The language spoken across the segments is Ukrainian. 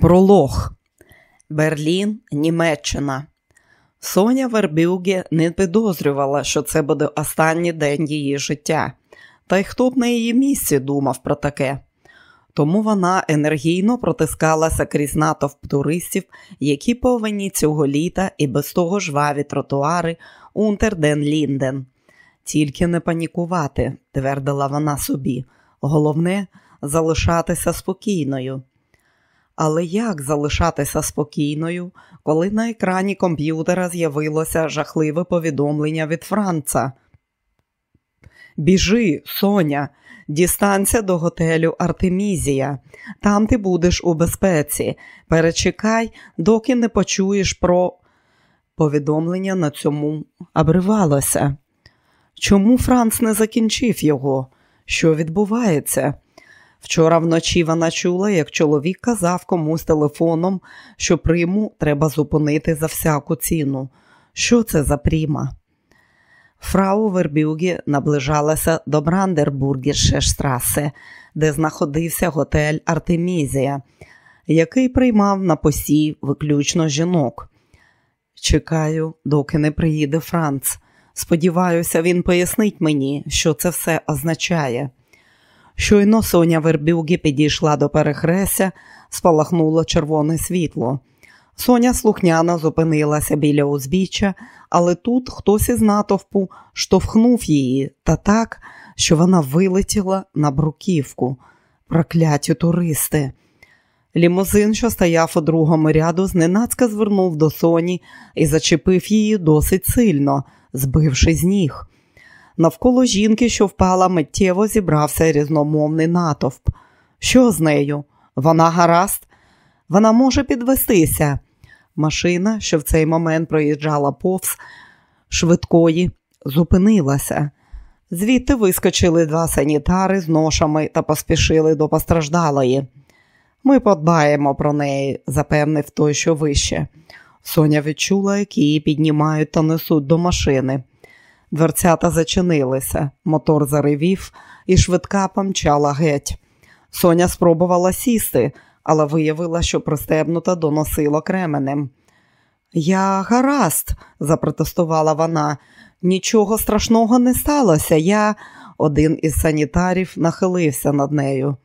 Пролог Берлін, Німеччина. Соня Вербюге не підозрювала, що це буде останній день її життя, та й хто б на її місці думав про таке. Тому вона енергійно протискалася крізь натовп туристів, які повинні цього літа і без того жваві тротуари Унтерден Лінден. Тільки не панікувати, твердила вона собі. Головне залишатися спокійною. Але як залишатися спокійною, коли на екрані комп'ютера з'явилося жахливе повідомлення від Франца? Біжи, Соня, дістанься до готелю Артемізія. Там ти будеш у безпеці. Перечекай, доки не почуєш про повідомлення на цьому обривалося. Чому Франц не закінчив його? Що відбувається? Вчора вночі вона чула, як чоловік казав комусь телефоном, що приму треба зупинити за всяку ціну. Що це за пріма? Фрау Вербюгі наближалася до Брандербургершештрасе, де знаходився готель Артемізія, який приймав на посій виключно жінок. Чекаю, доки не приїде Франц. Сподіваюся, він пояснить мені, що це все означає. Щойно Соня Вербюгі підійшла до перехрестя, спалахнуло червоне світло. Соня слухняно зупинилася біля узбіччя, але тут хтось із натовпу штовхнув її та так, що вона вилетіла на бруківку. Прокляті туристи. Лімузин, що стояв у другому ряду, зненацька звернув до Соні і зачепив її досить сильно, збивши з ніг. Навколо жінки, що впала, миттєво зібрався різномовний натовп. Що з нею? Вона гаразд? Вона може підвестися. Машина, що в цей момент проїжджала повз швидкої, зупинилася. Звідти вискочили два санітари з ношами та поспішили до постраждалої. Ми подбаємо про неї, запевнив той, що вище. Соня відчула, як її піднімають та несуть до машини. Дверцята зачинилися, мотор заревів, і швидка помчала геть. Соня спробувала сісти, але виявила, що пристебнута до носила кременем. Я гаразд, запротестувала вона. Нічого страшного не сталося. Я, один із санітарів, нахилився над нею.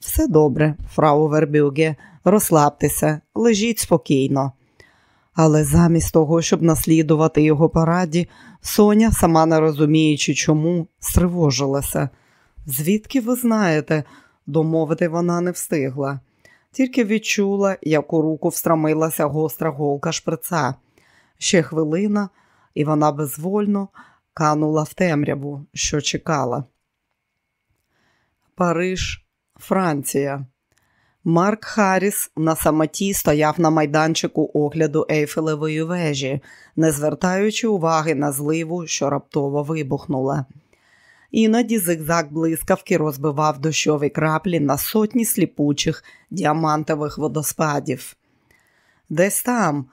Все добре, фрау Вербюге, розслабтеся, лежіть спокійно. Але замість того, щоб наслідувати його пораді, Соня, сама не розуміючи чому, стривожилася. Звідки ви знаєте, домовити вона не встигла, тільки відчула, як у руку встромилася гостра голка шприца. Ще хвилина, і вона безвольно канула в темряву, що чекала. Париж, Франція. Марк Харріс на самоті стояв на майданчику огляду Ейфелевої вежі, не звертаючи уваги на зливу, що раптово вибухнула. Іноді зигзаг блискавки розбивав дощові краплі на сотні сліпучих діамантових водоспадів. Десь там,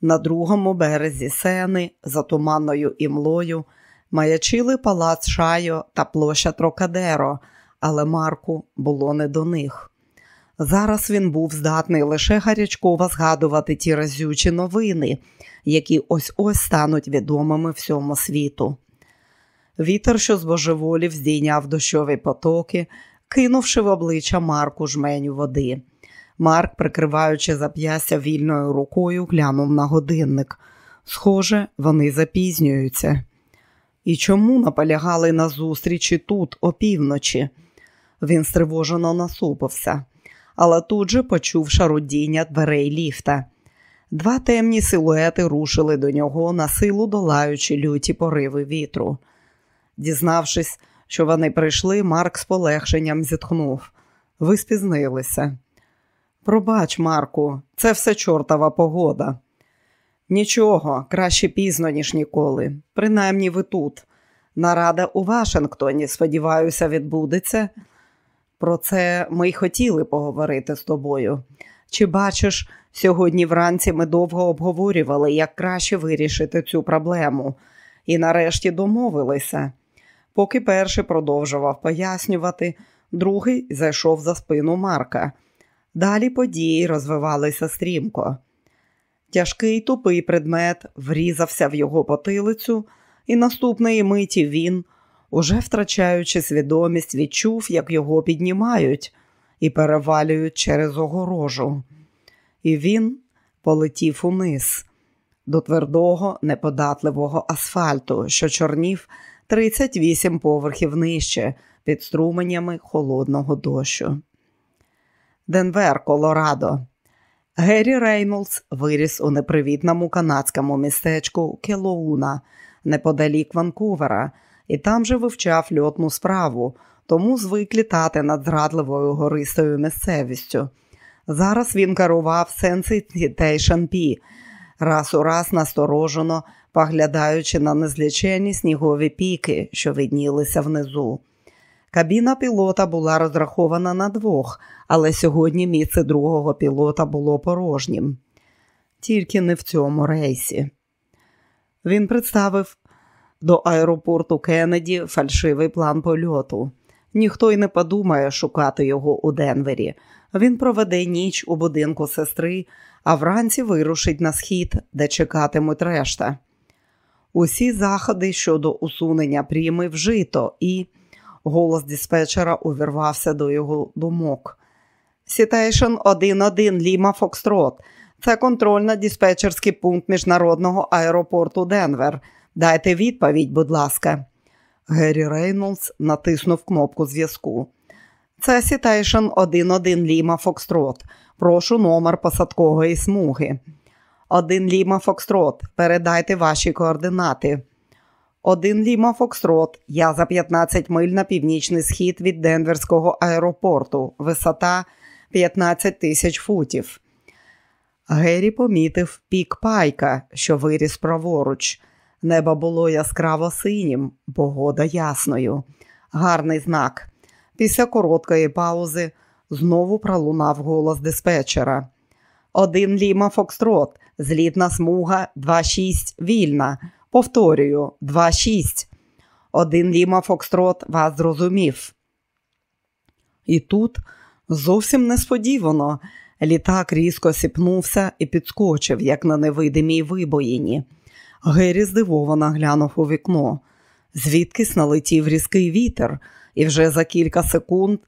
на другому березі сени, за туманною імлою, маячили палац Шайо та площа Трокадеро, але Марку було не до них. Зараз він був здатний лише гарячково згадувати ті разючі новини, які ось ось стануть відомими всьому світу. Вітер, що збожеволів, здійняв дощові потоки, кинувши в обличчя Марку жменю води. Марк, прикриваючи зап'ястя вільною рукою, глянув на годинник. Схоже, вони запізнюються. І чому наполягали на зустрічі тут, опівночі? Він стривожено насупився але тут же почув шарудіння дверей ліфта. Два темні силуети рушили до нього на силу долаючи люті пориви вітру. Дізнавшись, що вони прийшли, Марк з полегшенням зітхнув. Ви спізнилися. Пробач, Марку, це все чортова погода. Нічого, краще пізно, ніж ніколи. Принаймні ви тут. Нарада у Вашингтоні, сподіваюся, відбудеться. Про це ми й хотіли поговорити з тобою. Чи бачиш, сьогодні вранці ми довго обговорювали, як краще вирішити цю проблему, і нарешті домовилися. Поки перший продовжував пояснювати, другий зайшов за спину Марка. Далі події розвивалися стрімко. Тяжкий тупий предмет врізався в його потилицю, і наступної миті він, уже втрачаючи свідомість, відчув, як його піднімають і перевалюють через огорожу. І він полетів униз до твердого, неподатливого асфальту, що чорнів 38 поверхів нижче під струменями холодного дощу. Денвер, Колорадо. Геррі Рейнолдс виріс у непривітному канадському містечку Келоуна неподалік Ванкувера, і там же вивчав льотну справу, тому звик літати над зрадливою гористою місцевістю. Зараз він керував Sensitization P, раз у раз насторожено поглядаючи на незлічені снігові піки, що виднілися внизу. Кабіна пілота була розрахована на двох, але сьогодні місце другого пілота було порожнім. Тільки не в цьому рейсі. Він представив до аеропорту Кеннеді фальшивий план польоту. Ніхто й не подумає шукати його у Денвері. Він проведе ніч у будинку сестри, а вранці вирушить на схід, де чекатимуть решта. Усі заходи щодо усунення Пріми вжито, і голос диспетчера увірвався до його думок. Citation 1-1 Ліма Фокстрот. Це контрольно-диспетчерський пункт міжнародного аеропорту Денвер. Дайте відповідь, будь ласка. Геррі Рейнолдс натиснув кнопку зв'язку. Це Citation 1-1 Ліма Фокстрот. Прошу номер посадкової смуги. Один Ліма Фокстрот. Передайте ваші координати. Один Ліма Фокстрот. Я за 15 миль на північний схід від Денверського аеропорту. Висота 15 тисяч футів. Геррі помітив пік пайка, що виріс праворуч. Небо було яскраво синім, погода ясною. Гарний знак. Після короткої паузи знову пролунав голос диспетчера. Один Ліма Фокстрот, злітна смуга 2-6 вільна. Повторюю, 2-6. Один Ліма Фокстрот вас зрозумів. І тут зовсім несподівано літак різко сіпнувся і підскочив, як на невидимій вибоїні. Гері здивовано глянув у вікно. Звідкись налетів різкий вітер, і вже за кілька секунд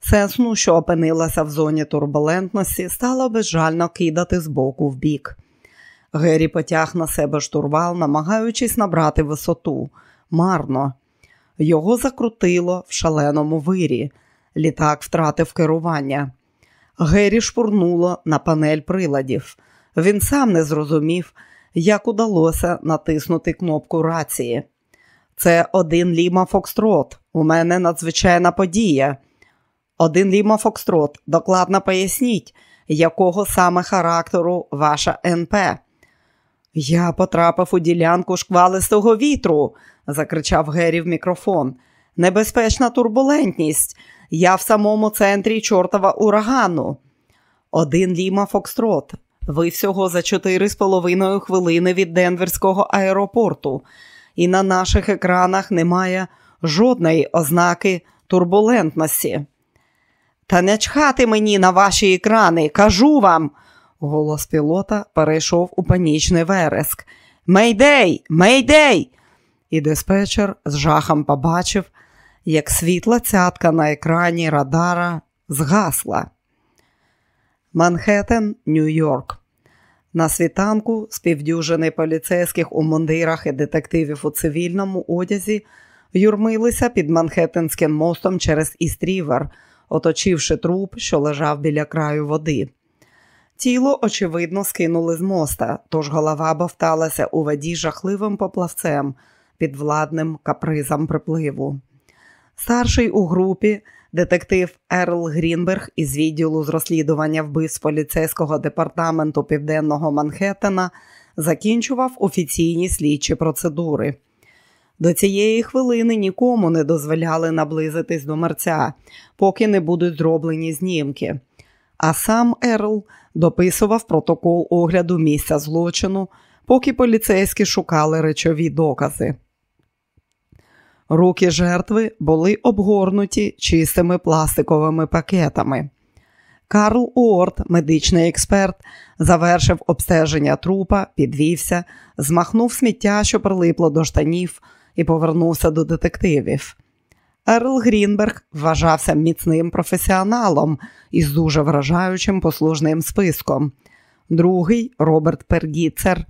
сесну, що опинилася в зоні турбулентності, стала безжально кидати з боку в бік. Гері потяг на себе штурвал, намагаючись набрати висоту. Марно. Його закрутило в шаленому вирі. Літак втратив керування. Гері шпурнуло на панель приладів. Він сам не зрозумів, як удалося натиснути кнопку рації. Це один Ліма Фокстрот. У мене надзвичайна подія. Один Ліма Фокстрот. Докладно поясніть, якого саме характеру ваша НП. Я потрапив у ділянку шквалистого вітру, закричав Гері в мікрофон. Небезпечна турбулентність. Я в самому центрі чортова урагану. Один Ліма Фокстрот. Ви всього за чотири з половиною хвилини від Денверського аеропорту, і на наших екранах немає жодної ознаки турбулентності. Та не чхати мені на ваші екрани, кажу вам. Голос пілота перейшов у панічний вереск. Мейдей, мейдей! І диспетчер з жахом побачив, як світла цятка на екрані радара згасла. Манхеттен, Нью-Йорк. На світанку з півдюжини поліцейських у мундирах і детективів у цивільному одязі юрмилися під Манхеттенським мостом через Істрівер, оточивши труп, що лежав біля краю води. Тіло, очевидно, скинули з моста, тож голова бовталася у воді жахливим поплавцем під владним капризом припливу. Старший у групі детектив Ерл Грінберг із відділу з розслідування вбивств поліцейського департаменту Південного Манхеттена закінчував офіційні слідчі процедури. До цієї хвилини нікому не дозволяли наблизитись до мерця, поки не будуть зроблені знімки. А сам Ерл дописував протокол огляду місця злочину, поки поліцейські шукали речові докази. Руки жертви були обгорнуті чистими пластиковими пакетами. Карл Уорд, медичний експерт, завершив обстеження трупа, підвівся, змахнув сміття, що прилипло до штанів, і повернувся до детективів. Ерл Грінберг вважався міцним професіоналом із дуже вражаючим послужним списком. Другий Роберт Пергіцер,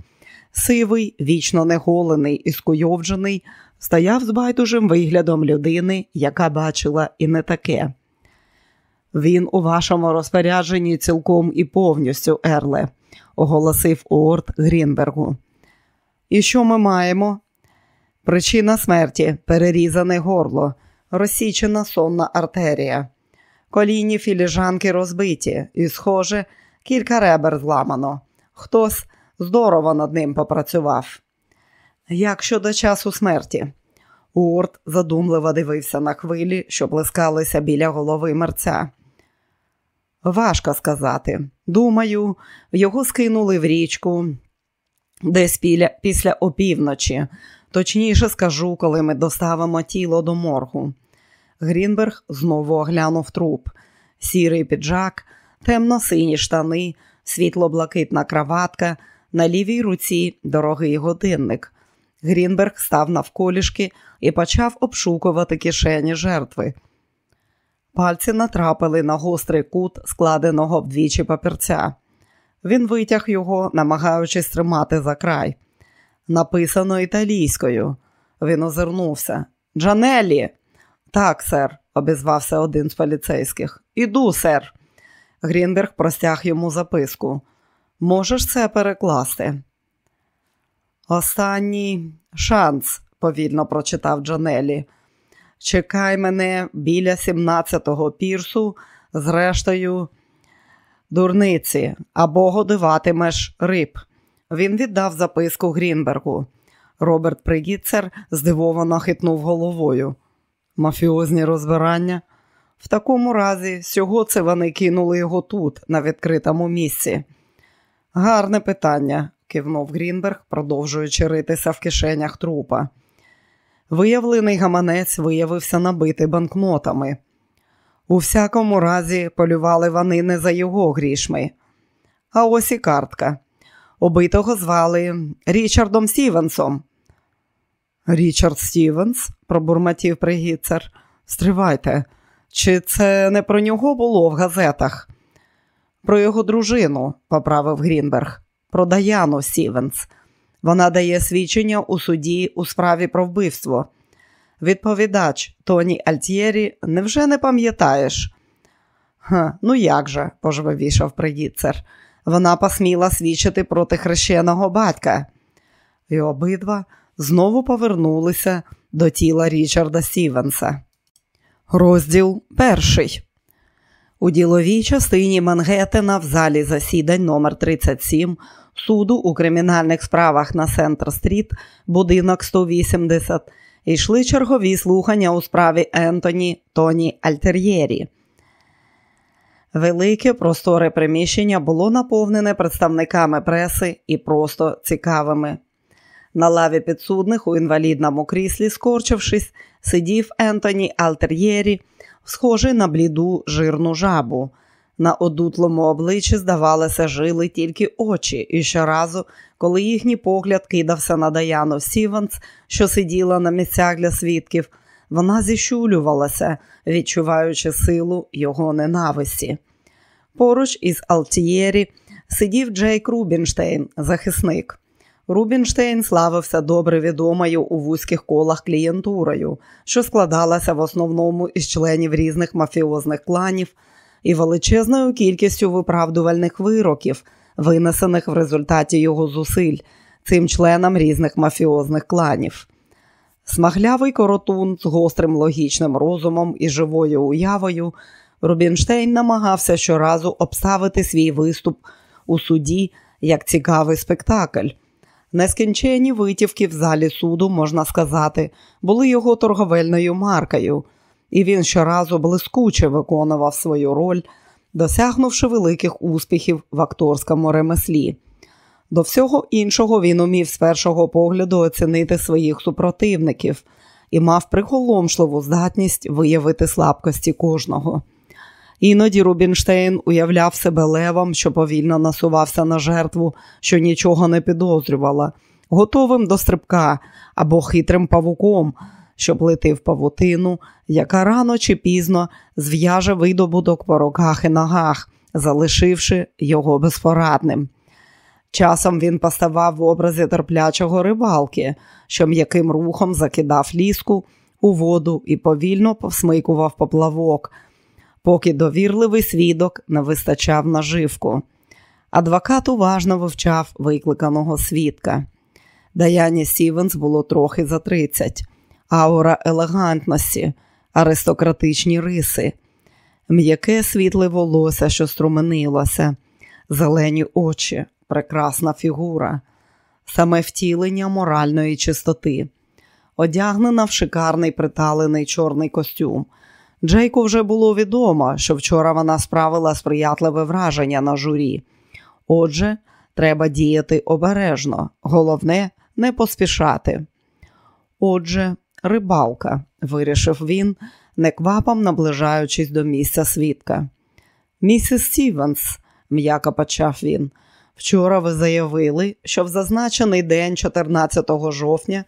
сивий, вічно неголений і скуйовджений, стояв з байдужим виглядом людини, яка бачила і не таке. Він у вашому розпорядженні цілком і повністю, Ерле, оголосив Уорд Грінбергу. І що ми маємо? Причина смерті перерізане горло, розсічена сонна артерія. Колінні філіжанки розбиті, і, схоже, кілька ребер зламано. Хтось здорово над ним попрацював. Як щодо часу смерті? Уорд задумливо дивився на хвилі, що блискалися біля голови мерця. Важко сказати. Думаю, його скинули в річку десь піля, після опівночі. Точніше скажу, коли ми доставимо тіло до моргу. Грінберг знову оглянув труп, сірий піджак, темно-сині штани, світло-блакитна краватка, на лівій руці дорогий годинник. Грінберг став навколішки і почав обшукувати кишені жертви. Пальці натрапили на гострий кут складеного вдвічі папірця. Він витяг його, намагаючись тримати за край. Написано італійською. Він озирнувся. Джанелі. Так, сер, обізвався один з поліцейських. Іду, сер. Грінберг простяг йому записку. Можеш це перекласти? Останній шанс, повільно прочитав Джанелі. Чекай мене біля 17-го пірсу, зрештою, дурниці, або годуватимеш риб. Він віддав записку Грінбергу. Роберт Пригіцер здивовано хитнув головою. Мафіозні розбирання. В такому разі, сього це вони кинули його тут, на відкритому місці. Гарне питання, кивнув Грінберг, продовжуючи ритися в кишенях трупа. Виявлений гаманець виявився набитий банкнотами. У всякому разі, полювали вони не за його грішми. А ось і картка. Убитого звали Річардом Стівенсом. Річард Стівенс, пробурмотів пригіцер. Стривайте, чи це не про нього було в газетах? Про його дружину, поправив Грінберг, про Даяну Стівенс. Вона дає свідчення у суді у справі про вбивство. Відповідач Тоні Альтєрі, невже не пам'ятаєш? «Ха, Ну як же, пожвавішав придіцер. Вона посміла свідчити проти хрещеного батька. І обидва знову повернулися до тіла Річарда Стівенса. Розділ перший. У діловій частині Мангеттена в залі засідань номер 37 суду у кримінальних справах на Центр Стріт, будинок 180, йшли чергові слухання у справі Ентоні Тоні Альтер'єрі. Велике просторе приміщення було наповнене представниками преси і просто цікавими. На лаві підсудних у інвалідному кріслі, скорчившись, сидів Ентоні Альтер'єрі, схожий на бліду жирну жабу. На одутлому обличчі, здавалося, жили тільки очі, і щоразу, коли їхній погляд кидався на Даяну Стівенс, що сиділа на місцях для свідків, вона зіщулювалася, відчуваючи силу його ненависті. Поруч із Алтієрі сидів Джейк Рубінштейн, захисник. Рубінштейн славився добре відомою у вузьких колах клієнтурою, що складалася в основному із членів різних мафіозних кланів і величезною кількістю виправдувальних вироків, винесених в результаті його зусиль цим членам різних мафіозних кланів. Смаглявий коротун з гострим логічним розумом і живою уявою, Рубінштейн намагався щоразу обставити свій виступ у суді як цікавий спектакль. Нескінченні витівки в залі суду, можна сказати, були його торговельною маркою, і він щоразу блискуче виконував свою роль, досягнувши великих успіхів в акторському ремеслі. До всього іншого він умів з першого погляду оцінити своїх супротивників і мав приголомшливу здатність виявити слабкості кожного. Іноді Рубінштейн уявляв себе левом, що повільно насувався на жертву, що нічого не підозрювала, готовим до стрибка або хитрим павуком, що плетив павутину, яка рано чи пізно зв'яже видобуток по руках і ногах, залишивши його безпорадним. Часом він поставав в образі терплячого рибалки, що м'яким рухом закидав ліску у воду і повільно повсмикував поплавок, поки довірливий свідок не вистачав наживку. Адвокат уважно вивчав викликаного свідка. Даяні Сівенс було трохи за тридцять, аура елегантності, аристократичні риси, м'яке світле волосся, що струменилося, зелені очі, прекрасна фігура, саме втілення моральної чистоти, одягнена в шикарний приталений чорний костюм. Джейку вже було відомо, що вчора вона справила сприятливе враження на журі. Отже, треба діяти обережно, головне не поспішати. Отже, рибалка, вирішив він, неквапом наближаючись до місця свідка. Місіс Стівенс, м'яко почав він, вчора ви заявили, що в зазначений день, 14 жовтня,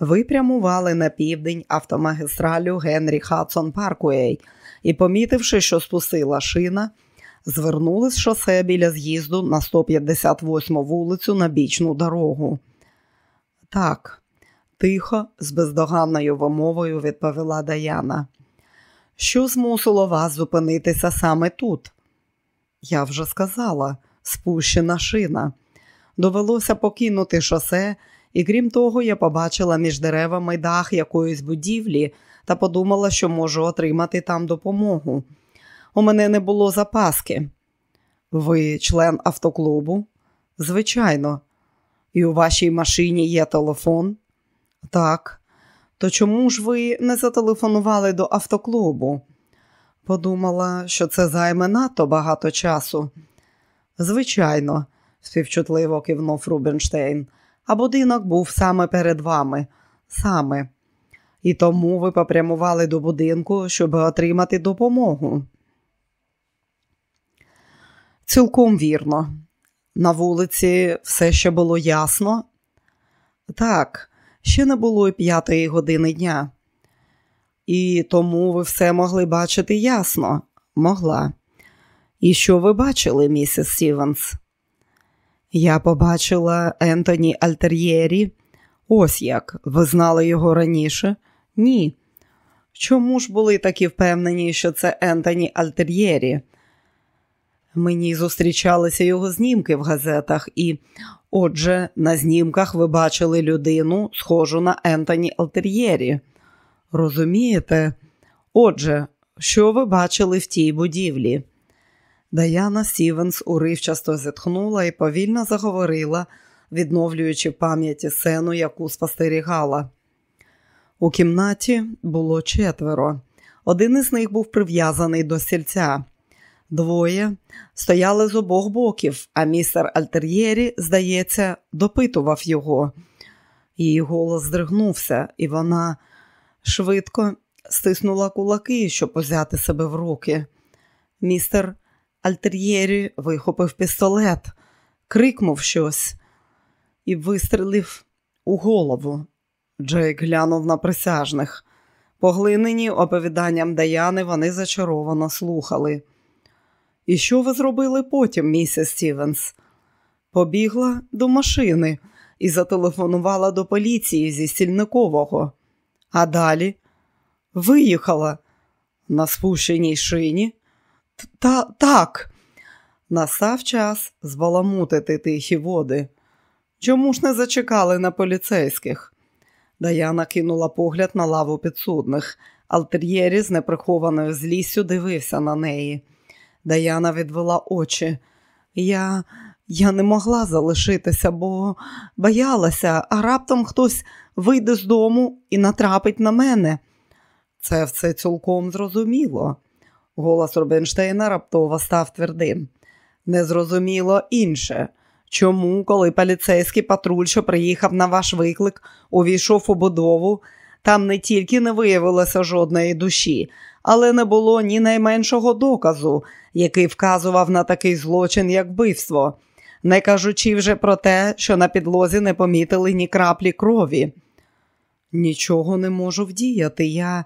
ви прямували на південь автомагістралю Генрі Хадсон Паркуей і, помітивши, що спустила шина, звернули з шосе біля з'їзду на 158 вулицю на бічну дорогу. Так, тихо, з бездоганною вимовою відповіла Даяна. Що змусило вас зупинитися саме тут? Я вже сказала, спущена шина. Довелося покинути шосе, і крім того, я побачила між деревами дах якоїсь будівлі та подумала, що можу отримати там допомогу. У мене не було запаски. Ви член автоклубу? Звичайно. І у вашій машині є телефон? Так. То чому ж ви не зателефонували до автоклубу? Подумала, що це займе надто багато часу. Звичайно, співчутливо кивнув Рубенштейн, а будинок був саме перед вами, саме. І тому ви попрямували до будинку, щоб отримати допомогу. Цілком вірно. На вулиці все ще було ясно? Так, ще не було й п'ятої години дня. І тому ви все могли бачити ясно, могла. І що ви бачили, місіс Сівенс? Я побачила Ентоні Альтер'єрі. Ось як. Ви знали його раніше? Ні. Чому ж були такі впевнені, що це Ентоні Альтер'єрі? Мені зустрічалися його знімки в газетах, і, отже, на знімках ви бачили людину, схожу на Ентоні Альтер'єрі. Розумієте? Отже, що ви бачили в тій будівлі? Даяна Сівенс уривчасто зітхнула і повільно заговорила, відновлюючи в пам'яті сцену, яку спостерігала. У кімнаті було четверо. Один із них був прив'язаний до сільця. Двоє стояли з обох боків, а містер Альтер'єрі, здається, допитував його. Її голос здригнувся, і вона швидко стиснула кулаки, щоб взяти себе в руки. Містер Альтер'єрі вихопив пістолет, крикнув щось і вистрелив у голову. Джейк глянув на присяжних. Поглинені оповіданням Даяни, вони зачаровано слухали. І що ви зробили потім, місіс Стівенс? Побігла до машини і зателефонувала до поліції зі стільникового. А далі виїхала на спущеній шині. Та так, настав час збаламутити тихі води. Чому ж не зачекали на поліцейських? Даяна кинула погляд на лаву підсудних. Алтер'єрі з неприхованою злістю дивився на неї. Даяна відвела очі. Я я не могла залишитися, бо боялася, а раптом хтось вийде з дому і натрапить на мене. Це все цілком зрозуміло. Голос Рубінштейна раптово став твердим. Незрозуміло інше. Чому, коли поліцейський патруль, що приїхав на ваш виклик, увійшов у будову, Там не тільки не виявилося жодної душі, але не було ні найменшого доказу, який вказував на такий злочин, як вбивство, не кажучи вже про те, що на підлозі не помітили ні краплі крові. Нічого не можу вдіяти. Я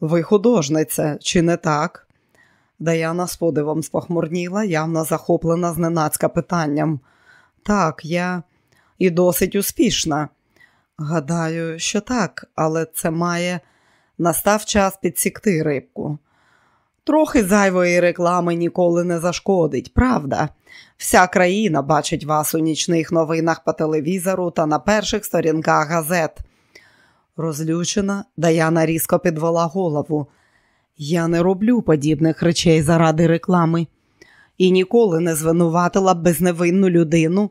ви художниця, чи не так? Даяна з подивом спохмурніла, явно захоплена зненацька питанням. Так, я і досить успішна. Гадаю, що так, але це має настав час підсікти рибку. Трохи зайвої реклами ніколи не зашкодить, правда? Вся країна бачить вас у нічних новинах по телевізору та на перших сторінках газет. Розлючена, Даяна різко підвела голову. Я не роблю подібних речей заради реклами і ніколи не звинуватила б безневинну людину.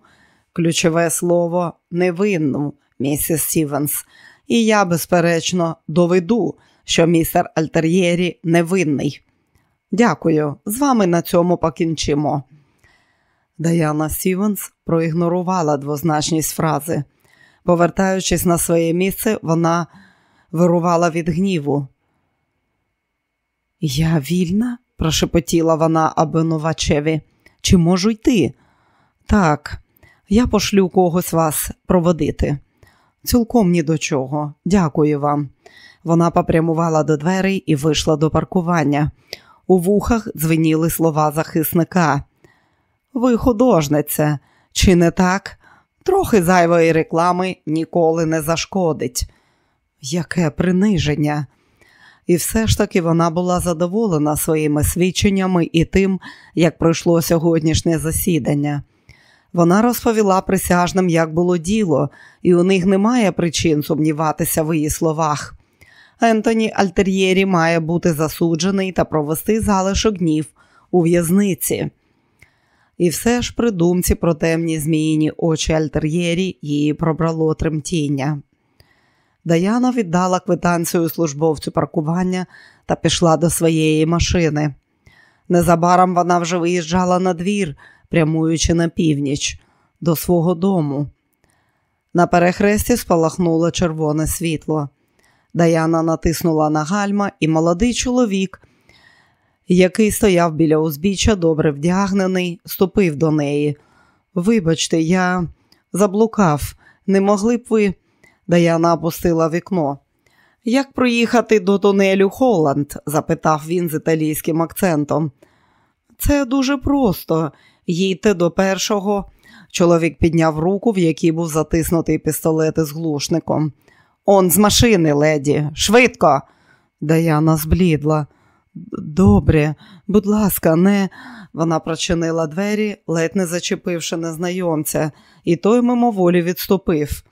Ключове слово невинну, місіс Стівенс. І я, безперечно, доведу, що містер Альтер'єрі невинний. Дякую, з вами на цьому покінчимо. Даяна Стівенс проігнорувала двозначність фрази. Повертаючись на своє місце, вона вирувала від гніву. Я вільна? прошепотіла вона обвинувачеві. Чи можу йти? Так, я пошлю когось вас проводити. Цілком ні до чого. Дякую вам. Вона попрямувала до дверей і вийшла до паркування. У вухах дзвеніли слова захисника. Ви художниця, чи не так? Трохи зайвої реклами ніколи не зашкодить. Яке приниження. І все ж таки вона була задоволена своїми свідченнями і тим, як пройшло сьогоднішнє засідання. Вона розповіла присяжним, як було діло, і у них немає причин сумніватися в її словах. Ентоні Альтер'єрі має бути засуджений та провести залишок днів у в'язниці. І все ж при думці про темні зміїні очі Альтер'єрі її пробрало тремтіння. Даяна віддала квитанцію службовцю паркування та пішла до своєї машини. Незабаром вона вже виїжджала на двір, прямуючи на північ, до свого дому. На перехресті спалахнуло червоне світло. Даяна натиснула на гальма, і молодий чоловік, який стояв біля узбіччя, добре вдягнений, ступив до неї. Вибачте, я заблукав. Не могли б ви. Даяна опустила вікно. Як проїхати до тунелю Холланд? запитав він з італійським акцентом. Це дуже просто. Їдьте до першого. Чоловік підняв руку, в якій був затиснутий пістолет із глушником. Он з машини, леді, швидко. Даяна зблідла. Добре, будь ласка, не. Вона прочинила двері, ледь не зачепивши незнайомця, і той мимоволі відступив.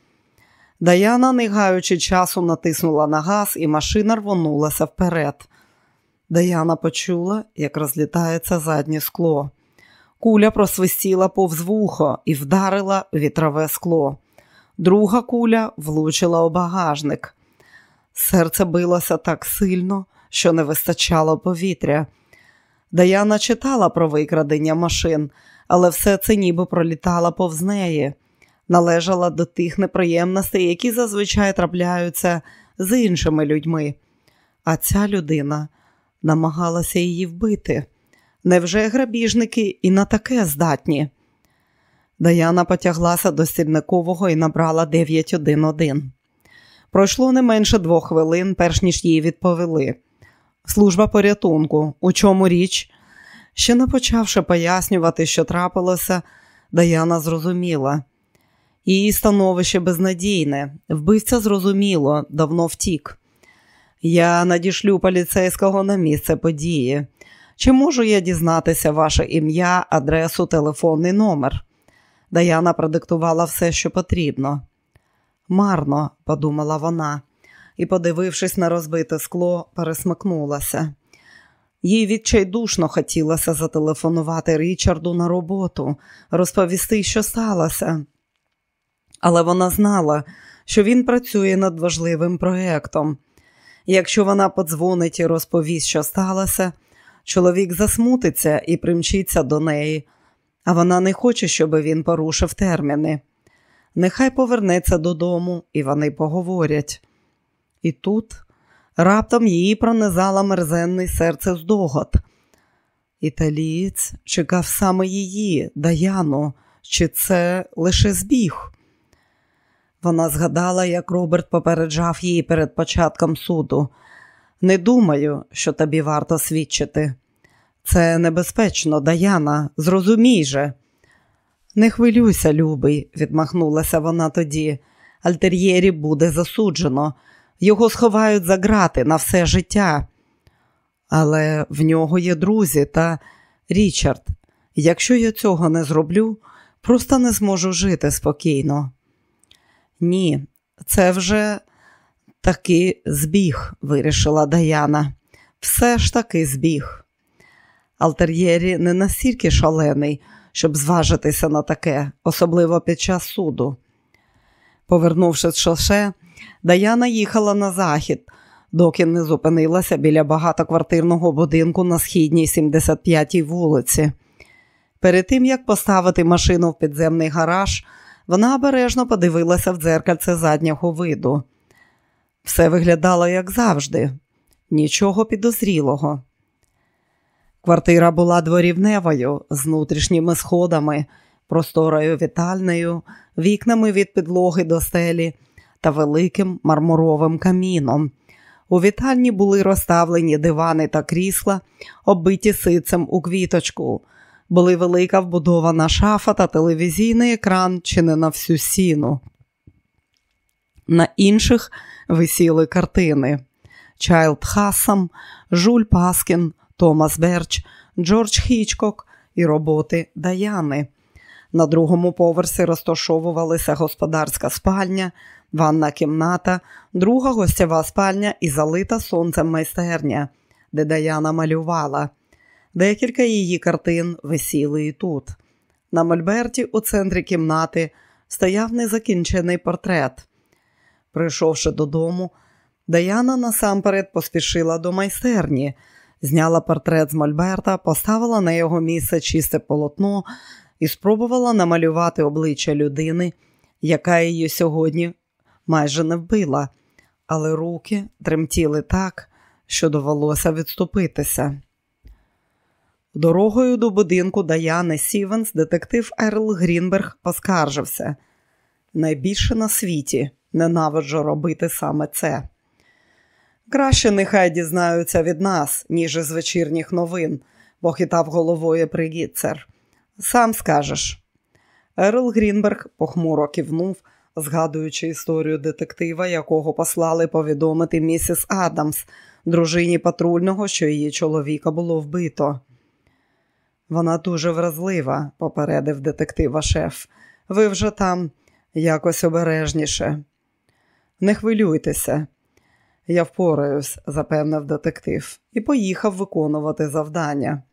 Даяна, не гаючи часу, натиснула на газ, і машина рвонулася вперед. Даяна почула, як розлітається заднє скло. Куля просвистіла повз вухо і вдарила вітрове скло. Друга куля влучила у багажник. Серце билося так сильно, що не вистачало повітря. Даяна читала про викрадення машин, але все це ніби пролітало повз неї, належала до тих неприємностей, які зазвичай трапляються з іншими людьми. А ця людина намагалася її вбити. Невже грабіжники і на таке здатні? Даяна потяглася до стільникового і набрала 911. Пройшло не менше двох хвилин, перш ніж їй відповіли. Служба порятунку, у чому річ? Ще не почавши пояснювати, що трапилося, Даяна зрозуміла. Її становище безнадійне, вбивця зрозуміло, давно втік. Я надішлю поліцейського на місце події. Чи можу я дізнатися ваше ім'я, адресу, телефонний номер? Даяна продиктувала все, що потрібно. Марно, подумала вона, і, подивившись на розбите скло, пересмикнулася. Їй відчайдушно хотілося зателефонувати Річарду на роботу, розповісти, що сталося. Але вона знала, що він працює над важливим проєктом. Якщо вона подзвонить і розповість, що сталося, чоловік засмутиться і примчиться до неї, а вона не хоче, щоб він порушив терміни. Нехай повернеться додому, і вони поговорять. І тут раптом її пронизала мерзенний серце здогад. Італієць чекав саме її, Даяну, чи це лише збіг? Вона згадала, як Роберт попереджав її перед початком суду. Не думаю, що тобі варто свідчити. Це небезпечно, Даяна, зрозумій же. Не хвилюйся, любий, відмахнулася вона тоді. Альтер'єрі буде засуджено, його сховають за грати на все життя. Але в нього є друзі та Річард. Якщо я цього не зроблю, просто не зможу жити спокійно. Ні, це вже таки збіг, вирішила Даяна. Все ж таки збіг. Алтер'єрі не настільки шалений, щоб зважитися на таке, особливо під час суду. Повернувши з шосе, Даяна їхала на захід, доки не зупинилася біля багатоквартирного будинку на східній 75-й вулиці. Перед тим, як поставити машину в підземний гараж, вона обережно подивилася в дзеркальце заднього виду. Все виглядало, як завжди, нічого підозрілого. Квартира була дворівневою з внутрішніми сходами, просторою вітальнею, вікнами від підлоги до стелі та великим мармуровим каміном. У вітальні були розставлені дивани та крісла, оббиті ситцем у квіточку. Були велика вбудована шафа та телевізійний екран чи не на всю сіну. На інших висіли картини: Чайлд Хассам, Жуль Паскін, Томас Берч, Джордж Хічкок і роботи Даяни. На другому поверсі розташовувалися господарська спальня, ванна кімната, друга гостєва спальня і залита сонцем майстерня, де Даяна малювала. Декілька її картин висіли і тут. На мольберті у центрі кімнати стояв незакінчений портрет. Прийшовши додому, Даяна насамперед поспішила до майстерні, зняла портрет з Мольберта, поставила на його місце чисте полотно і спробувала намалювати обличчя людини, яка її сьогодні майже не вбила, але руки тремтіли так, що довелося відступитися. Дорогою до будинку Даяни Сівенс детектив Ерл Грінберг поскаржився. Найбільше на світі ненавиджу робити саме це. Краще нехай дізнаються від нас, ніж із вечірніх новин, похитав головою пригітцер. Сам скажеш. Ерл Грінберг похмуро кивнув, згадуючи історію детектива, якого послали повідомити місіс Адамс, дружині патрульного, що її чоловіка було вбито. Вона дуже вразлива, попередив детектива шеф. Ви вже там якось обережніше. Не хвилюйтеся, я впораюсь, запевнив детектив, і поїхав виконувати завдання.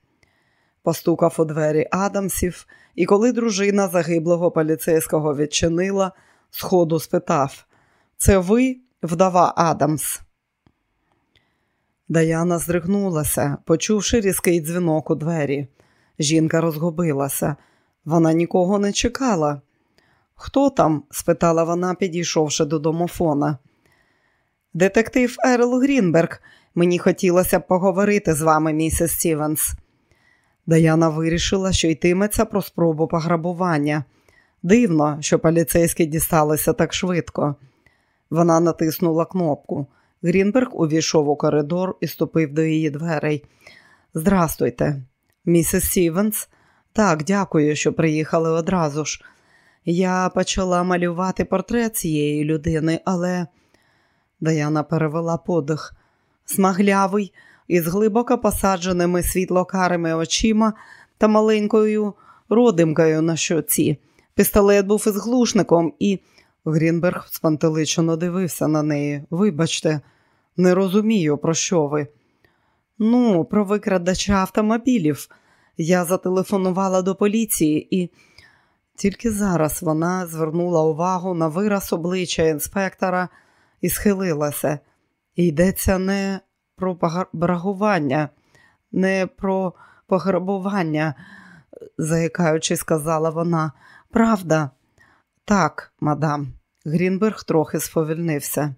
Постукав у двері Адамсів, і коли дружина загиблого поліцейського відчинила, сходу спитав Це ви, вдова Адамс? Даяна здригнулася, почувши різкий дзвінок у двері. Жінка розгубилася. Вона нікого не чекала. Хто там? спитала вона, підійшовши до домофона. Детектив Ерл Грінберг. Мені хотілося б поговорити з вами, місіс Стівенс. Даяна вирішила, що йтиметься про спробу пограбування. Дивно, що поліцейські дісталися так швидко. Вона натиснула кнопку. Грінберг увійшов у коридор і ступив до її дверей. Здрастуйте, місіс Сівенс. Так, дякую, що приїхали одразу ж. Я почала малювати портрет цієї людини, але Даяна перевела подих. Смаглявий, із глибоко посадженими світлокарими очима та маленькою родимкою на щоці. Пістолет був із глушником, і Грінберг спантеличено дивився на неї. Вибачте, не розумію, про що ви. Ну, про викрадача автомобілів. Я зателефонувала до поліції і. Тільки зараз вона звернула увагу на вираз обличчя інспектора і схилилася. Йдеться не про брагування, не про пограбування, заякаючи, сказала вона. Правда, так, мадам. Грінберг трохи сповільнився.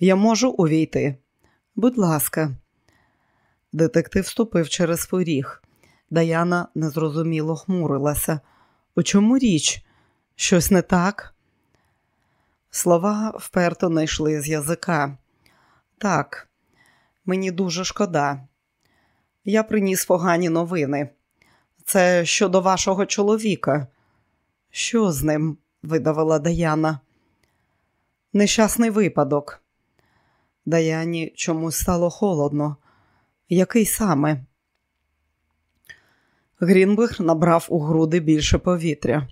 Я можу увійти? Будь ласка, детектив ступив через поріг. Даяна незрозуміло хмурилася. У чому річ? Щось не так? Слова вперто не йшли з язика. Так, мені дуже шкода. Я приніс погані новини. Це щодо вашого чоловіка. Що з ним? видавила Даяна. Нещасний випадок. Даяні чомусь стало холодно. Який саме? Грінберг набрав у груди більше повітря.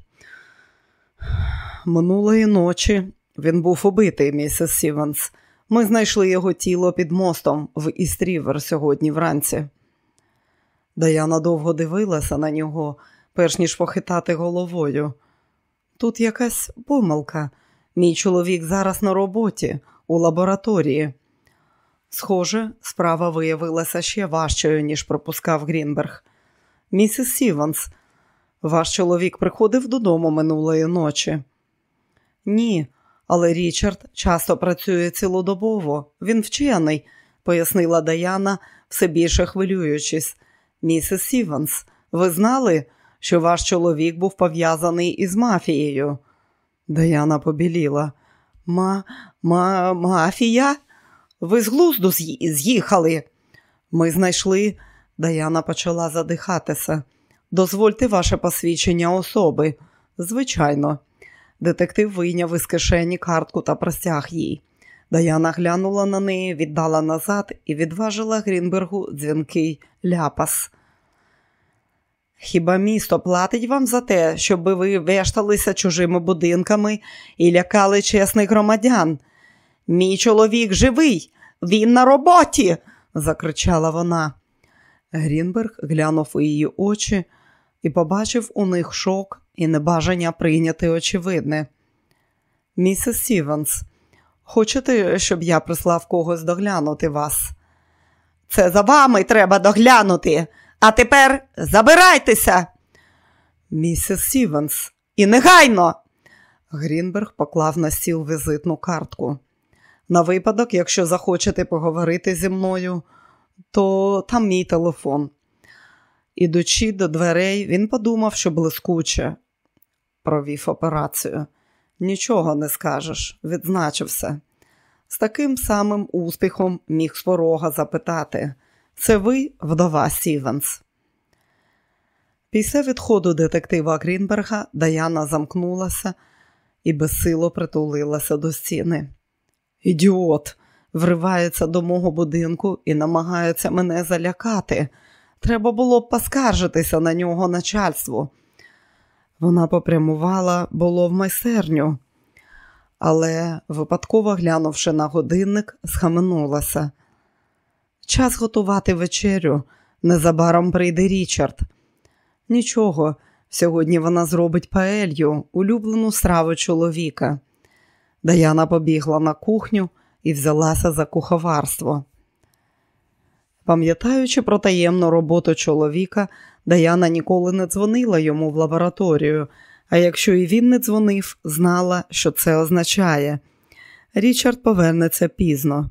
Минулої ночі він був убитий, місіс Сівенс. Ми знайшли його тіло під мостом в Істрівер сьогодні вранці. Даяна довго дивилася на нього, перш ніж похитати головою. Тут якась помилка. Мій чоловік зараз на роботі, у лабораторії. Схоже, справа виявилася ще важчою, ніж пропускав Грінберг. Місіс Сіванс, ваш чоловік приходив додому минулої ночі. Ні, але Річард часто працює цілодобово. Він вчений, пояснила Даяна, все більше хвилюючись. Місіс Сіванс, ви знали, що ваш чоловік був пов'язаний із мафією? Даяна побіліла. Ма, ма, мафія? Ви з глузду з'їхали. Ми знайшли. Даяна почала задихатися. Дозвольте ваше посвідчення особи. Звичайно. Детектив вийняв із кишені картку та простяг їй. Даяна глянула на неї, віддала назад і відважила Грінбергу дзвінкий ляпас. Хіба місто платить вам за те, щоб ви вешталися чужими будинками і лякали чесних громадян? Мій чоловік живий, він на роботі, закричала вона. Грінберг глянув у її очі і побачив у них шок і небажання прийняти очевидне. Місіс Стівенс, хочете, щоб я прислав когось доглянути вас? Це за вами треба доглянути, а тепер забирайтеся. Місіс Стівенс, і негайно. Грінберг поклав на стіл візитну картку. На випадок, якщо захочете поговорити зі мною, то там мій телефон. Ідучи до дверей, він подумав, що блискуче провів операцію. Нічого не скажеш, відзначився. З таким самим успіхом міг з порога запитати це ви, вдова Сівенс? Після відходу детектива Грінберга Даяна замкнулася і безсило притулилася до стіни. Ідіот, вривається до мого будинку і намагається мене залякати. Треба було б поскаржитися на нього начальству. Вона попрямувала було в майстерню, але, випадково глянувши на годинник, схаменулася. Час готувати вечерю. Незабаром прийде Річард. Нічого, сьогодні вона зробить паелью, улюблену страву чоловіка. Даяна побігла на кухню і взялася за куховарство. Пам'ятаючи про таємну роботу чоловіка, Даяна ніколи не дзвонила йому в лабораторію, а якщо і він не дзвонив, знала, що це означає. Річард повернеться пізно.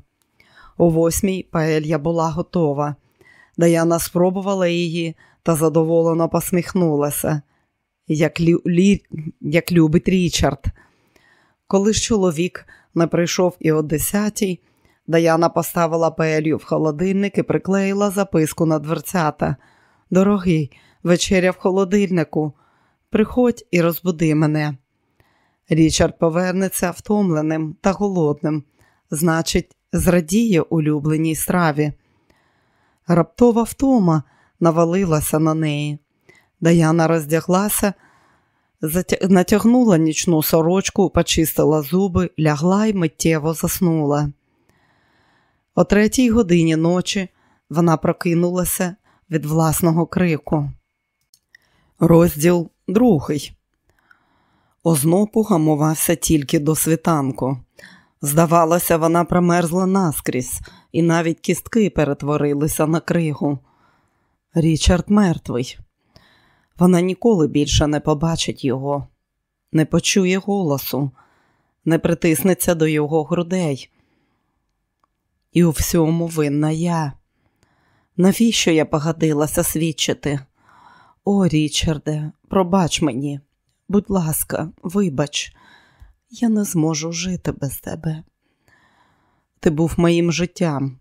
О восьмій паелья була готова. Даяна спробувала її та задоволено посміхнулася, як, лю... Лі... як любить Річард. Коли ж чоловік не прийшов і о десятій, Даяна поставила паелью в холодильник і приклеїла записку на дверцята. Дорогий, вечеря в холодильнику. Приходь і розбуди мене. Річард повернеться втомленим та голодним, значить, зрадіє улюбленій страві. Раптова втома навалилася на неї. Даяна роздяглася, натягнула нічну сорочку, почистила зуби, лягла й миттєво заснула. О третій годині ночі вона прокинулася від власного крику. Розділ другий. Ознопу гамувався тільки до світанку. Здавалося, вона промерзла наскрізь, і навіть кістки перетворилися на кригу. Річард мертвий. Вона ніколи більше не побачить його, не почує голосу, не притиснеться до його грудей. і у всьому винна я. Навіщо я погодилася свідчити? О, Річарде, пробач мені, будь ласка, вибач, я не зможу жити без тебе. Ти був моїм життям,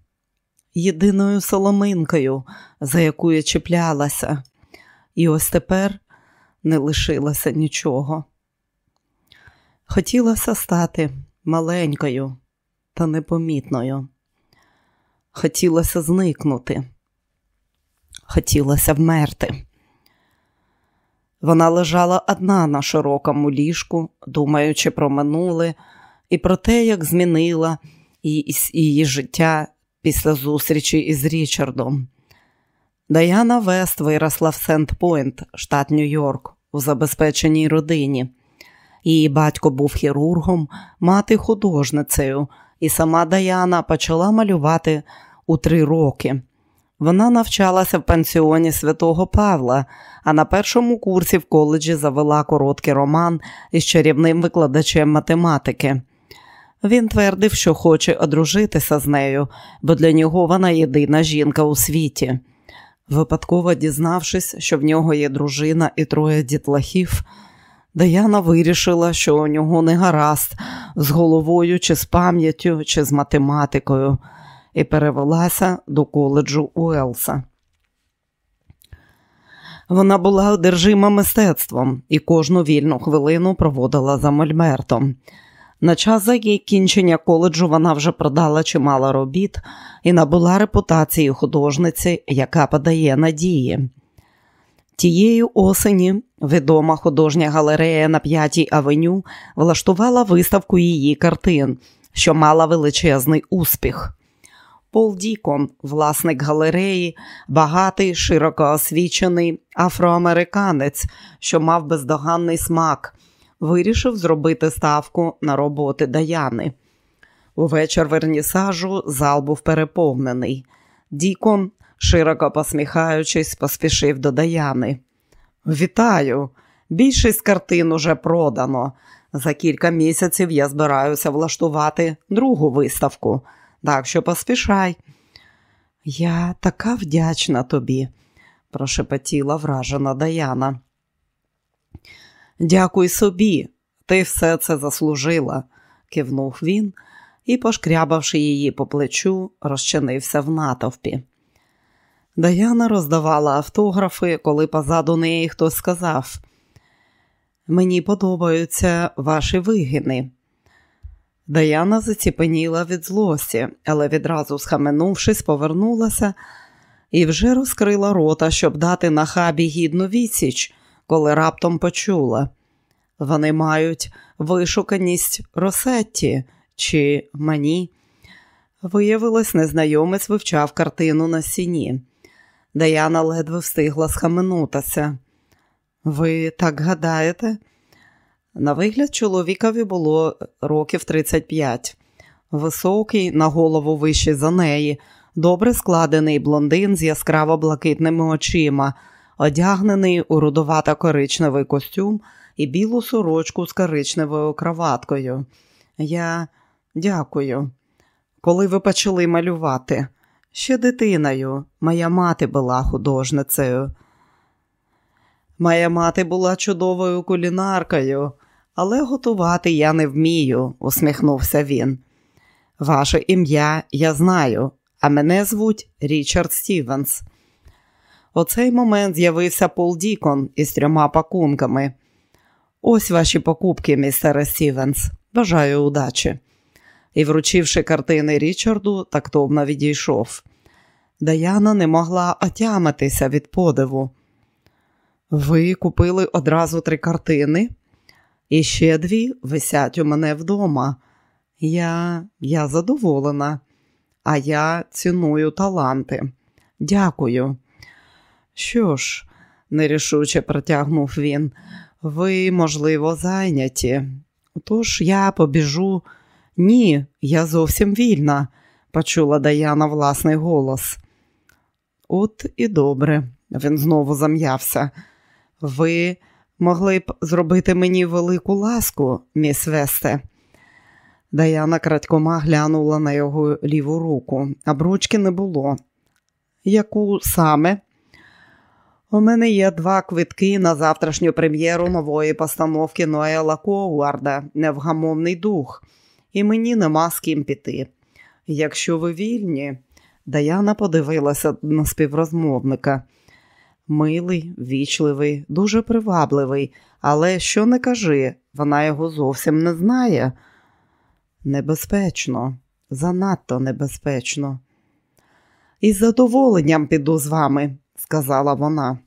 єдиною соломинкою, за яку я чіплялася, і ось тепер не лишилося нічого. Хотілося стати маленькою та непомітною. Хотілося зникнути, хотілося вмерти. Вона лежала одна на широкому ліжку, думаючи про минуле і про те, як змінила її життя після зустрічі із Річардом. Даяна Вест виросла в Сент-Пойнт, штат Нью-Йорк, у забезпеченій родині. Її батько був хірургом, мати художницею, і сама Даяна почала малювати у три роки. Вона навчалася в пансіоні святого Павла, а на першому курсі в коледжі завела короткий роман із чарівним викладачем математики. Він твердив, що хоче одружитися з нею, бо для нього вона єдина жінка у світі. Випадково дізнавшись, що в нього є дружина і троє дітлахів, Даяна вирішила, що у нього не гаразд з головою, чи з пам'яттю, чи з математикою, і перевелася до коледжу Уелса. Вона була одержима мистецтвом і кожну вільну хвилину проводила за мольмертом. На час закінчення коледжу вона вже продала чимало робіт і набула репутації художниці, яка подає надії. Тієї осені відома художня галерея на П'ятій авеню влаштувала виставку її картин, що мала величезний успіх. Пол Дікон, власник галереї, багатий, широко освічений афроамериканець, що мав бездоганний смак, вирішив зробити ставку на роботи Даяни. Увечір вернісажу зал був переповнений. Дікон, широко посміхаючись, поспішив до Даяни. Вітаю! Більшість картин уже продано. За кілька місяців я збираюся влаштувати другу виставку, так що поспішай. Я така вдячна тобі, прошепотіла вражена Даяна. Дякуй собі, ти все це заслужила, кивнув він і, пошкрябавши її по плечу, розчинився в натовпі. Даяна роздавала автографи, коли позаду неї хтось сказав: Мені подобаються ваші вигини. Даяна заціпеніла від злості, але відразу схаменувшись, повернулася і вже розкрила рота, щоб дати на хабі гідну відсіч, коли раптом почула. Вони мають вишуканість Росетті чи мані. Виявилось, незнайомець вивчав картину на сіні. Даяна ледве встигла схаменутися. Ви так гадаєте? На вигляд чоловікові було років 35. Високий, на голову вищий за неї, добре складений блондин з яскраво блакитними очима, одягнений у рудувато коричневий костюм і білу сорочку з коричневою кроваткою. Я дякую. Коли ви почали малювати? Ще дитиною. Моя мати була художницею. Моя мати була чудовою кулінаркою, але готувати я не вмію, усміхнувся він. Ваше ім'я я знаю, а мене звуть Річард Стівенс. У цей момент з'явився Пол Дікон із трьома пакунками. Ось ваші покупки, містере Стівенс. Бажаю удачі. І, вручивши картини Річарду, тактовно відійшов. Даяна не могла отямитися від подиву. Ви купили одразу три картини, і ще дві висять у мене вдома. Я я задоволена, а я ціную таланти. Дякую. Що ж, нерішуче протягнув він, ви, можливо, зайняті. Тож я побіжу. Ні, я зовсім вільна, почула Даяна власний голос. От і добре, він знову зам'явся. Ви могли б зробити мені велику ласку, міс Весте. Даяна крадькома глянула на його ліву руку, а бручки не було. Яку саме? У мене є два квитки на завтрашню прем'єру нової постановки Ноела Коуарда Невгамовний дух, і мені нема з ким піти. Якщо ви вільні, Даяна подивилася на співрозмовника. Милий, вічливий, дуже привабливий, але що не кажи, вона його зовсім не знає. Небезпечно, занадто небезпечно. Із задоволенням піду з вами, сказала вона.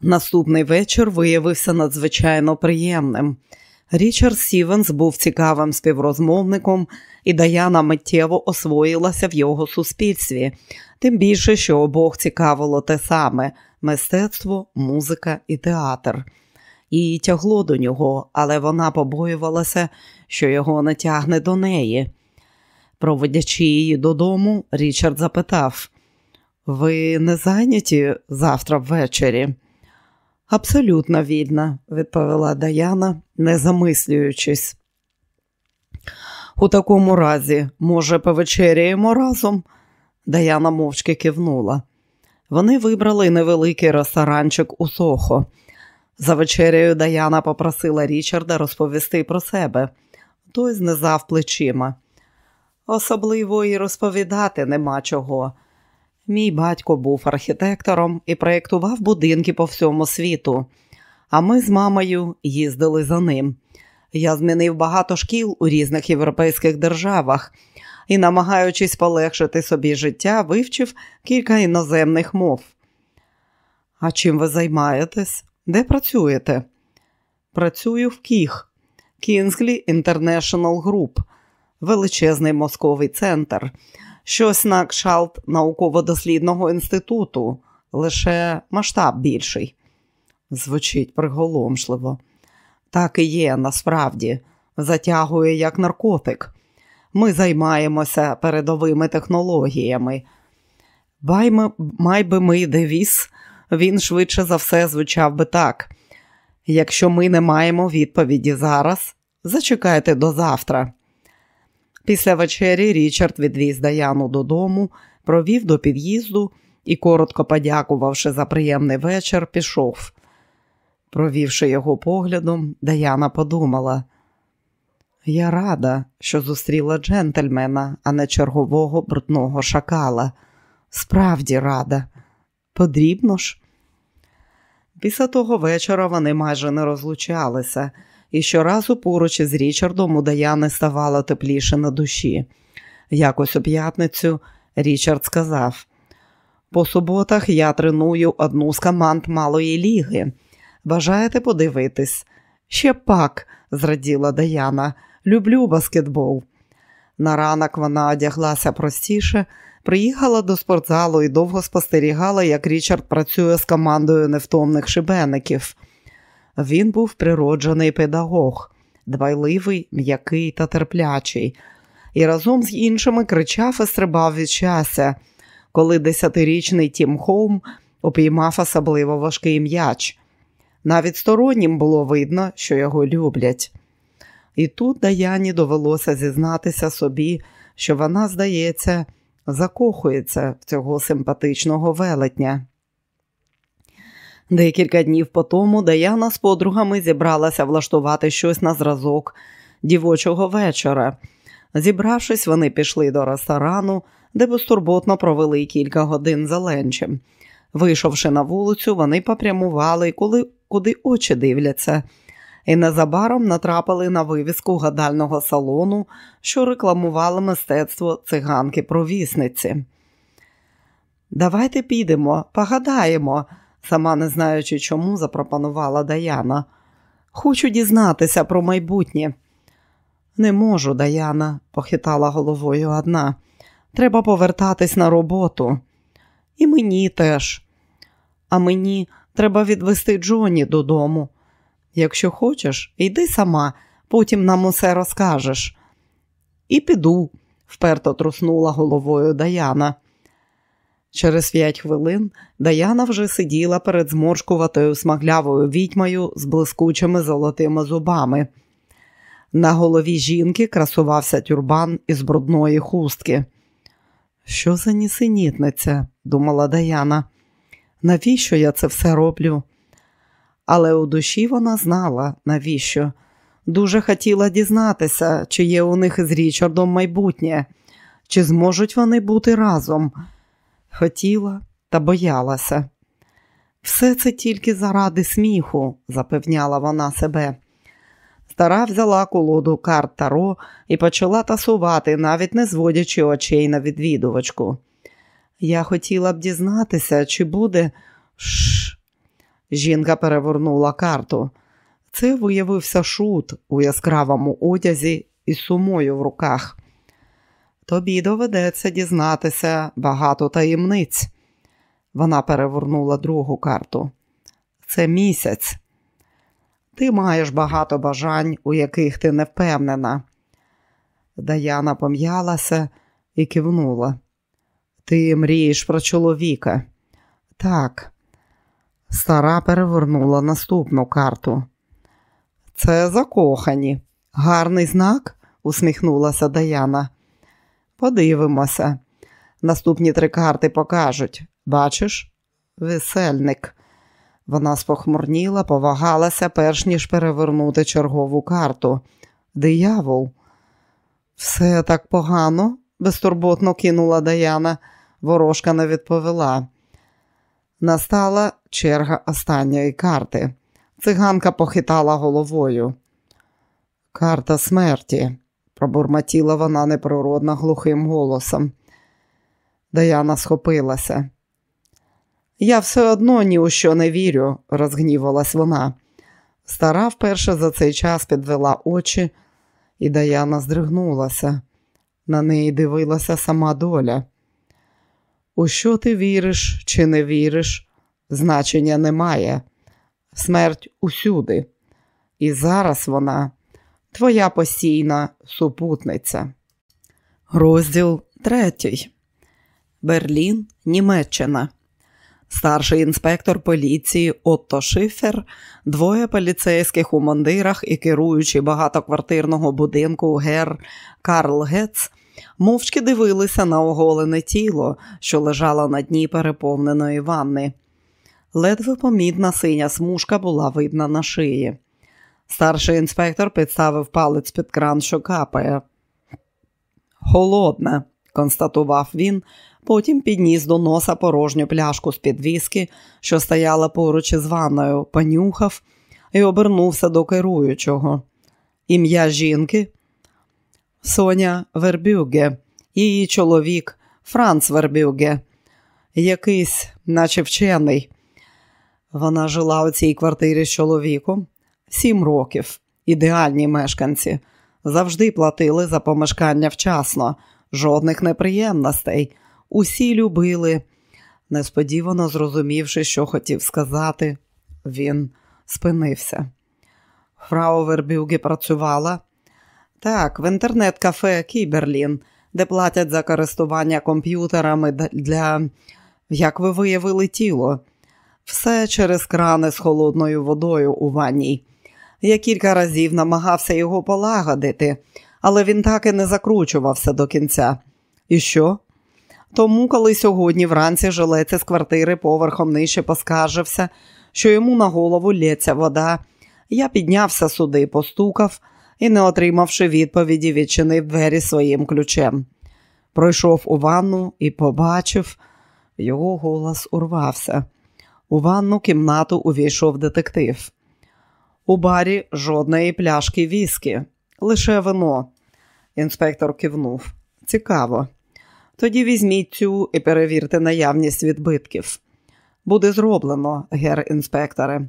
Наступний вечір виявився надзвичайно приємним. Річард Сівенс був цікавим співрозмовником, і Даяна миттєво освоїлася в його суспільстві, тим більше, що обох цікавило те саме мистецтво, музика і театр. Її тягло до нього, але вона побоювалася, що його не тягне до неї. Проводячи її додому, Річард запитав: Ви не зайняті завтра ввечері? Абсолютно вільна, відповіла Даяна, не замислюючись. У такому разі, може, повечеряємо разом? Даяна мовчки кивнула. Вони вибрали невеликий ресторанчик у Сохо. За вечерею Даяна попросила Річарда розповісти про себе. Той знизав плечима. Особливо і розповідати нема чого. Мій батько був архітектором і проєктував будинки по всьому світу, а ми з мамою їздили за ним. Я змінив багато шкіл у різних європейських державах і, намагаючись полегшити собі життя, вивчив кілька іноземних мов. А чим ви займаєтесь? Де працюєте? Працюю в Кіг, Кінзлі International Group, величезний мозковий центр, щось на кшалт науково-дослідного інституту, лише масштаб більший. Звучить приголомшливо. Так і є, насправді, затягує як наркотик. Ми займаємося передовими технологіями. Май би ми девіз, він швидше за все звучав би так. Якщо ми не маємо відповіді зараз, зачекайте до завтра. Після вечері Річард відвіз Даяну додому, провів до під'їзду і, коротко подякувавши за приємний вечір, пішов. Провівши його поглядом, Даяна подумала. Я рада, що зустріла джентльмена, а не чергового брудного шакала. Справді рада. Подрібно ж. Після того вечора вони майже не розлучалися, і щоразу поруч із Річардом у Даяни ставало тепліше на душі. Якось у п'ятницю Річард сказав: по суботах я треную одну з команд малої ліги. Бажаєте подивитись? Ще пак, зраділа Даяна. Люблю баскетбол. На ранок вона одяглася простіше, приїхала до спортзалу і довго спостерігала, як Річард працює з командою невтомних шибеників. Він був природжений педагог, дбайливий, м'який та терплячий, і разом з іншими кричав і стрибав від щастя, коли десятирічний Тім Холм обіймав особливо важкий м'яч. Навіть стороннім було видно, що його люблять. І тут Даяні довелося зізнатися собі, що вона, здається, закохується в цього симпатичного велетня. Декілька днів по тому Даяна з подругами зібралася влаштувати щось на зразок дівочого вечора. Зібравшись, вони пішли до ресторану, де безтурботно провели кілька годин за ленчем. Вийшовши на вулицю, вони попрямували, коли, куди очі дивляться і незабаром натрапили на вивіску гадального салону, що рекламувало мистецтво циганки-провісниці. Давайте підемо, погадаємо, сама не знаючи чому, запропонувала Даяна. Хочу дізнатися про майбутнє. Не можу, Даяна, похитала головою одна. Треба повертатись на роботу. І мені теж. А мені треба відвести Джоні додому. Якщо хочеш, йди сама, потім нам усе розкажеш. І піду, вперто труснула головою Даяна. Через п'ять хвилин Даяна вже сиділа перед зморшкуватою смаглявою відьмою з блискучими золотими зубами. На голові жінки красувався тюрбан із брудної хустки. Що за нісенітниця, думала Даяна. Навіщо я це все роблю? Але у душі вона знала, навіщо. Дуже хотіла дізнатися, чи є у них із Річардом майбутнє, чи зможуть вони бути разом. Хотіла та боялася. Все це тільки заради сміху, запевняла вона себе. Стара взяла колоду карт Таро і почала тасувати, навіть не зводячи очей на відвідувачку. Я хотіла б дізнатися, чи буде. Шш. Жінка перевернула карту. Це виявився шут у яскравому одязі і сумою в руках. Тобі доведеться дізнатися багато таємниць. Вона перевернула другу карту. Це місяць. Ти маєш багато бажань, у яких ти не впевнена. Даяна пом'ялася і кивнула. Ти мрієш про чоловіка. Так. Стара перевернула наступну карту. Це закохані. Гарний знак? усміхнулася Даяна. Подивимося. Наступні три карти покажуть. Бачиш? Весельник. Вона спохмурніла, повагалася, перш ніж перевернути чергову карту. Диявол. Все так погано, безтурботно кинула Даяна. Ворожка не відповіла. Настала черга останньої карти. Циганка похитала головою. Карта смерті, пробурмотіла вона неприродно глухим голосом. Даяна схопилася. Я все одно ні у що не вірю, розгнівалась вона. Стара вперше за цей час підвела очі, і Даяна здригнулася. На неї дивилася сама доля. У що ти віриш чи не віриш, значення немає. Смерть усюди. І зараз вона твоя постійна супутниця. Розділ третій. Берлін, Німеччина. Старший інспектор поліції Отто Шифер, двоє поліцейських у мундирах і керуючий багатоквартирного будинку гер Карл Гец мовчки дивилися на оголене тіло, що лежало на дні переповненої ванни. Ледве помітна синя смужка була видна на шиї. Старший інспектор підставив палець під кран, що капає. Холодне, констатував він, потім підніс до носа порожню пляшку з під віскі, що стояла поруч із ванною, понюхав і обернувся до керуючого. Ім'я жінки Соня Вербюге, її чоловік Франц Вербюге, якийсь, наче вчений. Вона жила у цій квартирі з чоловіком сім років, ідеальні мешканці, завжди платили за помешкання вчасно, жодних неприємностей. Усі любили. Несподівано зрозумівши, що хотів сказати, він спинився. Фрау Вербюге працювала так, в інтернет-кафе Кіберлін, де платять за користування комп'ютерами для, як ви виявили, тіло. Все через крани з холодною водою у ванній. Я кілька разів намагався його полагодити, але він так і не закручувався до кінця. І що? Тому, коли сьогодні вранці жилець з квартири поверхом нижче поскаржився, що йому на голову лється вода, я піднявся сюди, постукав і, не отримавши відповіді, відчинив двері своїм ключем. Пройшов у ванну і побачив, його голос урвався. У ванну кімнату увійшов детектив. У барі жодної пляшки віскі, лише вино. Інспектор кивнув. Цікаво. Тоді візьміть цю і перевірте наявність відбитків. Буде зроблено, гер інспекторе.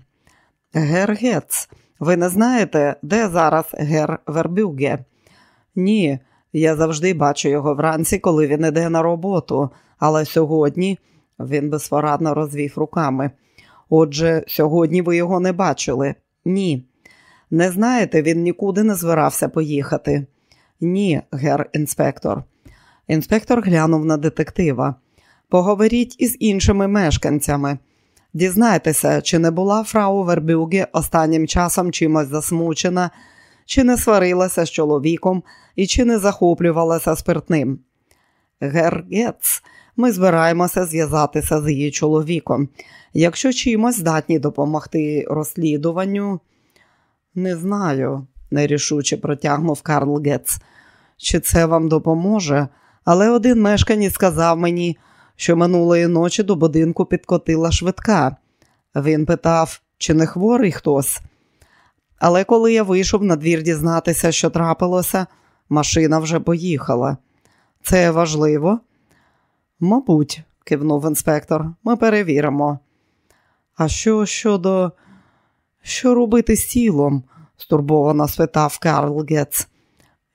Гер Гец, ви не знаєте, де зараз гер Вербюге? Ні, я завжди бачу його вранці, коли він іде на роботу, але сьогодні він безпорадно розвів руками. Отже, сьогодні ви його не бачили? Ні. Не знаєте, він нікуди не збирався поїхати? Ні, гер інспектор. Інспектор глянув на детектива. Поговоріть із іншими мешканцями. Дізнайтеся, чи не була фрау Вербюге останнім часом чимось засмучена, чи не сварилася з чоловіком і чи не захоплювалася спиртним. Гер Гетц, ми збираємося зв'язатися з її чоловіком. Якщо чимось здатні допомогти розслідуванню, не знаю, нерішуче протягнув Карл Гетц. Чи це вам допоможе? Але один мешканець сказав мені, що минулої ночі до будинку підкотила швидка. Він питав, чи не хворий хтось. Але коли я вийшов на двір дізнатися, що трапилося, машина вже поїхала. Це важливо? Мабуть, кивнув інспектор, ми перевіримо. А що щодо що робити з тілом? стурбовано спитав Карл Гетц.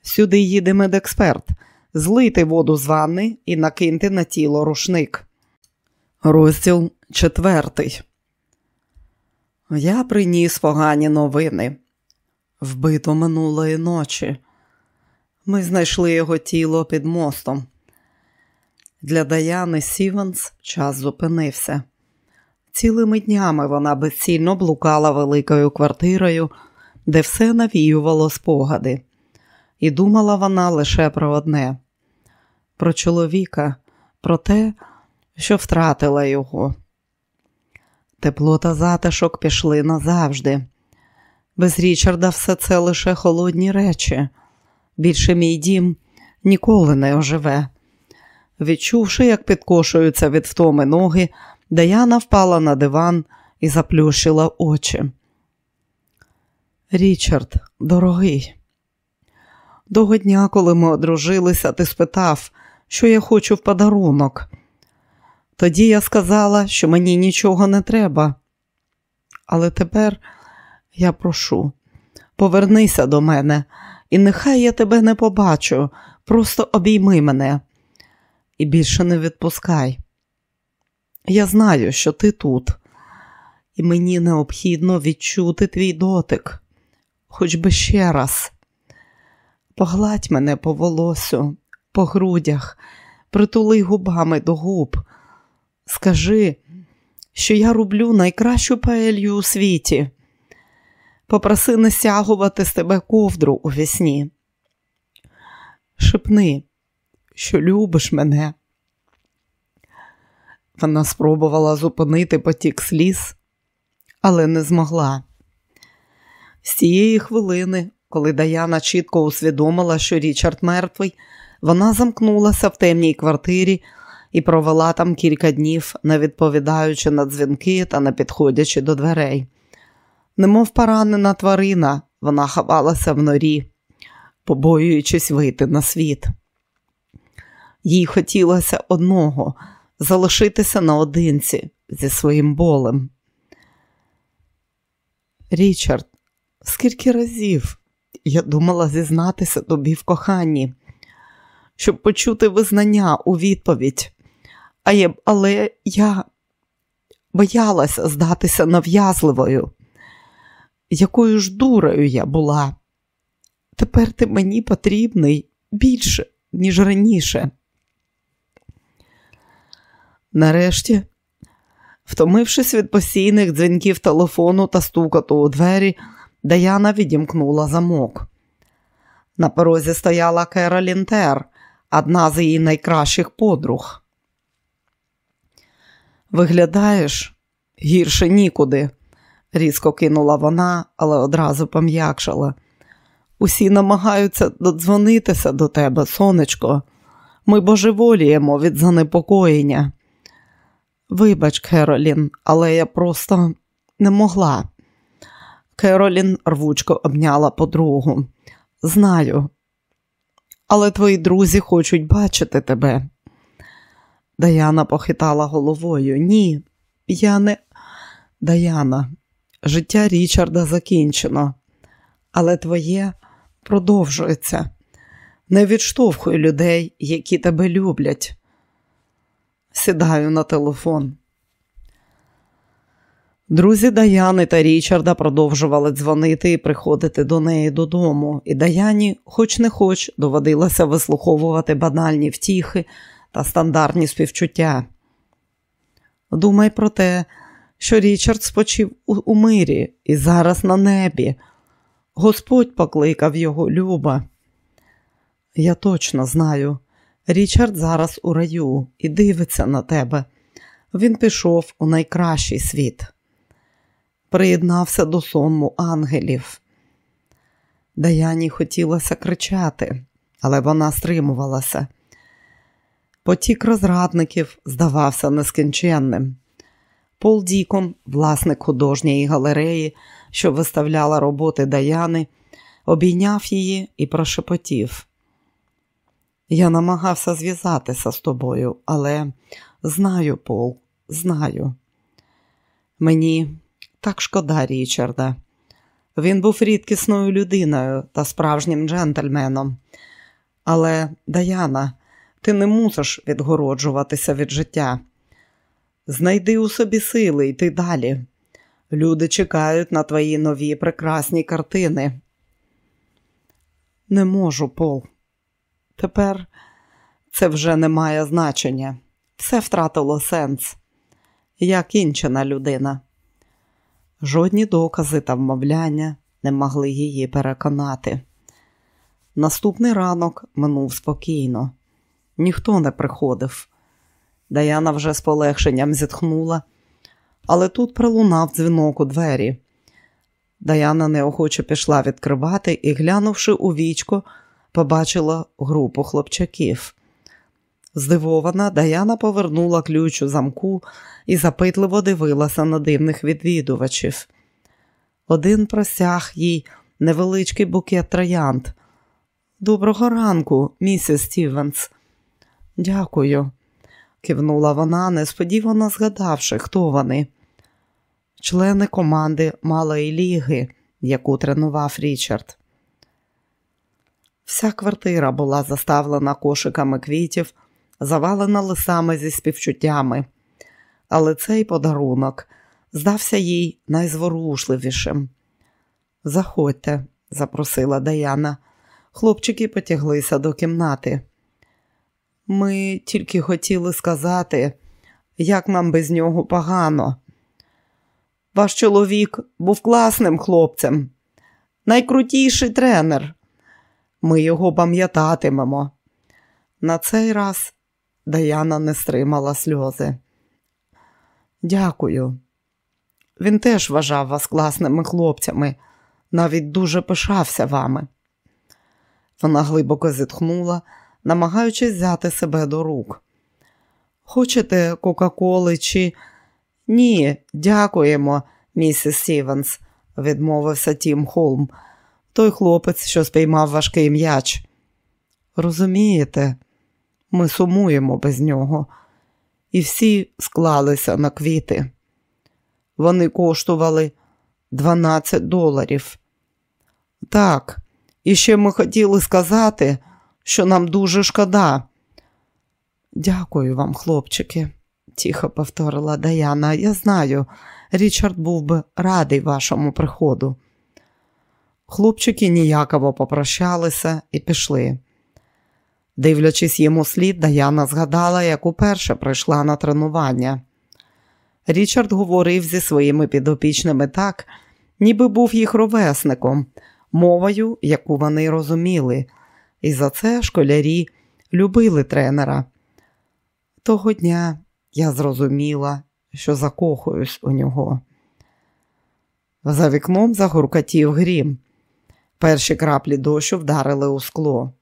Сюди їде медексперт. Злити воду з ванни і накиньте на тіло рушник. Розділ четвертий. Я приніс погані новини. Вбито минулої ночі. Ми знайшли його тіло під мостом. Для Даяни Сівенс час зупинився. Цілими днями вона безцільно блукала великою квартирою, де все навіювало спогади, і думала вона лише про одне: про чоловіка, про те, що втратила його. Тепло та затишок пішли назавжди. Без Річарда все це лише холодні речі. Більше мій дім ніколи не оживе. Відчувши, як підкошуються від втоми ноги, Даяна впала на диван і заплющила очі. Річард, дорогий, того дня, коли ми одружилися, ти спитав, що я хочу в подарунок. Тоді я сказала, що мені нічого не треба. Але тепер я прошу, повернися до мене, і нехай я тебе не побачу, просто обійми мене і більше не відпускай. Я знаю, що ти тут, і мені необхідно відчути твій дотик, хоч би ще раз. Погладь мене по волосю, по грудях, притули губами до губ. Скажи, що я роблю найкращу паелью у світі. Попроси не сягувати з тебе ковдру у вісні. Шепни, що любиш мене. Вона спробувала зупинити потік сліз, але не змогла. З цієї хвилини, коли Даяна чітко усвідомила, що Річард мертвий, вона замкнулася в темній квартирі і провела там кілька днів, не відповідаючи на дзвінки та не підходячи до дверей. Немов поранена тварина, вона ховалася в норі, побоюючись вийти на світ. Їй хотілося одного залишитися наодинці зі своїм болем. Річард, скільки разів я думала зізнатися тобі в коханні, щоб почути визнання у відповідь, а я, але я боялася здатися нав'язливою, якою ж дурою я була. Тепер ти мені потрібний більше, ніж раніше. Нарешті, втомившись від постійних дзвінків телефону та стукоту у двері, Даяна відімкнула замок. На порозі стояла Керолін Тер, одна з її найкращих подруг. Виглядаєш гірше нікуди, різко кинула вона, але одразу пом'якшала. Усі намагаються додзвонитися до тебе, сонечко. Ми божеволіємо від занепокоєння. Вибач, Керолін, але я просто не могла. Керолін рвучко обняла подругу. Знаю, але твої друзі хочуть бачити тебе. Даяна похитала головою. Ні, я не. Даяна, життя Річарда закінчено, але твоє продовжується. Не відштовхуй людей, які тебе люблять сідаю на телефон. Друзі Даяни та Річарда продовжували дзвонити і приходити до неї додому, і Даяні, хоч не хоч, доводилося вислуховувати банальні втіхи та стандартні співчуття. Думай про те, що Річард спочив у, у мирі і зараз на небі. Господь покликав його Люба. Я точно знаю. Річард зараз у раю і дивиться на тебе. Він пішов у найкращий світ, приєднався до сонму ангелів. Даяні хотілося кричати, але вона стримувалася. Потік розрадників здавався нескінченним. Пол Дікон, власник художньої галереї, що виставляла роботи Даяни, обійняв її і прошепотів. Я намагався зв'язатися з тобою, але знаю, Пол, знаю. Мені так шкода Річарда. Він був рідкісною людиною та справжнім джентльменом. Але, Даяна, ти не мусиш відгороджуватися від життя. Знайди у собі сили йти далі. Люди чекають на твої нові прекрасні картини. Не можу, Пол. Тепер це вже не має значення. Все втратило сенс. Я кінчена людина. Жодні докази та вмовляння не могли її переконати. Наступний ранок минув спокійно, ніхто не приходив. Даяна вже з полегшенням зітхнула, але тут пролунав дзвінок у двері. Даяна неохоче пішла відкривати і, глянувши у вічко, побачила групу хлопчаків. Здивована, Даяна повернула ключ у замку і запитливо дивилася на дивних відвідувачів. Один просяг їй невеличкий букет троянд. Доброго ранку, місіс Стівенс. Дякую, кивнула вона, несподівано згадавши, хто вони. Члени команди Малої ліги, яку тренував Річард. Вся квартира була заставлена кошиками квітів, завалена лисами зі співчуттями, але цей подарунок здався їй найзворушливішим. Заходьте, запросила Даяна. Хлопчики потяглися до кімнати. Ми тільки хотіли сказати, як нам без нього погано. Ваш чоловік був класним хлопцем, найкрутіший тренер. Ми його пам'ятатимемо. На цей раз Даяна не стримала сльози. Дякую. Він теж вважав вас класними хлопцями, навіть дуже пишався вами. Вона глибоко зітхнула, намагаючись взяти себе до рук. Хочете Кока-Коли чи ні, дякуємо, місіс Сівенс, відмовився Тім Холм, той хлопець, що спіймав важкий м'яч. Розумієте, ми сумуємо без нього, і всі склалися на квіти. Вони коштували 12 доларів. Так, і ще ми хотіли сказати, що нам дуже шкода. Дякую вам, хлопчики, тихо повторила Даяна. Я знаю, Річард був би радий вашому приходу. Хлопчики ніяково попрощалися і пішли. Дивлячись йому слід, Даяна згадала, як уперше прийшла на тренування. Річард говорив зі своїми підопічними так, ніби був їх ровесником, мовою, яку вони розуміли, і за це школярі любили тренера. Того дня я зрозуміла, що закохуюсь у нього. За вікном загуркотів грім. Перші краплі дощу вдарили у скло.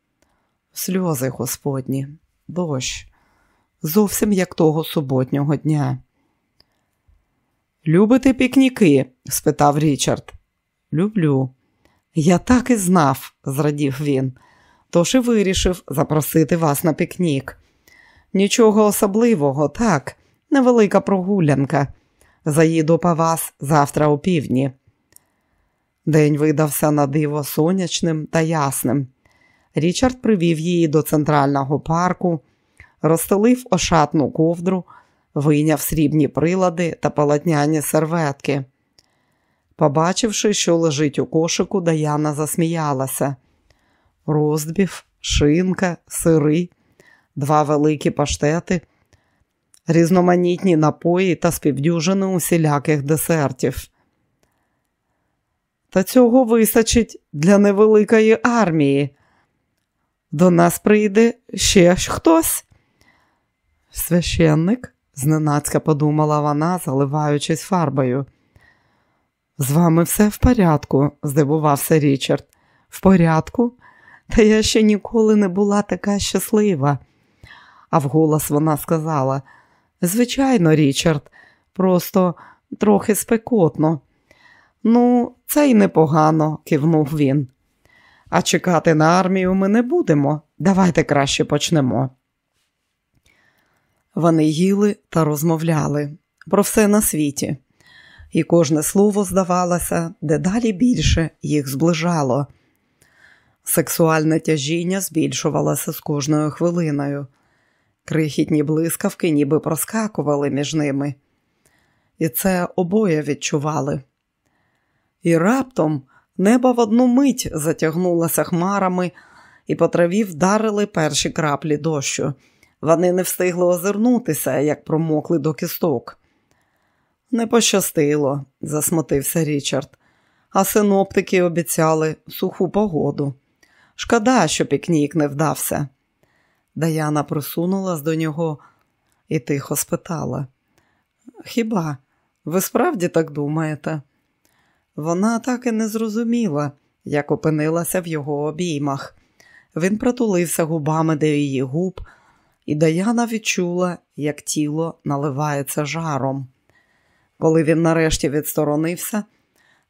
Сльози господні, дощ, зовсім як того суботнього дня. Любите пікніки? спитав Річард. Люблю. Я так і знав, зрадів він, тож і вирішив запросити вас на пікнік. Нічого особливого, так, невелика прогулянка. Заїду по вас завтра у півдні. День видався на диво сонячним та ясним. Річард привів її до центрального парку, розстелив ошатну ковдру, вийняв срібні прилади та полотняні серветки. Побачивши, що лежить у кошику, Даяна засміялася. Роздбів, шинка, сири, два великі паштети, різноманітні напої та співдюжини усіляких десертів. Та цього вистачить для невеликої армії. До нас прийде ще хтось. Священник, зненацька подумала вона, заливаючись фарбою. З вами все в порядку, здивувався Річард. В порядку? Та я ще ніколи не була така щаслива. А вголос вона сказала: Звичайно, Річард, просто трохи спекотно. Ну, це й непогано, кивнув він. А чекати на армію ми не будемо. Давайте краще почнемо. Вони їли та розмовляли про все на світі, і кожне слово, здавалося, дедалі більше їх зближало. Сексуальне тяжіння збільшувалося з кожною хвилиною. Крихітні блискавки ніби проскакували між ними, і це обоє відчували. І раптом небо в одну мить затягнулося хмарами, і по траві вдарили перші краплі дощу. Вони не встигли озирнутися, як промокли до кісток. Не пощастило, засмутився Річард, а синоптики обіцяли суху погоду. Шкода, що пікнік не вдався. Даяна присунулась до нього і тихо спитала: Хіба ви справді так думаєте? Вона так і не зрозуміла, як опинилася в його обіймах. Він притулився губами до її губ, і Даяна відчула, як тіло наливається жаром. Коли він нарешті відсторонився,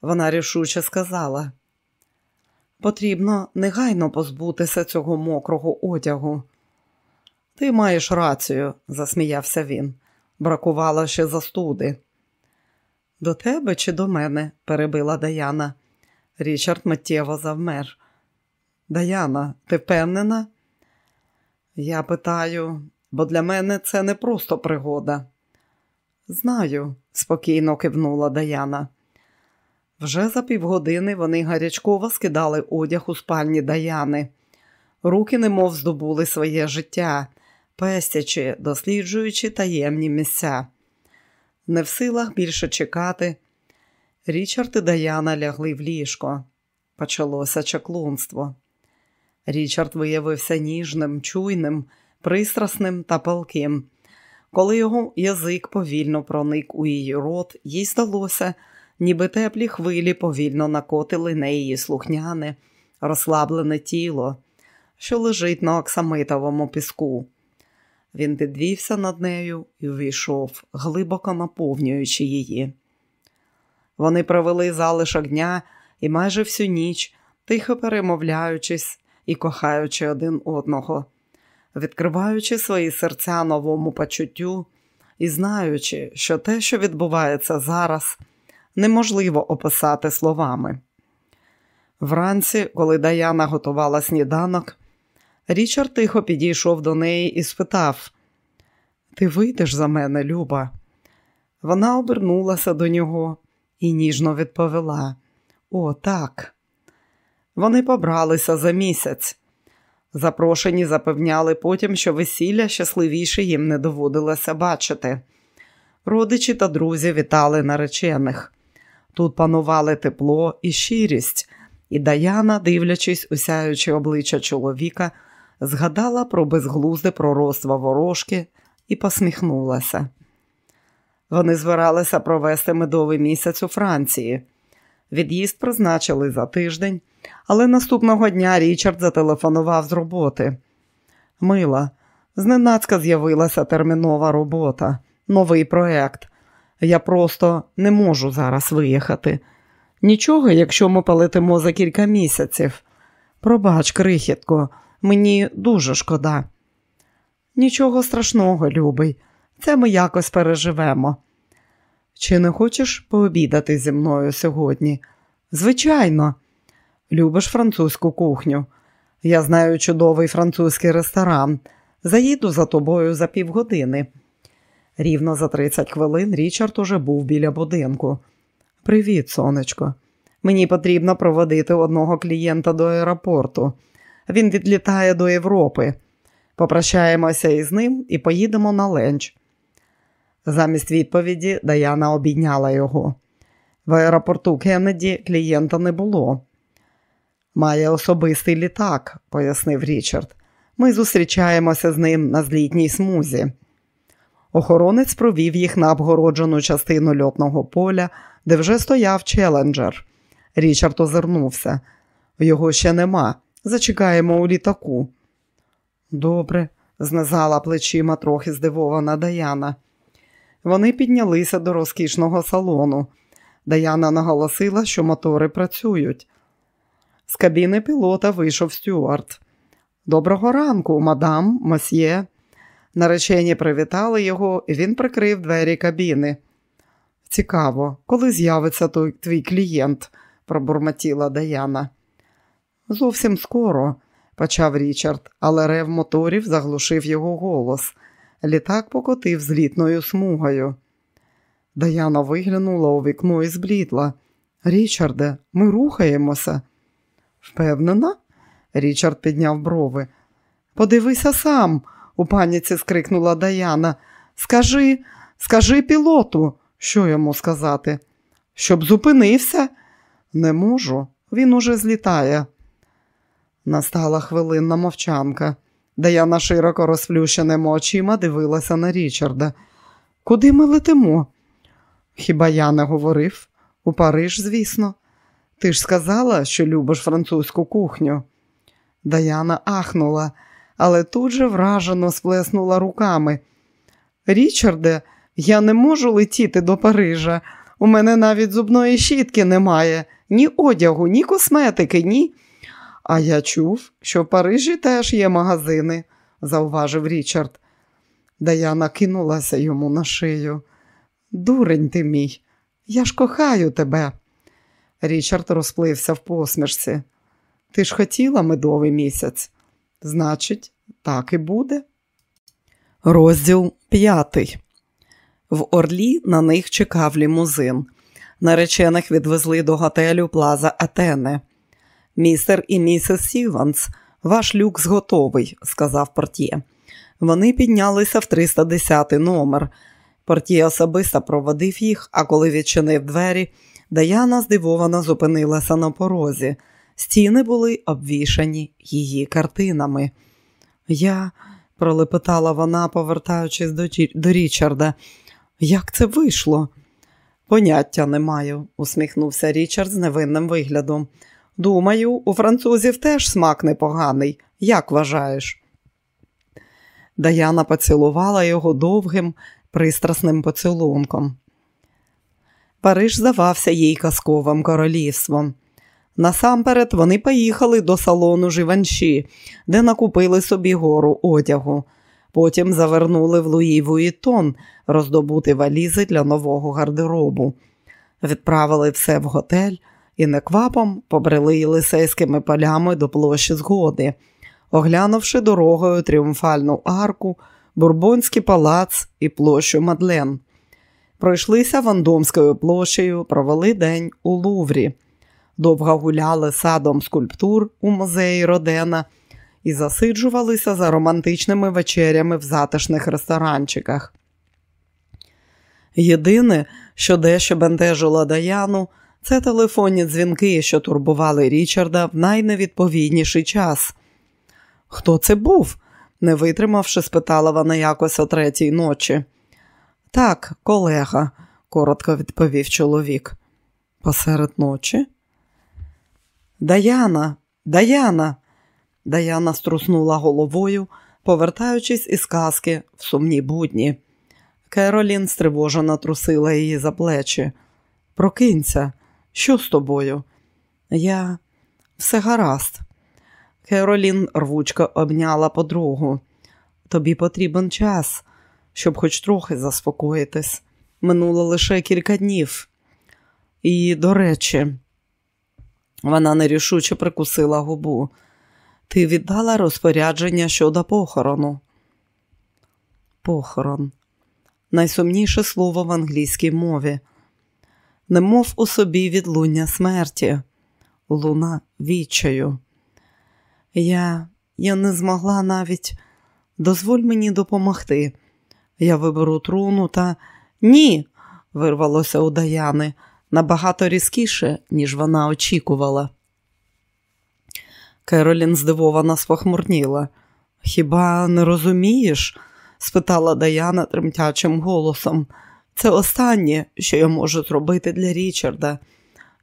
вона рішуче сказала: Потрібно негайно позбутися цього мокрого одягу. Ти маєш рацію, засміявся він. Бракувало ще застуди. До тебе чи до мене? перебила Даяна. Річард миттєво завмер. Даяна, ти впевнена? Я питаю, бо для мене це не просто пригода. Знаю, спокійно кивнула Даяна. Вже за півгодини вони гарячково скидали одяг у спальні Даяни. Руки немов здобули своє життя, пестячи, досліджуючи таємні місця. Не в силах більше чекати. Річард і Даяна лягли в ліжко. Почалося чаклунство. Річард виявився ніжним, чуйним, пристрасним та палким. Коли його язик повільно проник у її рот, їй здалося, ніби теплі хвилі повільно накотили на її слухняне, розслаблене тіло, що лежить на оксамитовому піску. Він підвівся над нею і увійшов, глибоко наповнюючи її. Вони провели залишок дня і майже всю ніч, тихо перемовляючись і кохаючи один одного, відкриваючи свої серця новому почуттю і знаючи, що те, що відбувається зараз, неможливо описати словами. Вранці, коли Даяна готувала сніданок, Річард тихо підійшов до неї і спитав: Ти вийдеш за мене, Люба? Вона обернулася до нього і ніжно відповіла: О, так. Вони побралися за місяць. Запрошені запевняли потім, що весілля щасливіше їм не доводилося бачити. Родичі та друзі вітали наречених. Тут панували тепло і щирість, і Даяна, дивлячись, усяючи обличчя чоловіка, згадала про безглузде пророцтво ворожки і посміхнулася. Вони збиралися провести медовий місяць у Франції. Від'їзд призначили за тиждень, але наступного дня Річард зателефонував з роботи. Мила, зненацька з'явилася термінова робота, новий проект. Я просто не можу зараз виїхати. Нічого, якщо ми полетимо за кілька місяців. Пробач, крихітко, мені дуже шкода. Нічого страшного, любий, це ми якось переживемо. Чи не хочеш пообідати зі мною сьогодні? Звичайно, любиш французьку кухню. Я знаю чудовий французький ресторан. Заїду за тобою за півгодини. Рівно за 30 хвилин Річард уже був біля будинку. Привіт, сонечко. Мені потрібно проводити одного клієнта до аеропорту. Він відлітає до Європи. Попрощаємося із ним і поїдемо на ленч. Замість відповіді Даяна обійняла його. В аеропорту Кеннеді клієнта не було. Має особистий літак, пояснив Річард. Ми зустрічаємося з ним на злітній смузі. Охоронець провів їх на обгороджену частину льотного поля, де вже стояв челенджер. Річард озирнувся. Його ще нема. Зачекаємо у літаку. Добре, знизала плечима трохи здивована Даяна. Вони піднялися до розкішного салону. Даяна наголосила, що мотори працюють. З кабіни пілота вийшов Стюарт. Доброго ранку, мадам, мосьє. Наречені привітали його, і він прикрив двері кабіни. Цікаво, коли з'явиться твій клієнт, пробурмотіла Даяна. Зовсім скоро, почав Річард, але рев моторів заглушив його голос. Літак покотив злітною смугою. Даяна виглянула у вікно і зблідла. Річарде, ми рухаємося. Впевнена? Річард підняв брови. Подивися сам, у паніці скрикнула Даяна. Скажи, скажи пілоту, що йому сказати? Щоб зупинився? Не можу, він уже злітає. Настала хвилинна мовчанка. Даяна широко розплющеними очима дивилася на Річарда. Куди ми летимо? Хіба я не говорив? У Париж, звісно. Ти ж сказала, що любиш французьку кухню. Даяна ахнула, але тут же вражено сплеснула руками. Річарде, я не можу летіти до Парижа. У мене навіть зубної щітки немає, ні одягу, ні косметики, ні. А я чув, що в Парижі теж є магазини, зауважив Річард. Даяна кинулася йому на шию. Дурень ти мій, я ж кохаю тебе. Річард розплився в посмішці. Ти ж хотіла медовий місяць? Значить, так і буде. Розділ п'ятий. В Орлі на них чекав лімузин. Наречених відвезли до готелю Плаза Атене. Містер і місіс Стівенс, ваш люкс готовий, сказав портє. Вони піднялися в 310 номер. Портє особисто проводив їх, а коли відчинив двері, Даяна здивовано зупинилася на порозі. Стіни були обвішані її картинами. Я, пролепетала вона, повертаючись до, до Річарда, як це вийшло? Поняття не маю, усміхнувся Річард з невинним виглядом. Думаю, у французів теж смак непоганий. Як вважаєш? Даяна поцілувала його довгим, пристрасним поцілунком. Париж здавався їй казковим королівством. Насамперед вони поїхали до салону Живанші, де накупили собі гору одягу. Потім завернули в Луї Вуїттон роздобути валізи для нового гардеробу. Відправили все в готель і неквапом побрели Єлисейськими полями до площі Згоди, оглянувши дорогою тріумфальну арку, Бурбонський палац і площу Мадлен. Пройшлися Вандомською площею, провели день у Луврі, довго гуляли садом скульптур у музеї Родена і засиджувалися за романтичними вечерями в затишних ресторанчиках. Єдине, що дещо бентежило Даяну, це телефонні дзвінки, що турбували Річарда в найневідповідніший час. Хто це був? не витримавши, спитала вона якось о третій ночі. Так, колега, коротко відповів чоловік. Посеред ночі. Даяна, Даяна. Даяна струснула головою, повертаючись із казки в сумні будні. Керолін стривожено трусила її за плечі. Прокинься, що з тобою? Я все гаразд. Керолін рвучко обняла подругу. Тобі потрібен час, щоб хоч трохи заспокоїтись. Минуло лише кілька днів. І, до речі, вона нерішуче прикусила губу. Ти віддала розпорядження щодо похорону. Похорон. Найсумніше слово в англійській мові. Немов у собі відлуння смерті, луна відчаю. Я я не змогла навіть дозволь мені допомогти. Я виберу труну та ні, вирвалося у Даяни. набагато різкіше, ніж вона очікувала. Керолін здивовано спохмурніла. Хіба не розумієш? спитала Даяна тремтячим голосом. Це останнє, що я можу зробити для Річарда,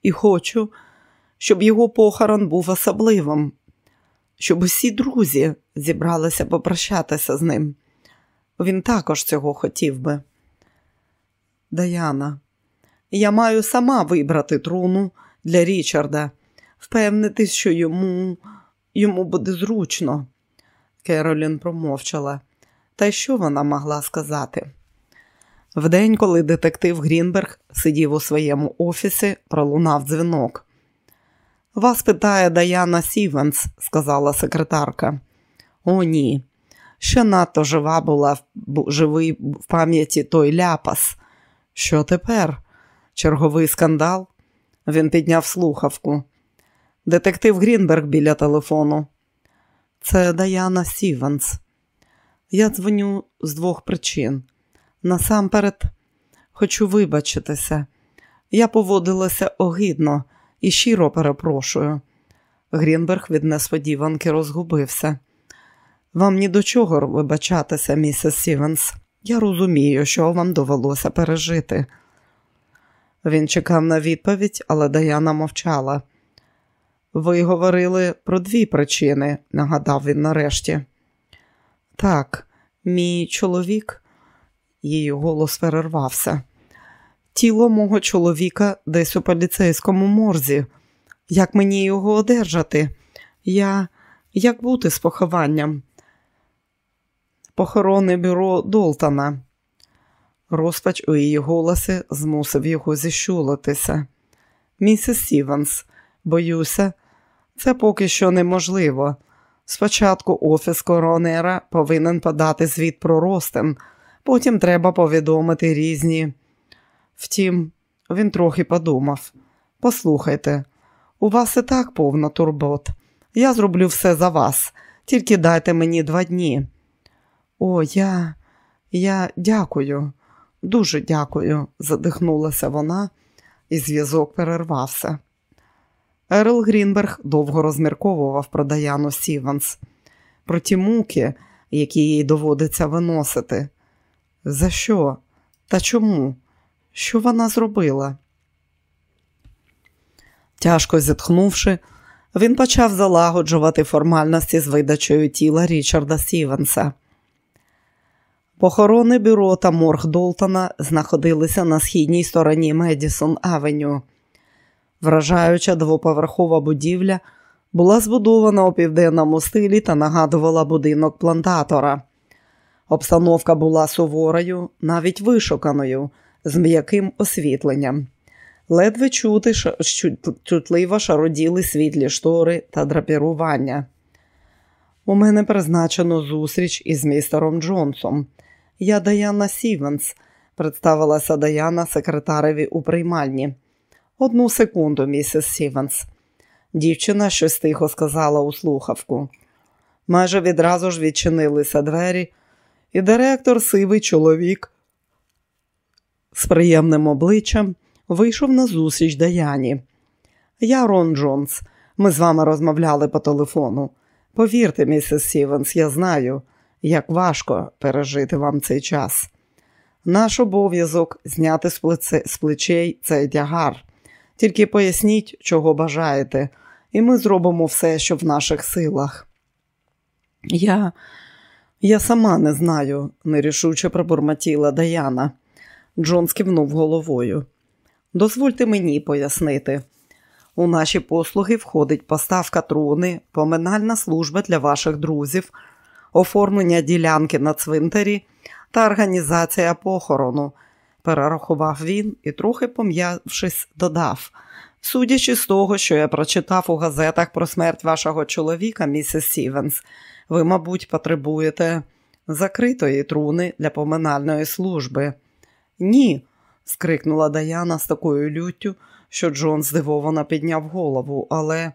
і хочу, щоб його похорон був особливим, щоб усі друзі зібралися попрощатися з ним. Він також цього хотів би. Даяна, я маю сама вибрати труну для Річарда, впевнитись, що йому, йому буде зручно. Керолін промовчала. Та й що вона могла сказати? Вдень, коли детектив Грінберг сидів у своєму офісі, пролунав дзвінок. Вас питає Даяна Сівенс, сказала секретарка. О, ні. Ще надто жива була живий в пам'яті той ляпас. Що тепер? Черговий скандал? Він підняв слухавку. Детектив Грінберг біля телефону. Це Даяна Стівенс. Я дзвоню з двох причин. Насамперед, хочу вибачитися. Я поводилася огидно і щиро перепрошую. Грінберг від несподіванки розгубився. Вам ні до чого вибачатися, місіс Стівенс. Я розумію, що вам довелося пережити. Він чекав на відповідь, але Даяна мовчала. Ви говорили про дві причини, нагадав він нарешті. Так, мій чоловік, її голос перервався. Тіло мого чоловіка десь у поліцейському морзі. Як мені його одержати? Я як бути з похованням? Похоронне бюро Долтона. Розпач у її голосі змусив його зіщулитися. Місіс Стівенс, боюся, це поки що неможливо. Спочатку офіс коронера повинен подати звіт про розтин, потім треба повідомити різні. Втім, він трохи подумав. Послухайте, у вас і так повно турбот. Я зроблю все за вас, тільки дайте мені два дні. О, я, я дякую, дуже дякую, задихнулася вона, і зв'язок перервався. Ерл Грінберг довго розмірковував про Даяну Стівенс, про ті муки, які їй доводиться виносити. За що? Та чому? Що вона зробила? Тяжко зітхнувши, він почав залагоджувати формальності з видачею тіла Річарда Стівенса. Похоронне бюро та морг Долтона знаходилися на східній стороні Медісон Авеню. Вражаюча двоповерхова будівля була збудована у південному стилі та нагадувала будинок плантатора. Обстановка була суворою, навіть вишуканою, з м'яким освітленням. Ледве чути, чутливо шароділи світлі штори та драпірування. У мене призначено зустріч із містером Джонсом. Я Даяна Стівенс, представилася Даяна секретареві у приймальні. Одну секунду, місіс Стівенс. Дівчина щось тихо сказала у слухавку. Майже відразу ж відчинилися двері, і директор, сивий чоловік з приємним обличчям вийшов назустріч Даяні. Я Рон Джонс. Ми з вами розмовляли по телефону. Повірте, місіс Сівенс, я знаю, як важко пережити вам цей час. Наш обов'язок зняти з плечей цей тягар. Тільки поясніть, чого бажаєте, і ми зробимо все, що в наших силах. Я я сама не знаю, нерішуче пробурмотіла Даяна. Джон скивнув головою. Дозвольте мені пояснити. У наші послуги входить поставка труни, поминальна служба для ваших друзів, оформлення ділянки на цвинтарі та організація похорону перерахував він і, трохи пом'явшись, додав. Судячи з того, що я прочитав у газетах про смерть вашого чоловіка, місіс Сівенс, ви, мабуть, потребуєте закритої труни для поминальної служби. Ні, скрикнула Даяна з такою люттю, що Джон здивовано підняв голову, але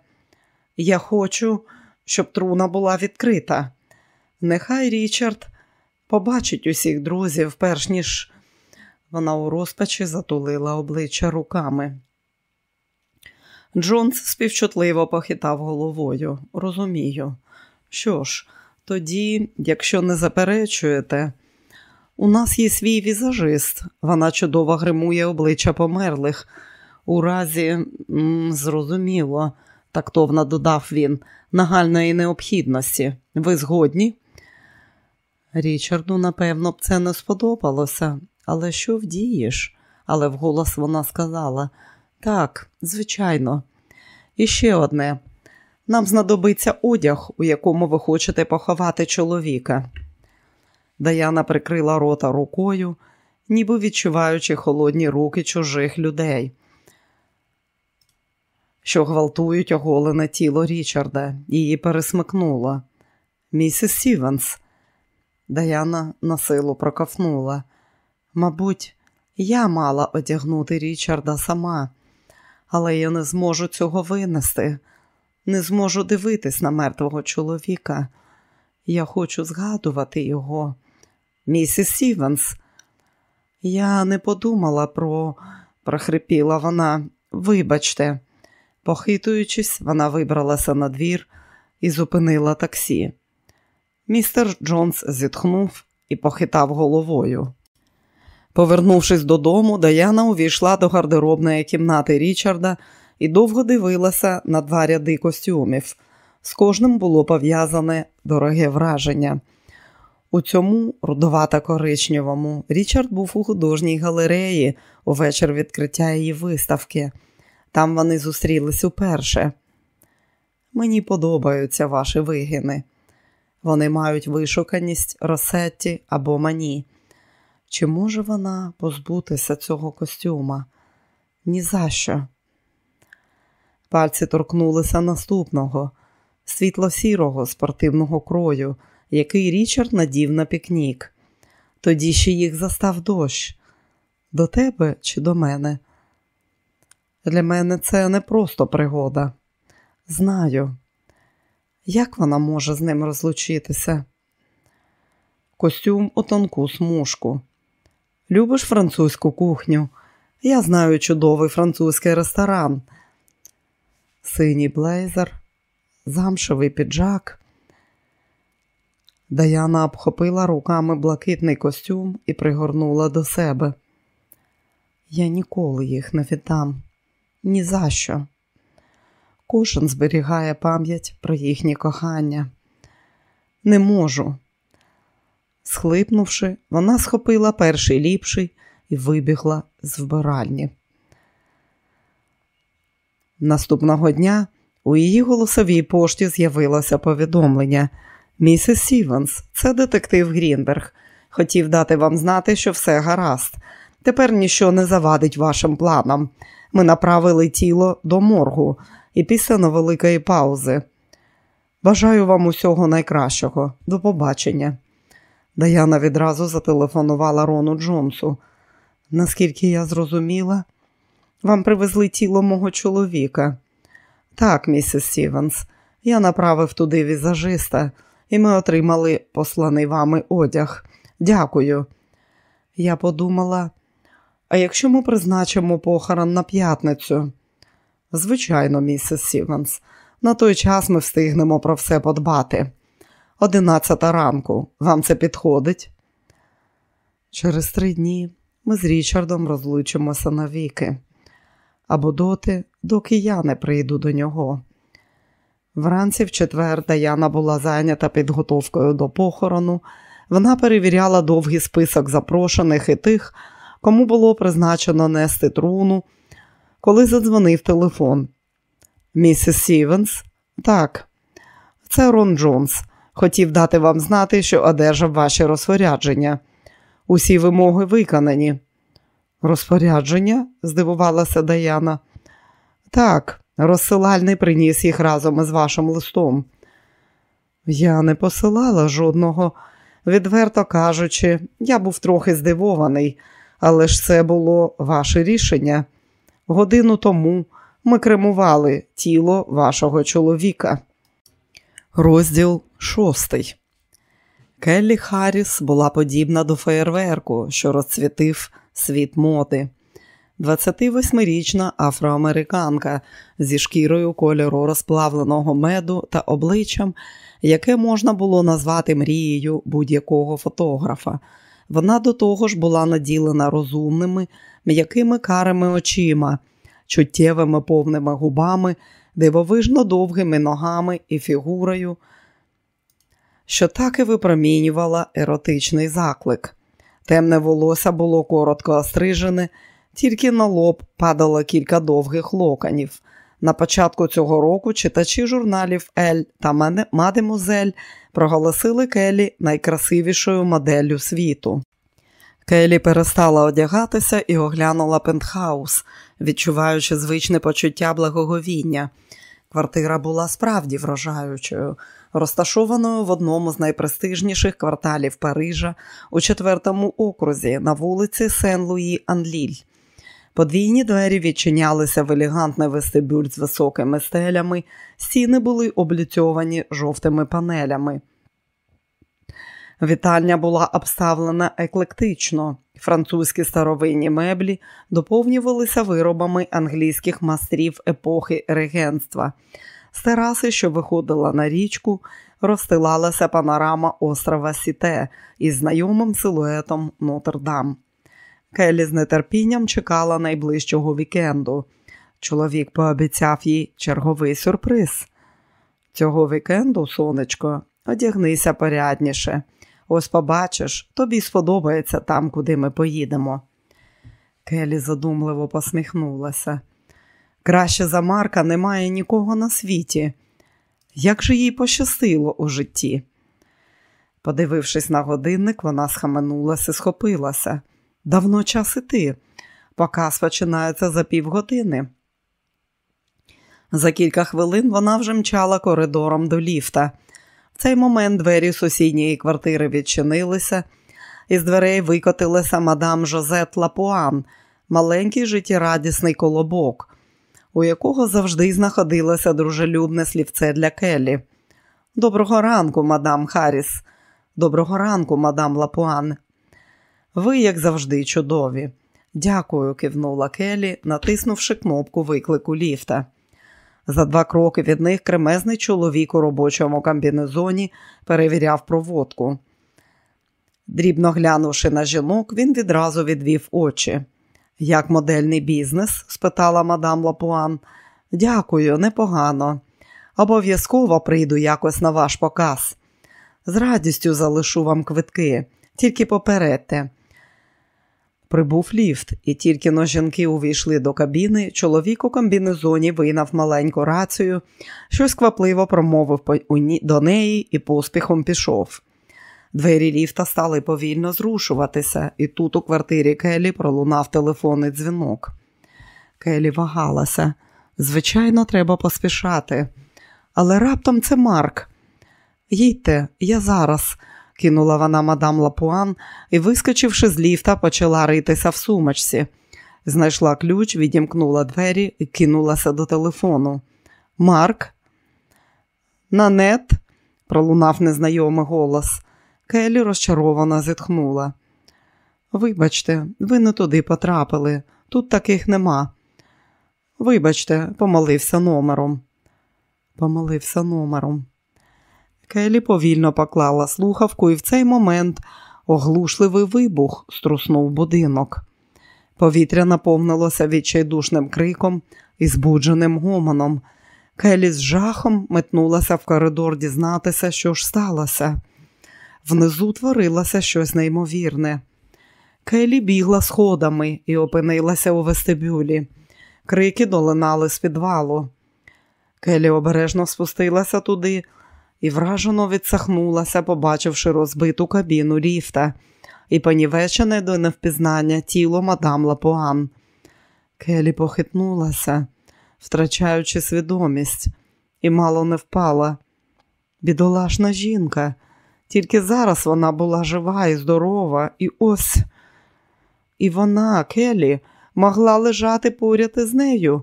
я хочу, щоб труна була відкрита. Нехай Річард побачить усіх друзів, перш ніж вона у розпачі затулила обличчя руками. Джонс співчутливо похитав головою. Розумію. Що ж, тоді, якщо не заперечуєте, у нас є свій візажист. Вона чудово гримує обличчя померлих. У разі, зрозуміло, тактовно додав він, нагальної необхідності. Ви згодні? Річарду, напевно, б це не сподобалося, але що вдієш? Але вголос вона сказала так, звичайно. І ще одне. Нам знадобиться одяг, у якому ви хочете поховати чоловіка. Даяна прикрила рота рукою, ніби відчуваючи холодні руки чужих людей, що гвалтують оголене тіло Річарда, її пересмикнула. Місіс Сівенс. Даяна на силу проковтнула. Мабуть, я мала одягнути Річарда сама, але я не зможу цього винести, не зможу дивитись на мертвого чоловіка. Я хочу згадувати його. Місіс Стівенс. Я не подумала про, прохрипіла вона. Вибачте, похитуючись, вона вибралася надвір і зупинила таксі. Містер Джонс зітхнув і похитав головою. Повернувшись додому, Даяна увійшла до гардеробної кімнати Річарда і довго дивилася на два ряди костюмів. З кожним було пов'язане дороге враження. У цьому рудовато коричневому Річард був у художній галереї у вечір відкриття її виставки. Там вони зустрілись уперше. Мені подобаються ваші вигини. Вони мають вишуканість Росетті або мані. Чи може вона позбутися цього костюма? Ні за що. Пальці торкнулися наступного, світло-сірого спортивного крою, який Річард надів на пікнік. Тоді ще їх застав дощ. До тебе чи до мене? Для мене це не просто пригода. Знаю, як вона може з ним розлучитися? Костюм у тонку смужку. Любиш французьку кухню? Я знаю чудовий французький ресторан. Синій блейзер, замшевий піджак. Даяна обхопила руками блакитний костюм і пригорнула до себе. Я ніколи їх не віддам. Ні за що. Кожен зберігає пам'ять про їхнє кохання. Не можу. Схлипнувши, вона схопила перший ліпший і вибігла з вбиральні. Наступного дня у її голосовій пошті з'явилося повідомлення. Місіс Сівенс, це детектив Грінберг. Хотів дати вам знати, що все гаразд. Тепер ніщо не завадить вашим планам. Ми направили тіло до моргу і після невеликої паузи. Бажаю вам усього найкращого. До побачення. Даяна відразу зателефонувала Рону Джонсу. Наскільки я зрозуміла, вам привезли тіло мого чоловіка. Так, місіс Сівенс, я направив туди візажиста, і ми отримали посланий вами одяг. Дякую. Я подумала, а якщо ми призначимо похорон на п'ятницю? Звичайно, місіс Сівенс, на той час ми встигнемо про все подбати. Одинадцята ранку. Вам це підходить? Через три дні ми з Річардом розлучимося навіки. Або доти, доки я не прийду до нього. Вранці в четвер Даяна була зайнята підготовкою до похорону. Вона перевіряла довгий список запрошених і тих, кому було призначено нести труну, коли задзвонив телефон. Місіс Сівенс? Так, це Рон Джонс. Хотів дати вам знати, що одержав ваші розпорядження. Усі вимоги виконані. Розпорядження? здивувалася Даяна. Так, розсилальний приніс їх разом із вашим листом. Я не посилала жодного. Відверто кажучи, я був трохи здивований, але ж це було ваше рішення. Годину тому ми кремували тіло вашого чоловіка. Розділ шостий. Келлі Харріс була подібна до феєрверку, що розцвітив світ моди. 28-річна афроамериканка зі шкірою кольору розплавленого меду та обличчям, яке можна було назвати мрією будь-якого фотографа. Вона до того ж була наділена розумними, м'якими карими очима, чуттєвими повними губами, дивовижно довгими ногами і фігурою, що так і випромінювала еротичний заклик. Темне волосся було коротко острижене, тільки на лоб падало кілька довгих локонів. На початку цього року читачі журналів Ель та Мадемузель проголосили Келі найкрасивішою моделлю світу. Келі перестала одягатися і оглянула пентхаус, відчуваючи звичне почуття благоговіння. Квартира була справді вражаючою, розташованою в одному з найпрестижніших кварталів Парижа у четвертому окрузі на вулиці Сен-Луї-Анліль. Подвійні двері відчинялися в елегантний вестибюль з високими стелями, стіни були облицьовані жовтими панелями. Вітальня була обставлена еклектично. Французькі старовинні меблі доповнювалися виробами англійських майстрів епохи регентства. З тераси, що виходила на річку, розстилалася панорама острова Сіте із знайомим силуетом Нотр-Дам. Келі з нетерпінням чекала найближчого вікенду. Чоловік пообіцяв їй черговий сюрприз. Цього вікенду, сонечко, одягнися порядніше. Ось побачиш, тобі сподобається там, куди ми поїдемо. Келі задумливо посміхнулася. Краще за Марка немає нікого на світі. Як же їй пощастило у житті? Подивившись на годинник, вона схаменулася схопилася. Давно час іти. Показ починається за півгодини. За кілька хвилин вона вже мчала коридором до ліфта. В цей момент двері сусідньої квартири відчинилися, із дверей викотилася мадам Жозет Лапуан, маленький життєрадісний колобок, у якого завжди знаходилося дружелюбне слівце для Келі. Доброго ранку, мадам Харріс. Доброго ранку, мадам Лапуан. Ви, як завжди, чудові. Дякую, кивнула Келі, натиснувши кнопку виклику ліфта. За два кроки від них кремезний чоловік у робочому комбінезоні перевіряв проводку. Дрібно глянувши на жінок, він відразу відвів очі. Як модельний бізнес? спитала мадам Лапуан. Дякую, непогано. Обов'язково прийду якось на ваш показ. З радістю залишу вам квитки, тільки попередьте. Прибув ліфт, і тільки но жінки увійшли до кабіни, чоловік у комбінезоні винав маленьку рацію, щось квапливо промовив до неї і поспіхом пішов. Двері ліфта стали повільно зрушуватися, і тут у квартирі Келі пролунав телефонний дзвінок. Келі вагалася. Звичайно, треба поспішати. Але раптом це Марк. Їдьте, я зараз кинула вона мадам Лапуан і, вискочивши з ліфта, почала ритися в сумочці. Знайшла ключ, відімкнула двері і кинулася до телефону. Марк? Нанет? пролунав незнайомий голос. Келі розчаровано зітхнула. Вибачте, ви не туди потрапили. Тут таких нема. Вибачте, помолився номером. Помолився номером. Келі повільно поклала слухавку, і в цей момент оглушливий вибух струснув будинок. Повітря наповнилося відчайдушним криком і збудженим гомоном. Келі з жахом метнулася в коридор дізнатися, що ж сталося. Внизу творилося щось неймовірне. Келі бігла сходами і опинилася у вестибюлі. Крики долинали з підвалу. Келі обережно спустилася туди і вражено відсахнулася, побачивши розбиту кабіну ліфта і понівечене до невпізнання тіло мадам Лапуан. Келі похитнулася, втрачаючи свідомість, і мало не впала. Бідолашна жінка, тільки зараз вона була жива і здорова, і ось. І вона, Келі, могла лежати поряд із нею,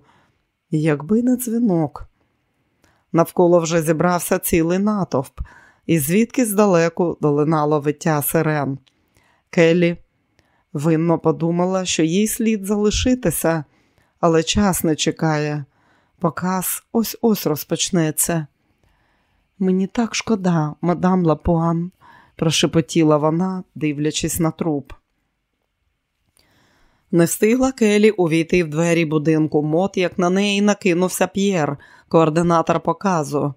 якби не дзвінок. Навколо вже зібрався цілий натовп, і звідки здалеку долинало виття сирен. Келлі Винно подумала, що їй слід залишитися, але час не чекає. Показ ось ось розпочнеться. Мені так шкода, мадам Лапуан, прошепотіла вона, дивлячись на труп. Не встигла Келі увійти в двері будинку мот, як на неї накинувся П'єр, координатор показу.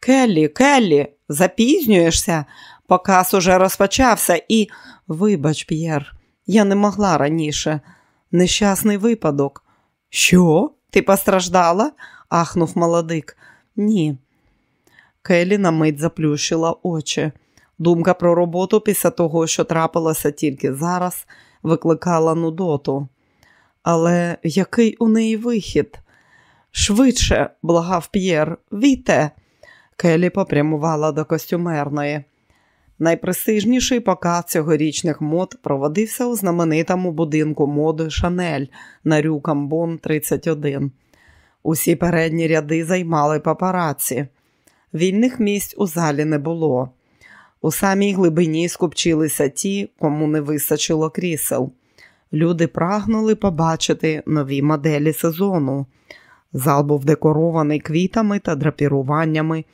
Келлі, Келлі, запізнюєшся? Показ уже розпочався і. Вибач, П'єр, я не могла раніше. Нещасний випадок. Що? Ти постраждала? ахнув молодик. Ні. Келі на мить заплющила очі. Думка про роботу після того, що трапилося тільки зараз, викликала нудоту. Але який у неї вихід? Швидше, благав П'єр, віте. Келі попрямувала до костюмерної. Найпрестижніший показ цьогорічних мод проводився у знаменитому будинку моди Шанель на рю Камбон 31. Усі передні ряди займали папараці. Вільних місць у залі не було. У самій глибині скупчилися ті, кому не вистачило крісел. Люди прагнули побачити нові моделі сезону. Зал був декорований квітами та драпіруваннями,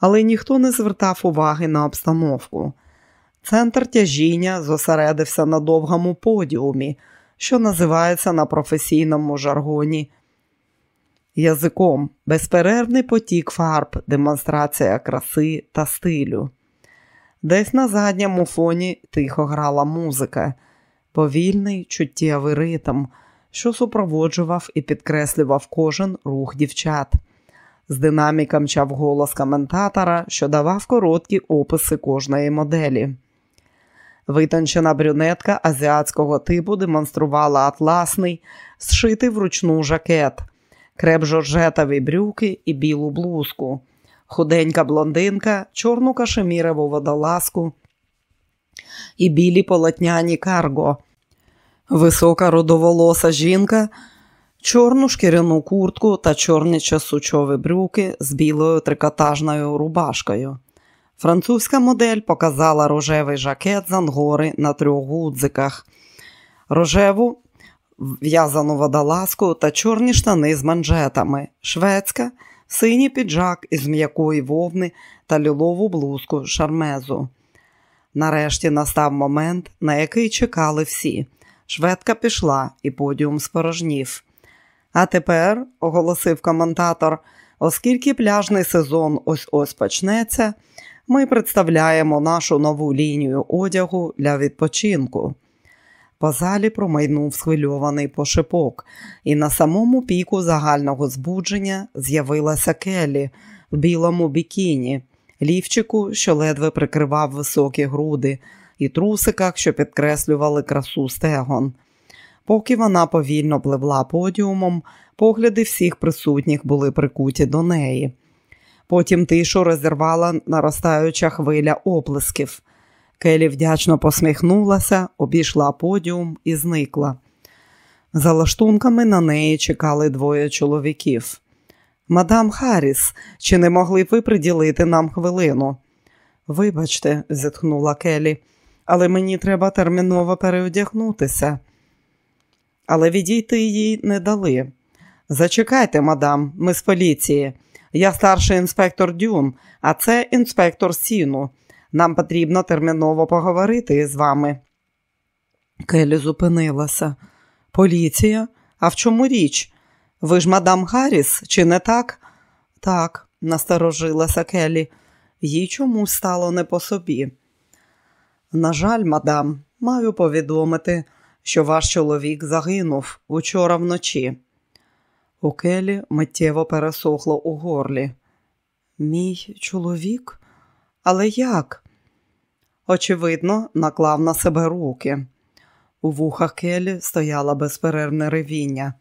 але ніхто не звертав уваги на обстановку. Центр тяжіння зосередився на довгому подіумі, що називається на професійному жаргоні язиком безперервний потік фарб, демонстрація краси та стилю. Десь на задньому фоні тихо грала музика, повільний чуттєвий ритм, що супроводжував і підкреслював кожен рух дівчат. З динаміка мчав голос коментатора, що давав короткі описи кожної моделі. Витончена брюнетка азіатського типу демонструвала атласний, зшитий вручну жакет, креп жоржетові брюки і білу блузку, худенька блондинка, чорну кашемірову водолазку і білі полотняні карго, висока родоволоса жінка, чорну шкіряну куртку та чорні часучові брюки з білою трикотажною рубашкою. Французька модель показала рожевий жакет з ангори на трьох гудзиках, рожеву в'язану водолазку та чорні штани з манжетами, шведська, синій піджак із м'якої вовни та лілову блузку шармезу. Нарешті настав момент, на який чекали всі. Шведка пішла, і подіум спорожнів. А тепер, оголосив коментатор, оскільки пляжний сезон ось ось почнеться, ми представляємо нашу нову лінію одягу для відпочинку. По залі промайнув схвильований пошепок, і на самому піку загального збудження з'явилася Келлі в білому бікіні, лівчику, що ледве прикривав високі груди, і трусиках, що підкреслювали красу стегон. Поки вона повільно пливла подіумом, погляди всіх присутніх були прикуті до неї. Потім тишу розірвала наростаюча хвиля оплесків. Келі вдячно посміхнулася, обійшла подіум і зникла. За лаштунками на неї чекали двоє чоловіків. Мадам Харріс, чи не могли б ви приділити нам хвилину? Вибачте, зітхнула Келі, але мені треба терміново переодягнутися. Але відійти їй не дали. Зачекайте, мадам, ми з поліції. Я старший інспектор Дюн, а це інспектор Сіну. Нам потрібно терміново поговорити з вами. Келі зупинилася. Поліція? А в чому річ? Ви ж мадам Гарріс, чи не так? Так, насторожилася Келі. Їй чомусь стало не по собі. На жаль, мадам, маю повідомити, що ваш чоловік загинув учора вночі. У Келі миттєво пересохло у горлі. Мій чоловік? Але як? Очевидно, наклав на себе руки. У вухах Келі стояло безперервне ревіння.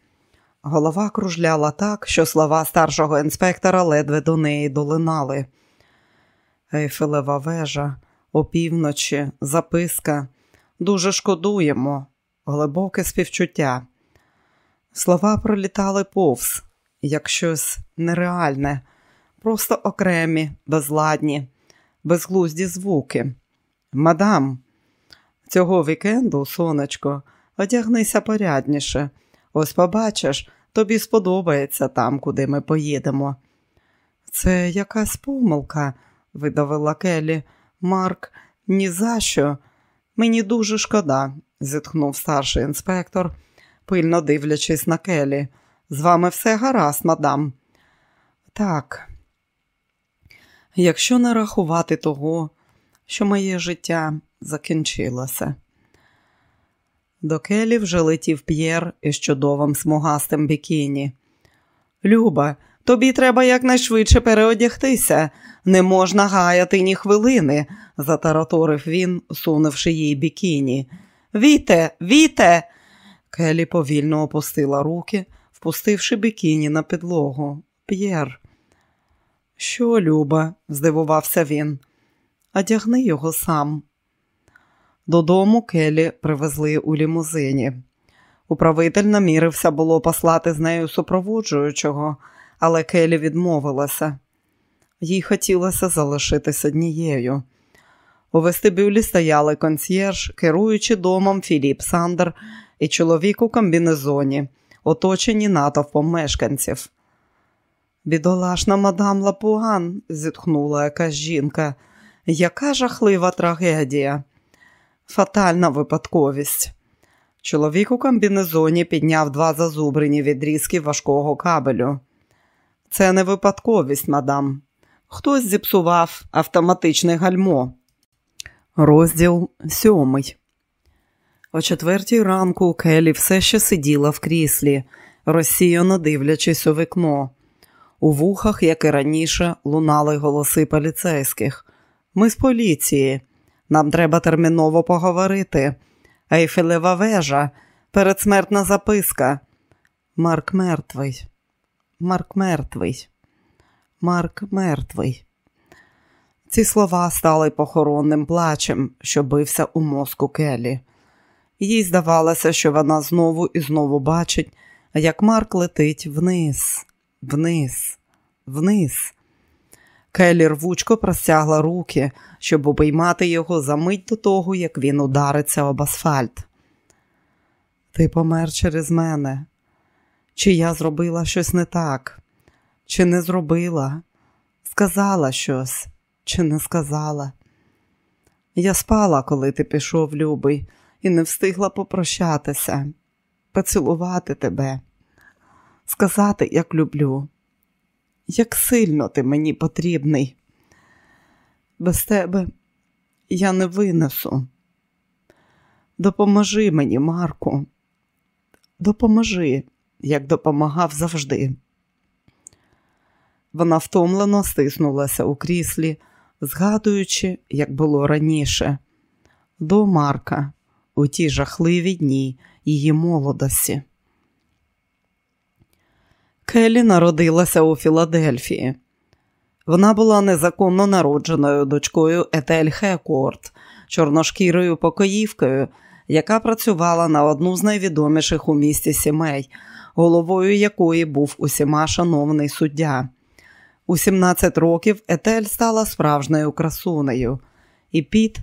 Голова кружляла так, що слова старшого інспектора ледве до неї долинали. Ейфелева вежа, опівночі, записка. Дуже шкодуємо, глибоке співчуття. Слова пролітали повз, як щось нереальне, просто окремі, безладні, безглузді звуки. Мадам, Цього вікенду, сонечко, одягнися порядніше. Ось побачиш, тобі сподобається там, куди ми поїдемо. Це якась помилка, видавила Келі. Марк, ні за що. Мені дуже шкода, зітхнув старший інспектор, пильно дивлячись на Келі. З вами все гаразд, мадам. Так, якщо не рахувати того, що моє життя закінчилося. До Келі вже летів П'єр із чудовим смугастим бікіні. Люба, тобі треба якнайшвидше переодягтися. Не можна гаяти ні хвилини, затараторив він, сунувши їй бікіні. Віте, віте. Келі повільно опустила руки, впустивши бікіні на підлогу. П'єр. Що, Люба? здивувався він. Одягни його сам. Додому Келі привезли у лімузині. Управитель намірився було послати з нею супроводжуючого, але Келі відмовилася. Їй хотілося залишитись однією. У вестибюлі стояли консьєрж, керуючи домом Філіп Сандер і чоловік у комбінезоні, оточені натовпом мешканців. Бідолашна мадам Лапуан, зітхнула якась жінка. Яка жахлива трагедія, фатальна випадковість. Чоловік у комбінезоні підняв два зазубрені відрізки важкого кабелю. Це не випадковість, мадам. Хтось зіпсував автоматичне гальмо. Розділ сьомий. О четвертій ранку Келі все ще сиділа в кріслі, розсіяно дивлячись у вікно. У вухах, як і раніше, лунали голоси поліцейських. Ми з поліції. Нам треба терміново поговорити. Ейфелева вежа, передсмертна записка. Марк мертвий. Марк мертвий. Марк мертвий. Ці слова стали похоронним плачем, що бився у мозку Келі. Їй здавалося, що вона знову і знову бачить, як Марк летить вниз, вниз, вниз. Келі рвучко простягла руки, щоб обіймати його за мить до того, як він удариться об асфальт. Ти помер через мене. Чи я зробила щось не так? Чи не зробила? Сказала щось, чи не сказала? Я спала, коли ти пішов, любий, і не встигла попрощатися, поцілувати тебе, сказати, як люблю як сильно ти мені потрібний. Без тебе я не винесу. Допоможи мені, Марку, допоможи, як допомагав завжди. Вона втомлено стиснулася у кріслі, згадуючи, як було раніше, до Марка у ті жахливі дні її молодості. Келі народилася у Філадельфії. Вона була незаконно народженою дочкою Етель Хекорт, чорношкірою покоївкою, яка працювала на одну з найвідоміших у місті сімей, головою якої був усіма шановний суддя. У 17 років Етель стала справжньою красунею, і Піт,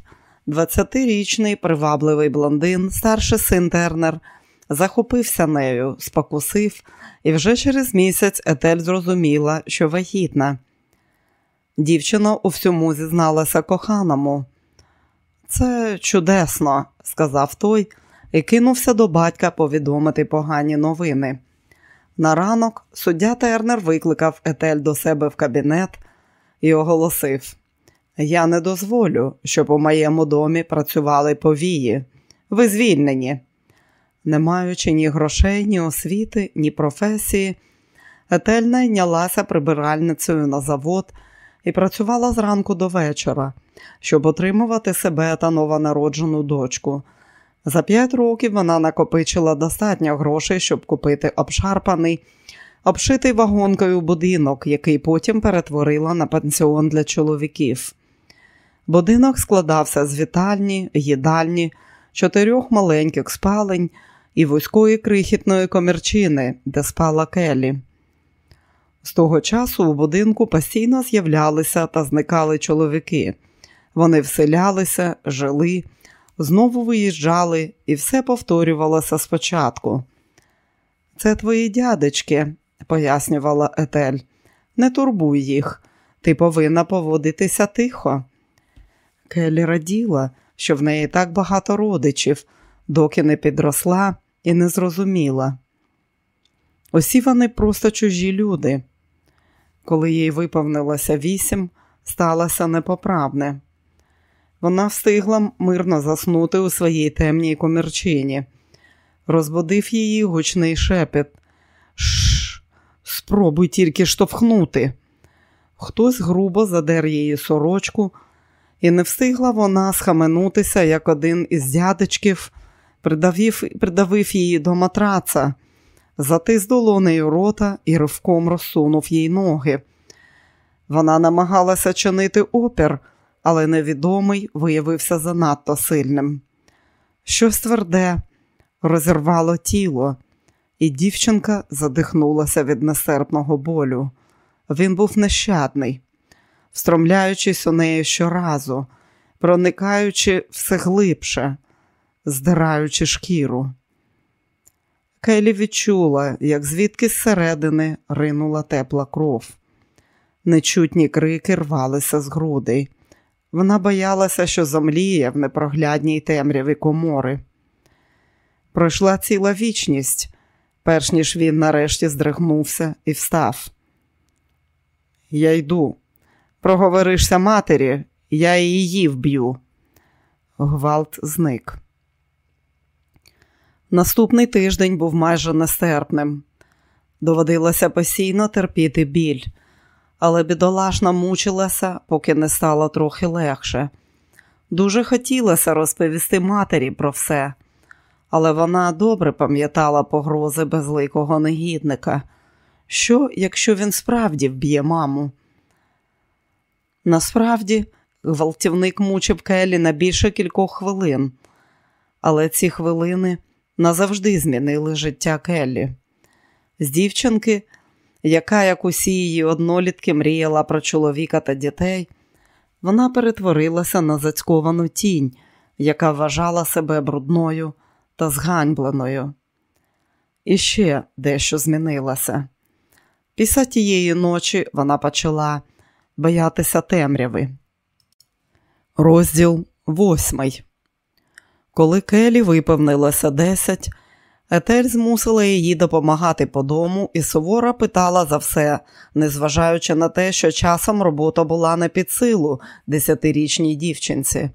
20-річний привабливий блондин, старший син Тернер, захопився нею, спокусив і вже через місяць Етель зрозуміла, що вагітна. Дівчина у всьому зізналася коханому. Це чудесно, сказав той і кинувся до батька повідомити погані новини. На ранок суддя Тернер викликав Етель до себе в кабінет і оголосив: Я не дозволю, щоб у моєму домі працювали повії. Ви звільнені не маючи ні грошей, ні освіти, ні професії, Етель найнялася прибиральницею на завод і працювала зранку до вечора, щоб отримувати себе та новонароджену дочку. За п'ять років вона накопичила достатньо грошей, щоб купити обшарпаний, обшитий вагонкою будинок, який потім перетворила на пансіон для чоловіків. Будинок складався з вітальні, їдальні, чотирьох маленьких спалень і вузької крихітної комірчини, де спала Келі. З того часу у будинку постійно з'являлися та зникали чоловіки. Вони вселялися, жили, Знову виїжджали, і все повторювалося спочатку. Це твої дядечки, пояснювала Етель. Не турбуй їх, ти повинна поводитися тихо. Келі раділа, що в неї так багато родичів, доки не підросла і не зрозуміла. Усі вони просто чужі люди. Коли їй виповнилося вісім, сталося непоправне. Вона встигла мирно заснути у своїй темній комірчині. Розбудив її гучний шепіт. Шш, спробуй тільки штовхнути. Хтось грубо задер її сорочку, і не встигла вона схаменутися, як один із дядечків придавив, придавив її до матраца, затис долонею рота і ривком розсунув їй ноги. Вона намагалася чинити опір, але невідомий виявився занадто сильним. Щось тверде розірвало тіло, і дівчинка задихнулася від нестерпного болю. Він був нещадний, встромляючись у неї щоразу, проникаючи все глибше, здираючи шкіру. Келі відчула, як звідки зсередини ринула тепла кров. Нечутні крики рвалися з грудей. Вона боялася, що замліє в непроглядній темряві комори. Пройшла ціла вічність, перш ніж він нарешті здригнувся і встав. Я йду. Проговоришся матері, я її вб'ю. Гвалт зник. Наступний тиждень був майже нестерпним. Доводилося постійно терпіти біль, але бідолашна мучилася, поки не стало трохи легше. Дуже хотілося розповісти матері про все, але вона добре пам'ятала погрози безликого негідника. Що, якщо він справді вб'є маму? Насправді, гвалтівник мучив Келі на більше кількох хвилин, але ці хвилини назавжди змінили життя Келлі. З дівчинки, яка, як усі її однолітки, мріяла про чоловіка та дітей, вона перетворилася на зацьковану тінь, яка вважала себе брудною та зганьбленою. І ще дещо змінилося. Після тієї ночі вона почала боятися темряви. Розділ восьмий. Коли Келі виповнилося десять, Етель змусила її допомагати по дому і суворо питала за все, незважаючи на те, що часом робота була не під силу десятирічній дівчинці.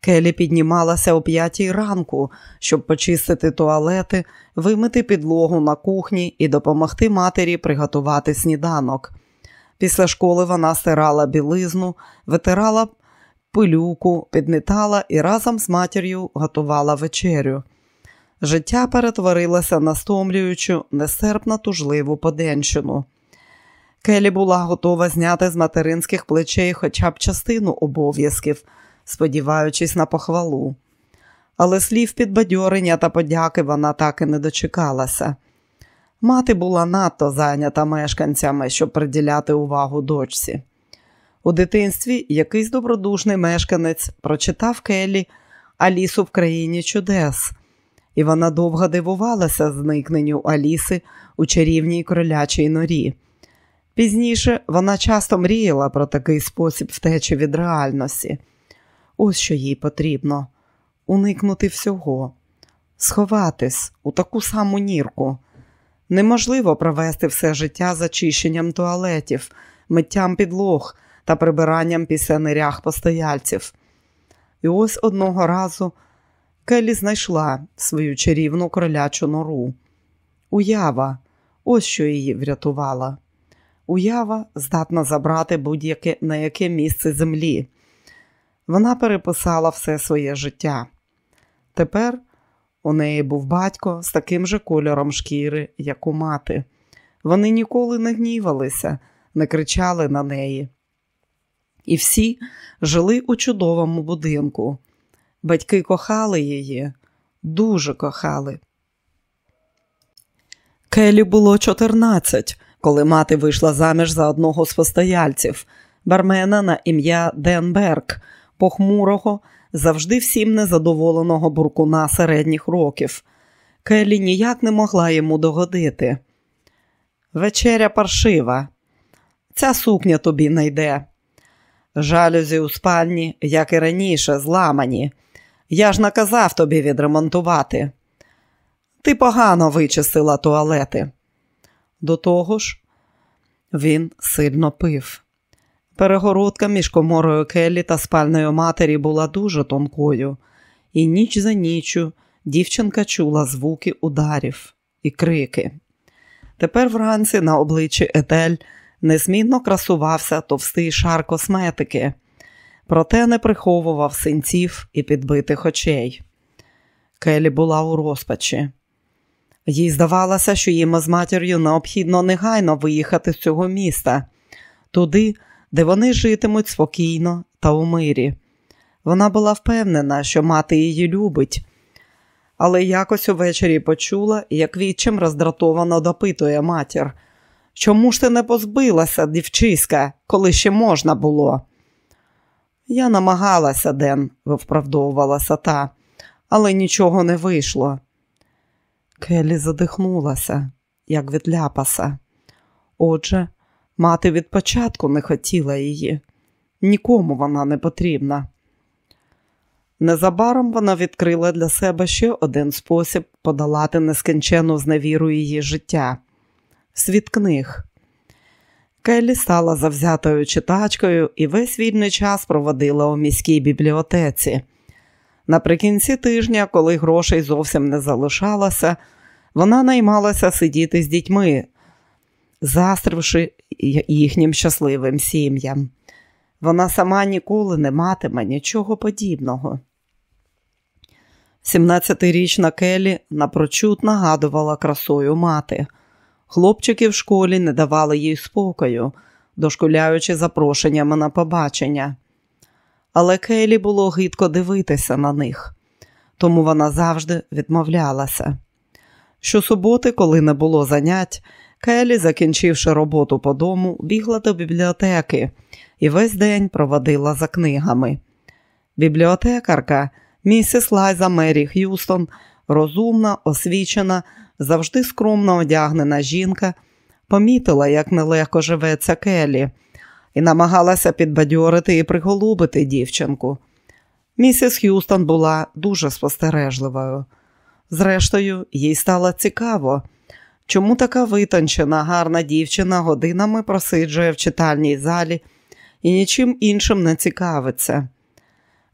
Келі піднімалася о п'ятій ранку, щоб почистити туалети, вимити підлогу на кухні і допомогти матері приготувати сніданок. Після школи вона стирала білизну, витирала пилюку, підмітала і разом з матір'ю готувала вечерю. Життя перетворилося на стомлюючу, нестерпно тужливу поденщину. Келі була готова зняти з материнських плечей хоча б частину обов'язків, сподіваючись на похвалу. Але слів підбадьорення та подяки вона так і не дочекалася. Мати була надто зайнята мешканцями, щоб приділяти увагу дочці. У дитинстві якийсь добродушний мешканець прочитав Келлі Алісу в країні чудес, і вона довго дивувалася зникненню Аліси у чарівній кролячій норі. Пізніше вона часто мріяла про такий спосіб втечі від реальності. Ось що їй потрібно уникнути всього, сховатись у таку саму нірку. Неможливо провести все життя за чищенням туалетів, миттям підлог та прибиранням після нерях постояльців. І ось одного разу Келлі знайшла свою чарівну кролячу нору. Уява, ось що її врятувала. Уява здатна забрати будь-яке на яке місце землі. Вона переписала все своє життя. Тепер у неї був батько з таким же кольором шкіри, як у мати. Вони ніколи не гнівалися, не кричали на неї. І всі жили у чудовому будинку. Батьки кохали її, дуже кохали. Келі було 14, коли мати вийшла заміж за одного з постояльців, бармена на ім'я Ден Берг, похмурого, завжди всім незадоволеного буркуна середніх років. Келі ніяк не могла йому догодити. Вечеря паршива, ця сукня тобі не йде. Жалюзі у спальні, як і раніше, зламані. Я ж наказав тобі відремонтувати. Ти погано вичистила туалети. До того ж, він сильно пив. Перегородка між коморою Келлі та спальною матері була дуже тонкою, і ніч за ніччю дівчинка чула звуки ударів і крики. Тепер вранці на обличчі Етель незмінно красувався товстий шар косметики, проте не приховував синців і підбитих очей. Келі була у розпачі. Їй здавалося, що їм з матір'ю необхідно негайно виїхати з цього міста, туди, де вони житимуть спокійно та у мирі. Вона була впевнена, що мати її любить, але якось увечері почула, як відчим роздратовано допитує матір. Чому ж ти не позбилася, дівчиська, коли ще можна було? Я намагалася, Ден, виправдовувалася та, але нічого не вийшло. Келі задихнулася, як від ляпаса. Отже, мати від початку не хотіла її, нікому вона не потрібна. Незабаром вона відкрила для себе ще один спосіб подолати нескінчену зневіру її життя світ книг. Келлі стала завзятою читачкою і весь вільний час проводила у міській бібліотеці. Наприкінці тижня, коли грошей зовсім не залишалося, вона наймалася сидіти з дітьми, застривши їхнім щасливим сім'ям. Вона сама ніколи не матиме нічого подібного. 17-річна Келі напрочуд нагадувала красою мати. Хлопчики в школі не давали їй спокою, дошкуляючи запрошеннями на побачення. Але Келі було гидко дивитися на них, тому вона завжди відмовлялася. Щосуботи, коли не було занять, Келі, закінчивши роботу по дому, бігла до бібліотеки і весь день проводила за книгами. Бібліотекарка, місіс Лайза Мері Х'юстон, розумна, освічена, завжди скромно одягнена жінка, помітила, як нелегко живеться Келі, і намагалася підбадьорити і приголубити дівчинку. Місіс Х'юстон була дуже спостережливою. Зрештою, їй стало цікаво, чому така витончена, гарна дівчина годинами просиджує в читальній залі і нічим іншим не цікавиться.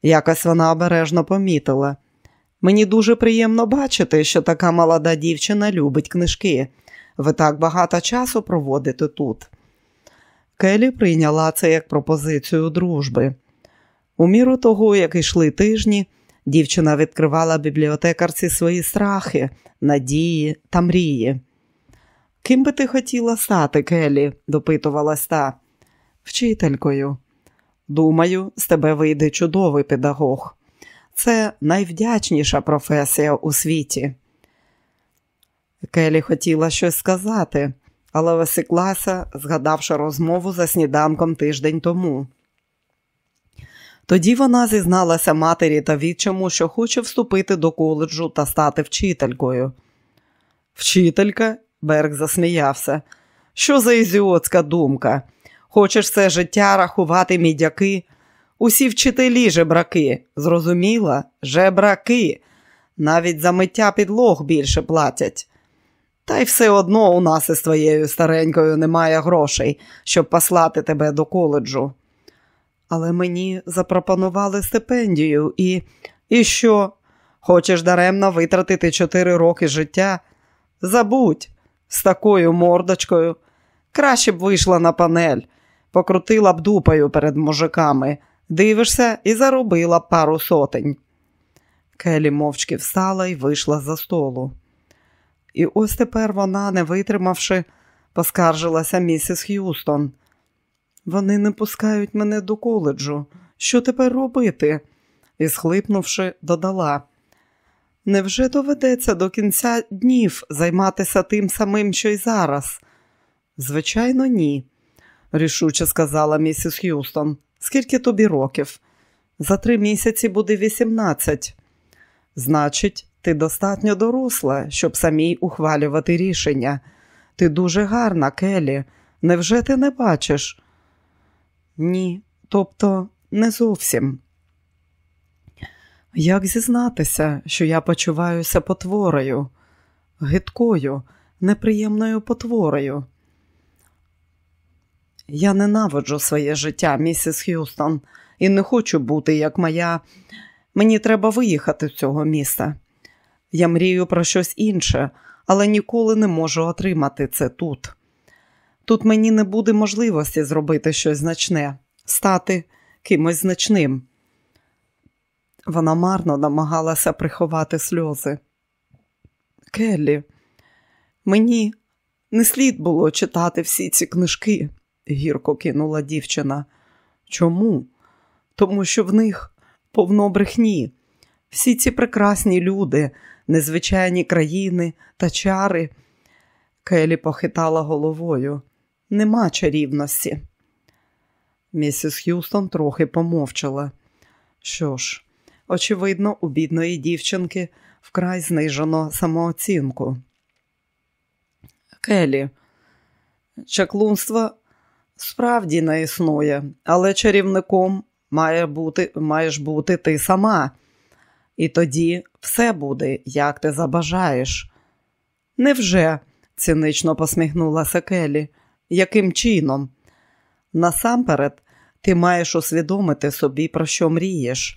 Якось вона обережно помітила. Мені дуже приємно бачити, що така молода дівчина любить книжки. Ви так багато часу проводите тут. Келі прийняла це як пропозицію дружби. У міру того, як йшли тижні, дівчина відкривала бібліотекарці свої страхи, надії та мрії. Ким би ти хотіла стати, Келі? допитувалась та. Вчителькою. Думаю, з тебе вийде чудовий педагог. Це найвдячніша професія у світі. Келі хотіла щось сказати, але висіклася, згадавши розмову за сніданком тиждень тому. Тоді вона зізналася матері та відчому, що хоче вступити до коледжу та стати вчителькою. Вчителька? Берг засміявся. Що за ізіотська думка? Хочеш все життя рахувати мідяки? Усі вчителі жебраки, зрозуміла? Жебраки. Навіть за миття підлог більше платять. Та й все одно у нас із твоєю старенькою немає грошей, щоб послати тебе до коледжу. Але мені запропонували стипендію і. І що? Хочеш даремно витратити чотири роки життя? Забудь, з такою мордочкою. Краще б вийшла на панель, покрутила б дупою перед мужиками. Дивишся і заробила пару сотень. Келі мовчки встала і вийшла за столу. І ось тепер вона, не витримавши, поскаржилася місіс Х'юстон. Вони не пускають мене до коледжу. Що тепер робити? І, схлипнувши, додала. Невже доведеться до кінця днів займатися тим самим, що й зараз? Звичайно, ні, рішуче сказала місіс Х'юстон. Скільки тобі років? За три місяці буде 18. Значить, ти достатньо доросла, щоб самій ухвалювати рішення. Ти дуже гарна, Келі. Невже ти не бачиш? Ні, тобто не зовсім. Як зізнатися, що я почуваюся потворою, гидкою, неприємною потворою? Я ненавиджу своє життя, місіс Х'юстон, і не хочу бути, як моя. Мені треба виїхати з цього міста. Я мрію про щось інше, але ніколи не можу отримати це тут. Тут мені не буде можливості зробити щось значне, стати кимось значним. Вона марно намагалася приховати сльози. Келлі, мені не слід було читати всі ці книжки, гірко кинула дівчина. Чому? Тому що в них повно брехні. Всі ці прекрасні люди, незвичайні країни та чари. Келі похитала головою. Нема чарівності. Місіс Х'юстон трохи помовчала. Що ж, очевидно, у бідної дівчинки вкрай знижено самооцінку. Келі, чаклунство справді не існує, але чарівником має бути, маєш бути ти сама. І тоді все буде, як ти забажаєш. Невже? цинично посміхнулася Келі. Яким чином? Насамперед, ти маєш усвідомити собі, про що мрієш.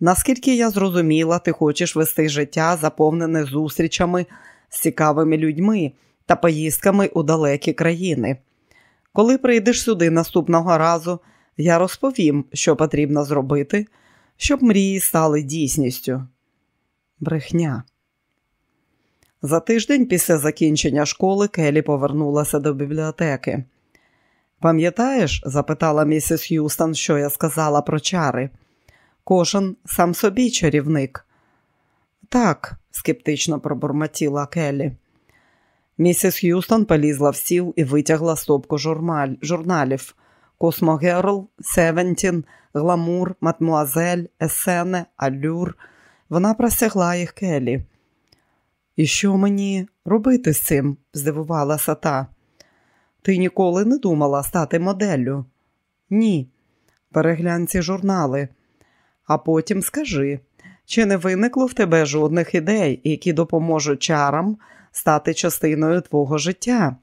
Наскільки я зрозуміла, ти хочеш вести життя, заповнене зустрічами з цікавими людьми та поїздками у далекі країни. Коли прийдеш сюди наступного разу, я розповім, що потрібно зробити, щоб мрії стали дійсністю. Брехня. За тиждень після закінчення школи Келі повернулася до бібліотеки. Пам'ятаєш, запитала місіс Х'юстон, що я сказала про чари. Кожен сам собі чарівник. Так, скептично пробурмотіла Келлі. Місіс Х'юстон полізла в стіл і витягла стопку журналь... журналів Космогерл, Севентін, Гламур, Матмуазель, Есене, Алюр. Вона простягла їх Келлі. І що мені робити з цим? здивувалася та. Ти ніколи не думала стати моделлю? Ні. Переглянь ці журнали, а потім скажи, чи не виникло в тебе жодних ідей, які допоможуть чарам стати частиною твого життя?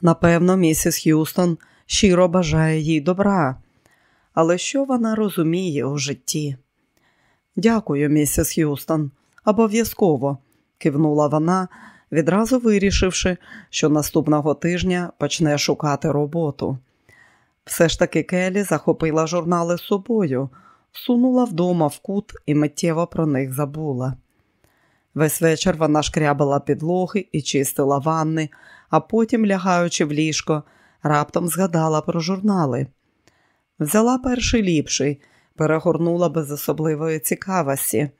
Напевно, місіс Х'юстон щиро бажає їй добра, але що вона розуміє у житті? Дякую, місіс Х'юстон, обов'язково, кивнула вона, відразу вирішивши, що наступного тижня почне шукати роботу. Все ж таки Келі захопила журнали з собою, сунула вдома в кут і миттєво про них забула. Весь вечір вона шкрябала підлоги і чистила ванни, а потім, лягаючи в ліжко, раптом згадала про журнали. Взяла перший ліпший, перегорнула без особливої цікавості,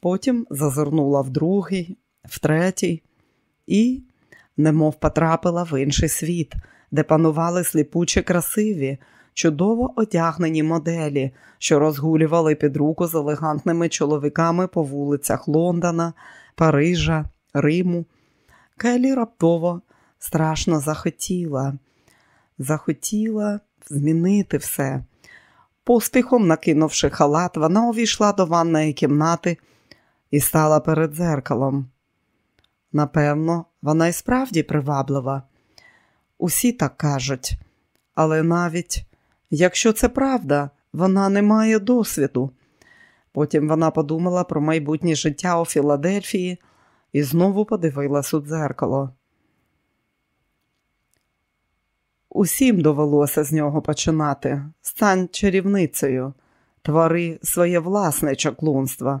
потім зазирнула в другий, в третій і, немов потрапила в інший світ, де панували сліпучі красиві, чудово одягнені моделі, що розгулювали під руку з елегантними чоловіками по вулицях Лондона, Парижа, Риму. Келі раптово страшно захотіла, захотіла змінити все. Поспіхом, накинувши халат, вона увійшла до ванної кімнати і стала перед дзеркалом. Напевно, вона й справді приваблива. Усі так кажуть, але навіть якщо це правда, вона не має досвіду. Потім вона подумала про майбутнє життя у Філадельфії і знову подивилась у дзеркало. Усім довелося з нього починати. Стань чарівницею, твори своє власне чаклунство.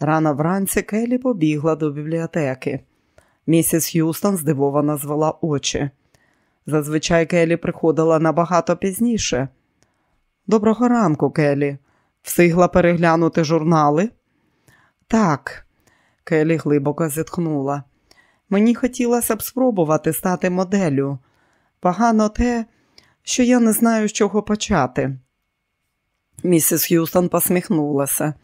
Рано вранці Келі побігла до бібліотеки. Місіс Х'юстон здивовано звела очі. Зазвичай Келі приходила набагато пізніше. Доброго ранку, Келі. Встигла переглянути журнали? Так, Келі глибоко зітхнула. Мені хотілося б спробувати стати моделлю. Погано те, що я не знаю, з чого почати. Місіс Х'юстон посміхнулася.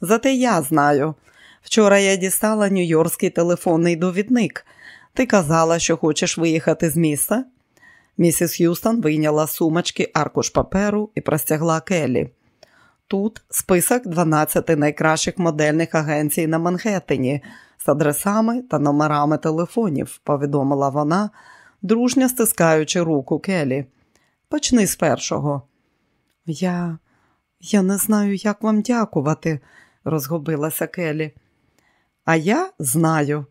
Зате я знаю. Вчора я дістала нью-йоркський телефонний довідник. Ти казала, що хочеш виїхати з міста? Місіс Х'юстон вийняла сумочки, аркуш паперу і простягла Келі. Тут список 12 найкращих модельних агенцій на Манхеттені з адресами та номерами телефонів, повідомила вона, дружньо стискаючи руку Келі. Почни з першого. Я я не знаю, як вам дякувати, розгубилася Келі. А я знаю,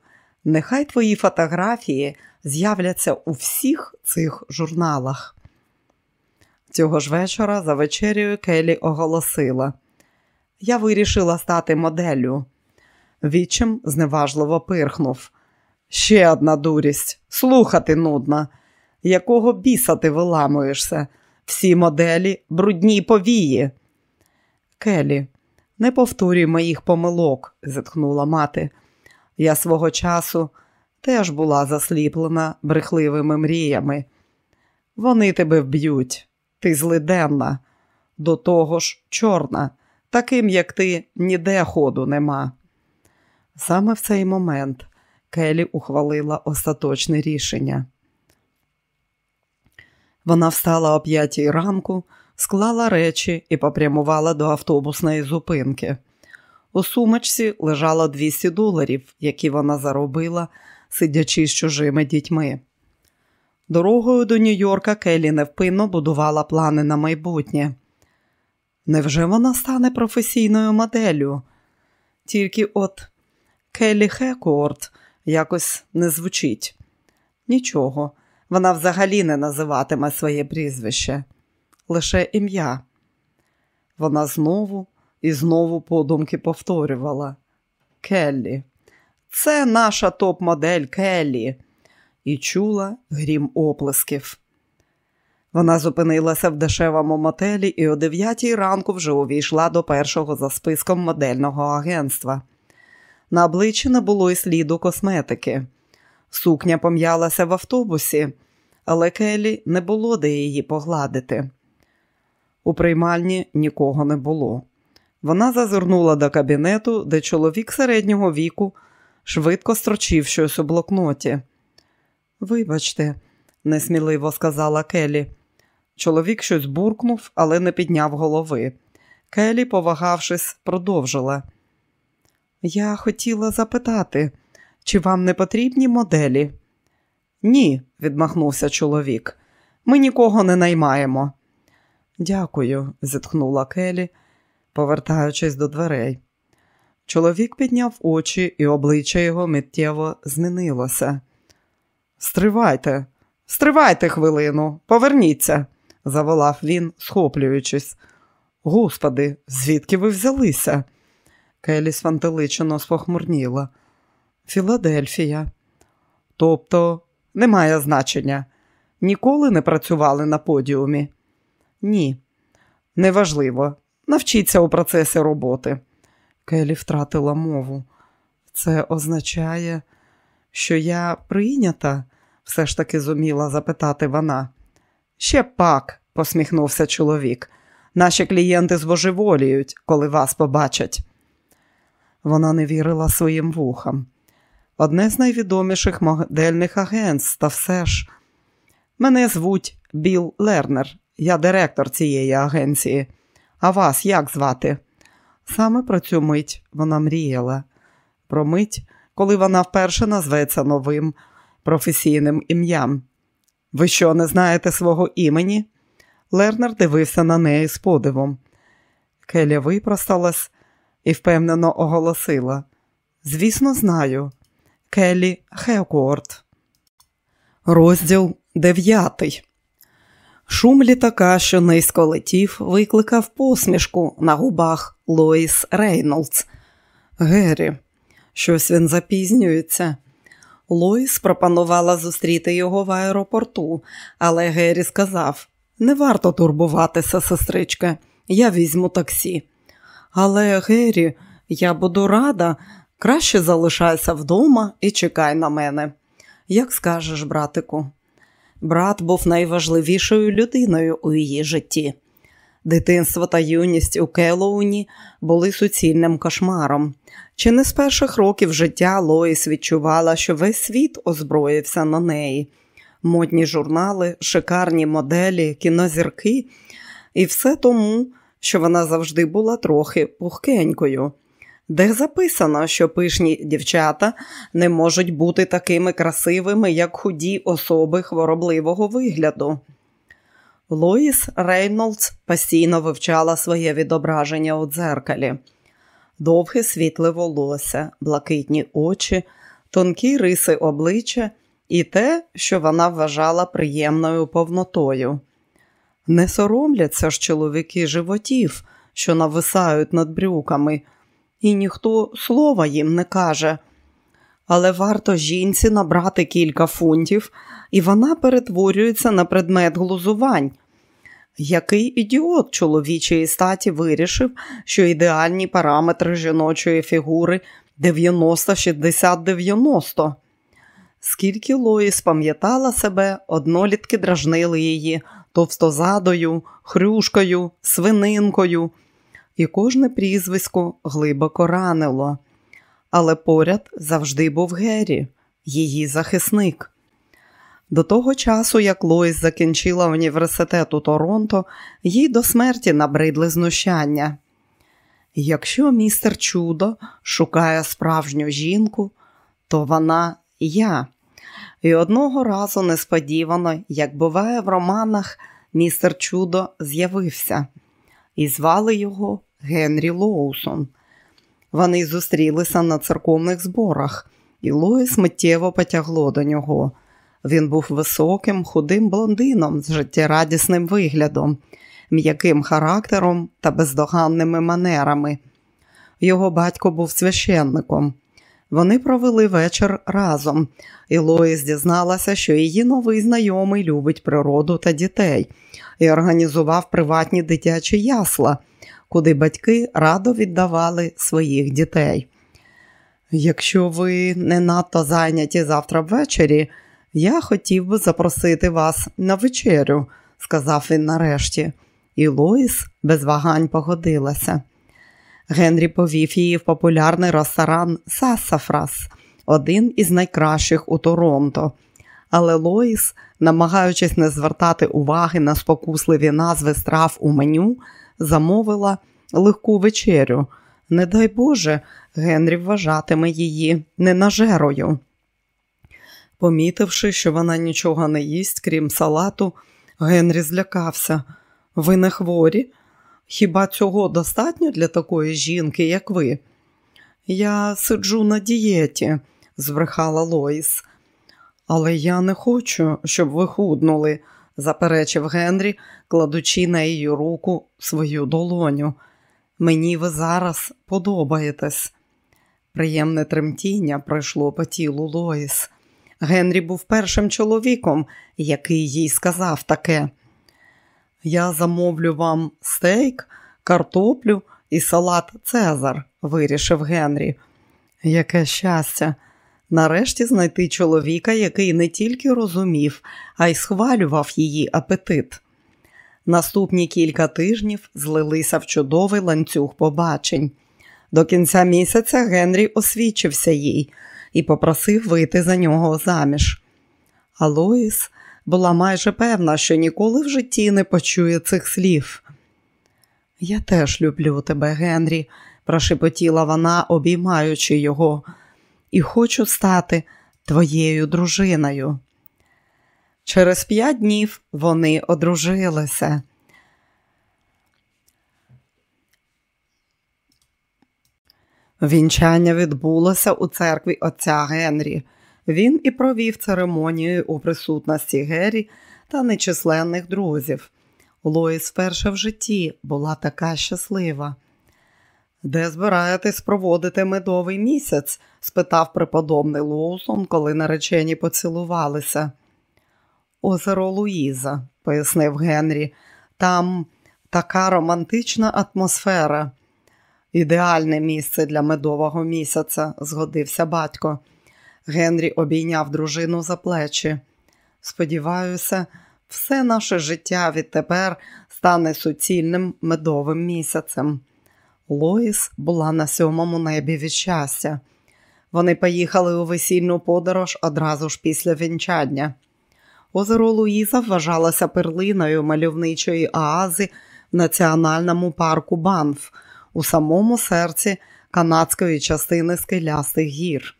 нехай твої фотографії з'являться у всіх цих журналах. Цього ж вечора за вечерю Келі оголосила. Я вирішила стати моделлю. Вічим зневажливо пирхнув. Ще одна дурість, слухати нудно. Якого біса ти виламуєшся? Всі моделі брудні повії. Келі, не повторюй моїх помилок, зітхнула мати. Я свого часу теж була засліплена брехливими мріями. Вони тебе вб'ють, ти злиденна, до того ж, чорна, таким, як ти, ніде ходу нема. Саме в цей момент Келі ухвалила остаточне рішення. Вона встала о п'ятій ранку, склала речі і попрямувала до автобусної зупинки. У сумочці лежало 200 доларів, які вона заробила, сидячи з чужими дітьми. Дорогою до Нью-Йорка Келі невпинно будувала плани на майбутнє. Невже вона стане професійною моделлю? Тільки от Келі Хекуорт якось не звучить. Нічого, вона взагалі не називатиме своє прізвище, лише ім'я. Вона знову і знову подумки повторювала Келлі, це наша топ-модель Келлі, і чула грім оплесків. Вона зупинилася в дешевому мотелі і о дев'ятій ранку вже увійшла до першого за списком модельного агентства. На обличчі не було й сліду косметики. Сукня пом'ялася в автобусі, але Келі не було де її погладити. У приймальні нікого не було. Вона зазирнула до кабінету, де чоловік середнього віку швидко строчив щось у блокноті. Вибачте, несміливо сказала Келі. Чоловік щось буркнув, але не підняв голови. Келі, повагавшись, продовжила. Я хотіла запитати, чи вам не потрібні моделі? Ні, відмахнувся чоловік. Ми нікого не наймаємо. Дякую, зітхнула Келі, повертаючись до дверей. Чоловік підняв очі, і обличчя його миттєво змінилося. Стривайте, стривайте хвилину, поверніться, заволав він, схоплюючись. Господи, звідки ви взялися? Келі свантеличено спохмурніла. Філадельфія. Тобто немає значення. Ніколи не працювали на подіумі? Ні. Неважливо. Навчіться у процесі роботи. Келі втратила мову. Це означає, що я прийнята, все ж таки зуміла запитати вона. Ще пак, посміхнувся чоловік. Наші клієнти збожеволіють, коли вас побачать. Вона не вірила своїм вухам. Одне з найвідоміших модельних агентств, та все ж. Мене звуть Біл Лернер, я директор цієї агенції. А вас як звати? Саме про цю мить вона мріяла. Про мить, коли вона вперше назветься новим професійним ім'ям. Ви що, не знаєте свого імені? Лернер дивився на неї з подивом. Келя випросталась і впевнено оголосила: Звісно, знаю, Келлі Хеокорт. Розділ дев'ятий. Шум літака, що низько летів, викликав посмішку на губах Лоїс Рейнолдс. Геррі, щось він запізнюється. Лоїс пропонувала зустріти його в аеропорту, але Геррі сказав: не варто турбуватися, сестричка, я візьму таксі. Але, Геррі, я буду рада, краще залишайся вдома і чекай на мене. Як скажеш, братику. Брат був найважливішою людиною у її житті. Дитинство та юність у Келоуні були суцільним кошмаром. Чи не з перших років життя Лоїс відчувала, що весь світ озброївся на неї? Модні журнали, шикарні моделі, кінозірки, і все тому, що вона завжди була трохи пухкенькою, де записано, що пишні дівчата не можуть бути такими красивими, як худі особи хворобливого вигляду. Лоїс Рейнолдс постійно вивчала своє відображення у дзеркалі. Довге світле волосся, блакитні очі, тонкі риси обличчя і те, що вона вважала приємною повнотою. Не соромляться ж чоловіки животів, що нависають над брюками, і ніхто слова їм не каже. Але варто жінці набрати кілька фунтів, і вона перетворюється на предмет глузувань. Який ідіот чоловічої статі вирішив, що ідеальні параметри жіночої фігури 90-60-90? Скільки Лоїс пам'ятала себе, однолітки дражнили її товстозадою, хрюшкою, свининкою, і кожне прізвисько глибоко ранило. Але поряд завжди був Геррі, її захисник. До того часу, як Лоїс закінчила університет у Торонто, їй до смерті набридли знущання. Якщо містер Чудо шукає справжню жінку, то вона я. І одного разу несподівано, як буває в романах, містер Чудо з'явився і звали його Генрі Лоусон. Вони зустрілися на церковних зборах, і Лоїс миттєво потягло до нього. Він був високим, худим блондином з життєрадісним виглядом, м'яким характером та бездоганними манерами. Його батько був священником. Вони провели вечір разом, і Лоїс дізналася, що її новий знайомий любить природу та дітей і організував приватні дитячі ясла, куди батьки радо віддавали своїх дітей. Якщо ви не надто зайняті завтра ввечері, я хотів би запросити вас на вечерю, сказав він нарешті, і Лоїс без вагань погодилася. Генрі повів її в популярний ресторан Сасафрас, один із найкращих у Торонто. Але Лоїс, намагаючись не звертати уваги на спокусливі назви страв у меню, замовила легку вечерю. Не дай Боже, Генрі вважатиме її ненажерою. Помітивши, що вона нічого не їсть, крім салату, Генрі злякався. Ви не хворі? Хіба цього достатньо для такої жінки, як ви? Я сиджу на дієті, збрехала Лоїс. Але я не хочу, щоб ви худнули, заперечив Генрі, кладучи на її руку свою долоню. Мені ви зараз подобаєтесь. Приємне тремтіння пройшло по тілу Лоїс. Генрі був першим чоловіком, який їй сказав таке. Я замовлю вам стейк, картоплю і салат Цезар, вирішив Генрі. Яке щастя! Нарешті знайти чоловіка, який не тільки розумів, а й схвалював її апетит. Наступні кілька тижнів злилися в чудовий ланцюг побачень. До кінця місяця Генрі освічився їй і попросив вийти за нього заміж. А Лоїс була майже певна, що ніколи в житті не почує цих слів. Я теж люблю тебе, Генрі, прошепотіла вона, обіймаючи його, і хочу стати твоєю дружиною. Через п'ять днів вони одружилися. Вінчання відбулося у церкві отця Генрі. Він і провів церемонію у присутності Гері та нечисленних друзів. Лоїс вперше в житті була така щаслива. Де збираєтесь проводити медовий місяць? спитав преподобний Лоусон, коли наречені поцілувалися. Озеро Луїза, пояснив Генрі, там така романтична атмосфера. Ідеальне місце для медового місяця, згодився батько. Генрі обійняв дружину за плечі. Сподіваюся, все наше життя відтепер стане суцільним медовим місяцем. Лоїс була на сьомому небі від щастя. Вони поїхали у весільну подорож одразу ж після вінчання. Озеро Луїза вважалося перлиною мальовничої оази в національному парку Банф у самому серці канадської частини скелястих гір.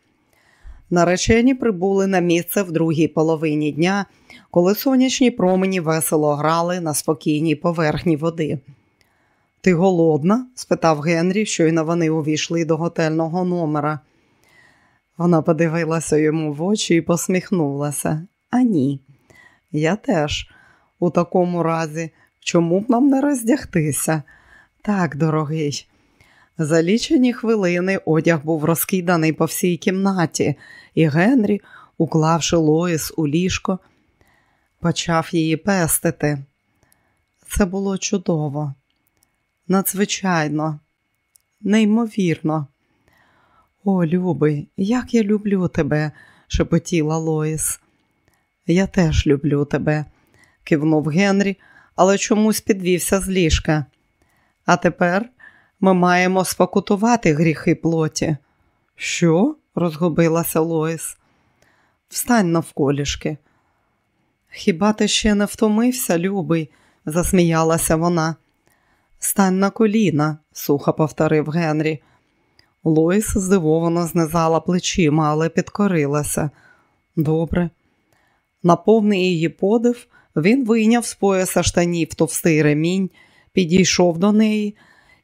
Наречені прибули на місце в другій половині дня, коли сонячні промені весело грали на спокійній поверхні води. Ти голодна? спитав Генрі, щойно вони увійшли до готельного номера. Вона подивилася йому в очі і посміхнулася. А ні, я теж. У такому разі, чому б нам не роздягтися? Так, дорогий. За лічені хвилини одяг був розкиданий по всій кімнаті, і Генрі, уклавши Лоїс у ліжко, почав її пестити. Це було чудово, надзвичайно, неймовірно. О, любий, як я люблю тебе, шепотіла Лоїс. Я теж люблю тебе, кивнув Генрі, але чомусь підвівся з ліжка. А тепер ми маємо спокутувати гріхи плоті. Що? розгубилася Лоїс. Встань навколішки. Хіба ти ще не втомився, любий? засміялася вона. Стань на коліна, сухо повторив Генрі. Лоїс здивовано знизала плечима, але підкорилася. Добре. На повний її подив він вийняв з пояса штанів товстий ремінь, підійшов до неї,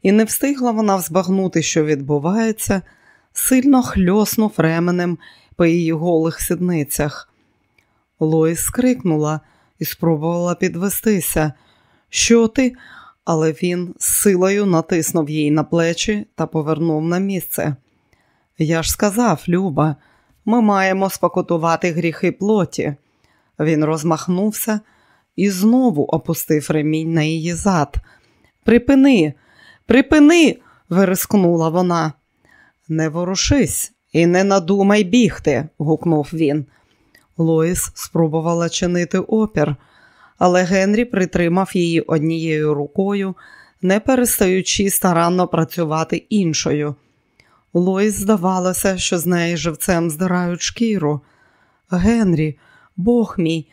і не встигла вона взбагнути, що відбувається, сильно хльоснув ременем по її голих сідницях. Лоїс скрикнула і спробувала підвестися. Що ти? Але він силою натиснув їй на плечі та повернув на місце. Я ж сказав, Люба, ми маємо спокутувати гріхи плоті. Він розмахнувся і знову опустив ремінь на її зад. Припини, припини, вирискнула вона. Не ворушись і не надумай бігти, гукнув він. Лоїс спробувала чинити опір, але Генрі притримав її однією рукою, не перестаючи старанно працювати іншою. Лоїс здавалося, що з неї живцем здирають шкіру. Генрі, Бог мій,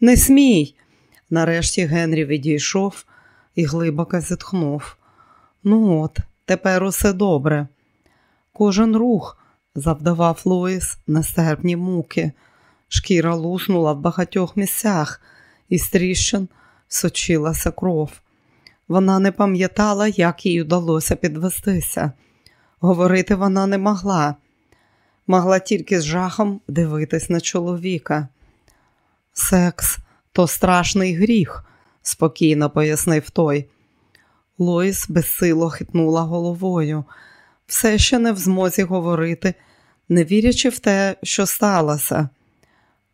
не смій. Нарешті Генрі відійшов і глибоко зітхнув. Ну от, тепер усе добре. Кожен рух завдавав Лоїс нестерпні муки. Шкіра луснула в багатьох місцях, і з тріщин сочилася кров. Вона не пам'ятала, як їй вдалося підвестися. Говорити вона не могла, могла тільки з жахом дивитись на чоловіка. Секс то страшний гріх, спокійно пояснив той. Лоїс безсило хитнула головою, все ще не в змозі говорити, не вірячи в те, що сталося.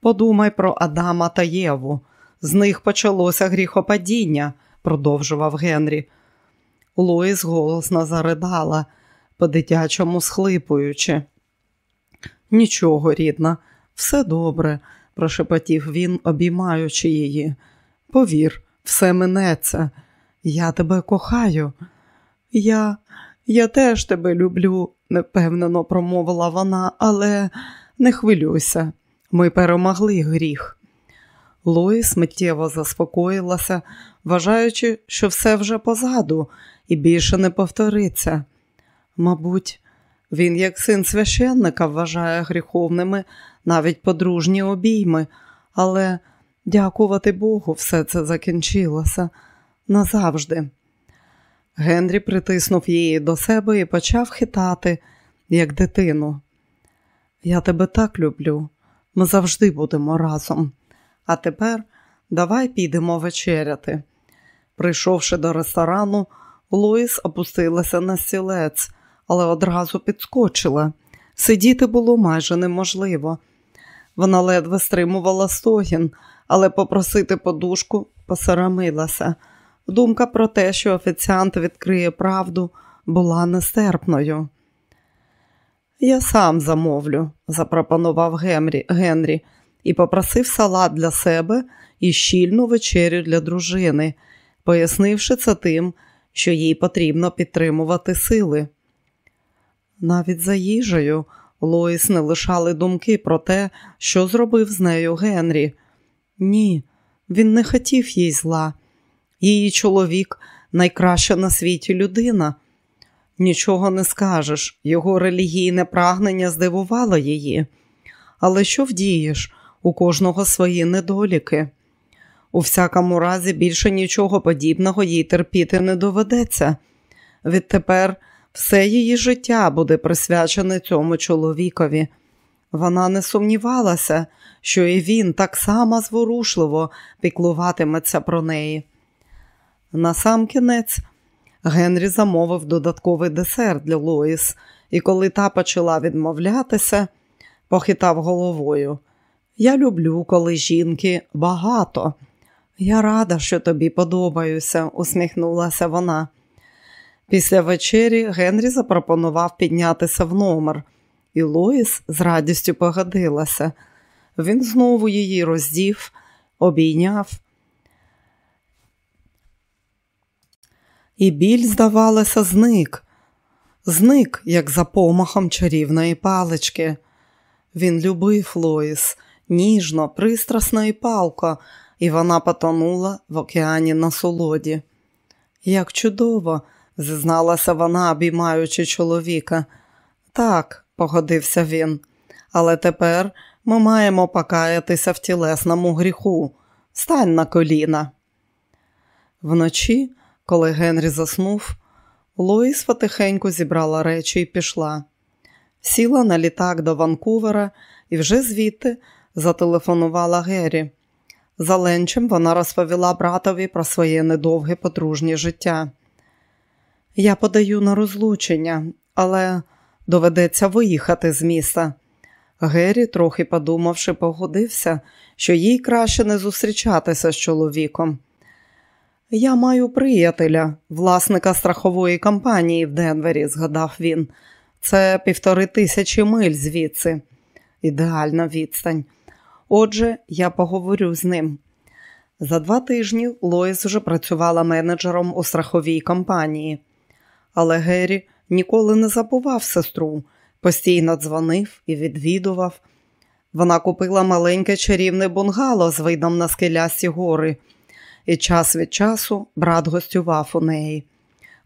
Подумай про Адама та Єву. З них почалося гріхопадіння, продовжував Генрі. Лоїс голосно заридала, по-дитячому схлипуючи. Нічого, рідна, все добре, прошепотів він, обіймаючи її. Повір, все минеться. Я тебе кохаю. Я я теж тебе люблю, непевнено промовила вона, але не хвилюйся, ми перемогли гріх. Лоїс миттєво заспокоїлася, вважаючи, що все вже позаду і більше не повториться. Мабуть, він, як син священника, вважає гріховними навіть подружні обійми, але, дякувати Богу, все це закінчилося назавжди. Генрі притиснув її до себе і почав хитати, як дитину. Я тебе так люблю, ми завжди будемо разом. А тепер давай підемо вечеряти. Прийшовши до ресторану, Луїс опустилася на стілець, але одразу підскочила. Сидіти було майже неможливо. Вона ледве стримувала стогін, але попросити подушку посарамилася. Думка про те, що офіціант відкриє правду, була нестерпною. Я сам замовлю, запропонував Генрі, і попросив салат для себе і щільну вечерю для дружини, пояснивши це тим, що їй потрібно підтримувати сили. Навіть за їжею Лоїс не лишали думки про те, що зробив з нею Генрі. Ні, він не хотів їй зла. Її чоловік найкраща на світі людина. Нічого не скажеш, його релігійне прагнення здивувало її. Але що вдієш? У кожного свої недоліки. У всякому разі, більше нічого подібного їй терпіти не доведеться. Відтепер все її життя буде присвячене цьому чоловікові. Вона не сумнівалася, що і він так само зворушливо піклуватиметься про неї. Насамкінець Генрі замовив додатковий десерт для Лоїс, і коли та почала відмовлятися, похитав головою. Я люблю, коли жінки багато. Я рада, що тобі подобаюся, усміхнулася вона. Після вечері Генрі запропонував піднятися в номер, і Лоїс з радістю погодилася. Він знову її роздів, обійняв. І біль, здавалося, зник, зник, як за помахом чарівної палички. Він любив Лоїс, ніжно, пристрасно і палко, і вона потонула в океані на солоді. Як чудово, зізналася вона, обіймаючи чоловіка. Так, погодився він, але тепер ми маємо покаятися в тілесному гріху. Стань на коліна. Вночі, коли Генрі заснув, Лоїс потихеньку зібрала речі і пішла. Сіла на літак до Ванкувера і вже звідти зателефонувала Гері. За ленчем вона розповіла братові про своє недовге подружнє життя. Я подаю на розлучення, але доведеться виїхати з міста. Гері, трохи подумавши, погодився, що їй краще не зустрічатися з чоловіком. Я маю приятеля, власника страхової компанії в Денвері, згадав він. Це півтори тисячі миль звідси. Ідеальна відстань. Отже, я поговорю з ним. За два тижні Лоїс вже працювала менеджером у страховій компанії, але Геррі ніколи не забував сестру, постійно дзвонив і відвідував. Вона купила маленьке чарівне бунгало з видом на скелясті гори, і час від часу брат гостював у неї.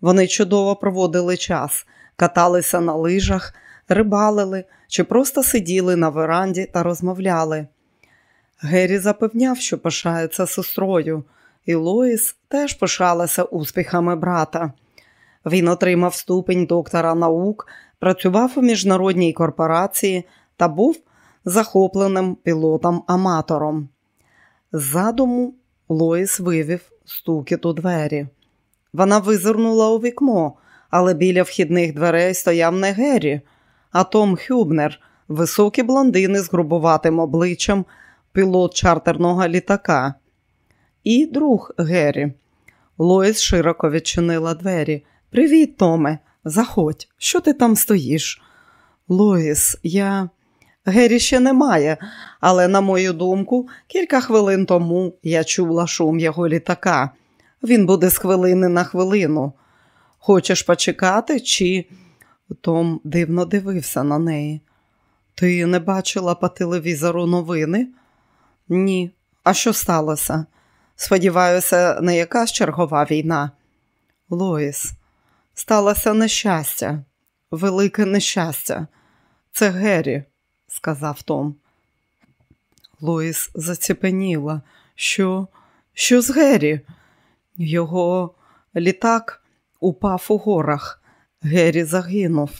Вони чудово проводили час, каталися на лижах, рибалили чи просто сиділи на веранді та розмовляли. Геррі запевняв, що пишається сестрою, і Лоїс теж пишалася успіхами брата. Він отримав ступень доктора наук, працював у міжнародній корпорації та був захопленим пілотом-аматором. Ззадому Лоїс вивів стукіт у двері. Вона визирнула у вікно, але біля вхідних дверей стояв не Геррі, а Том Хюбнер, високий блондин із грубуватим обличчям, пілот чартерного літака. І друг Геррі. Лоїс широко відчинила двері. Привіт, Томе, заходь, що ти там стоїш? Лоїс, я. Гері ще немає, але, на мою думку, кілька хвилин тому я чула шум його літака. Він буде з хвилини на хвилину. Хочеш почекати, чи. Том дивно дивився на неї. Ти не бачила по телевізору новини? Ні. А що сталося? Сподіваюся, не якась чергова війна. Лоїс, сталося нещастя, велике нещастя. Це Геррі, сказав Том. Лоїс заціпеніла. Що? Що з Геррі? Його літак упав у горах. Геррі загинув.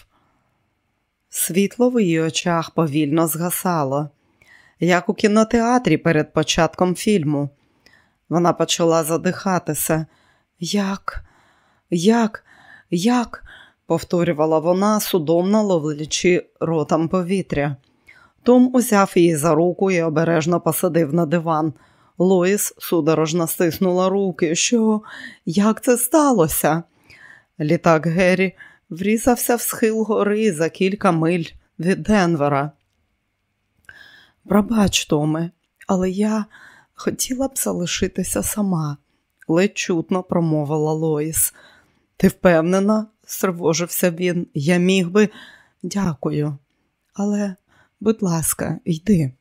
Світло в її очах повільно згасало, як у кінотеатрі перед початком фільму. Вона почала задихатися. Як, як, як? повторювала вона, судомно ловлячи ротом повітря. Том узяв її за руку і обережно посадив на диван. Лоїс судорожно стиснула руки. Що, як це сталося? Літак Геррі врізався в схил гори за кілька миль від Денвера. Пробач, Томе, але я хотіла б залишитися сама, ледь чутно промовила Лоїс. Ти впевнена? стривожився він. Я міг би. Дякую. Але, будь ласка, йди.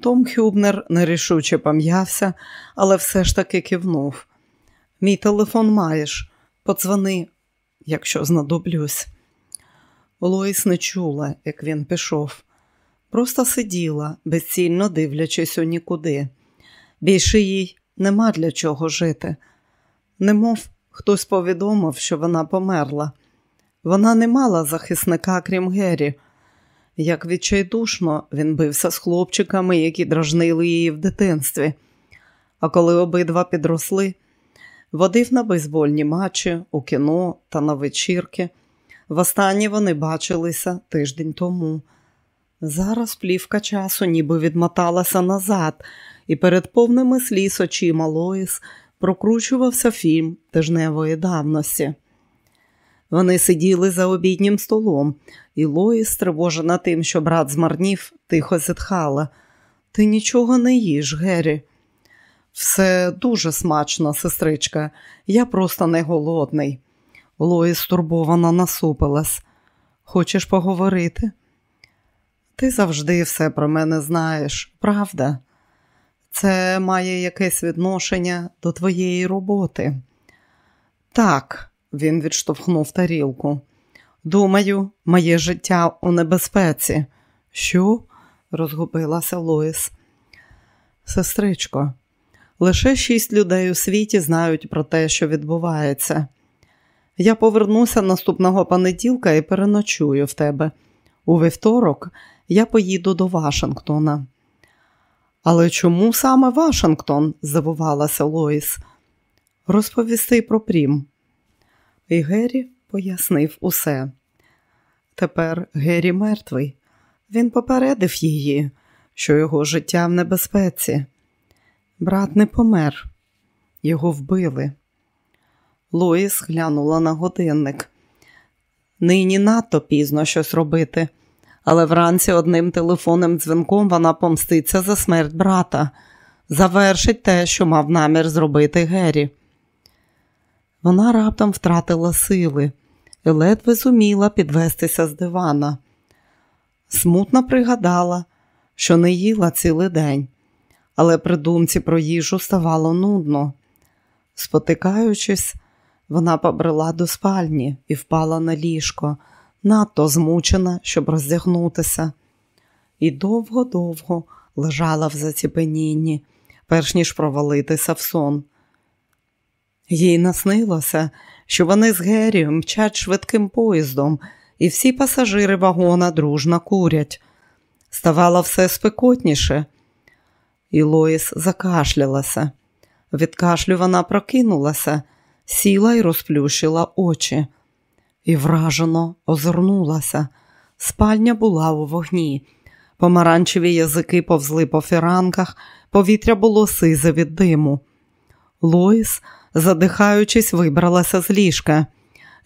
Том Хюбнер нерішуче пам'явся, але все ж таки кивнув. Мій телефон маєш, подзвони, якщо знадоблюсь. Лоїс не чула, як він пішов. Просто сиділа, безцільно дивлячись у нікуди. Більше їй нема для чого жити. Немов хтось повідомив, що вона померла. Вона не мала захисника, крім Гері. Як відчайдушно він бився з хлопчиками, які дражнили її в дитинстві. А коли обидва підросли, водив на бейсбольні матчі, у кіно та на вечірки. Востаннє вони бачилися тиждень тому. Зараз плівка часу ніби відмоталася назад, і перед повними сліз очима Лоїс прокручувався фільм тижневої давності. Вони сиділи за обіднім столом, і Лоїс, стривожена тим, що брат змарнів, тихо зітхала. Ти нічого не їж, Геррі. Все дуже смачно, сестричка, я просто не голодний. Лоїс стурбовано насупилась. Хочеш поговорити? Ти завжди все про мене знаєш, правда? Це має якесь відношення до твоєї роботи. Так, він відштовхнув тарілку. Думаю, моє життя у небезпеці. Що? розгубилася Лоїс. Сестричко, лише шість людей у світі знають про те, що відбувається. Я повернуся наступного понеділка і переночую в тебе. У вівторок я поїду до Вашингтона. Але чому саме Вашингтон? здивувалася Лоїс. Розповісти про прім. І Геррі пояснив усе. Тепер Геррі мертвий. Він попередив її, що його життя в небезпеці. Брат не помер, його вбили. Лоїс глянула на годинник. Нині надто пізно щось робити, але вранці одним телефонним дзвінком вона помститься за смерть брата, завершить те, що мав намір зробити Геррі. Вона раптом втратила сили і ледве зуміла підвестися з дивана. Смутно пригадала, що не їла цілий день, але при думці про їжу ставало нудно. Спотикаючись, вона побрела до спальні і впала на ліжко, надто змучена, щоб роздягнутися. І довго-довго лежала в заціпенінні, перш ніж провалитися в сон. Їй наснилося, що вони з Геррі мчать швидким поїздом, і всі пасажири вагона дружно курять. Ставало все спекотніше, і Лоїс закашлялася. Від кашлю вона прокинулася, сіла і розплющила очі, і вражено озирнулася. Спальня була у вогні. Помаранчеві язики повзли по фіранках, повітря було сизе від диму. Лоїс задихаючись, вибралася з ліжка.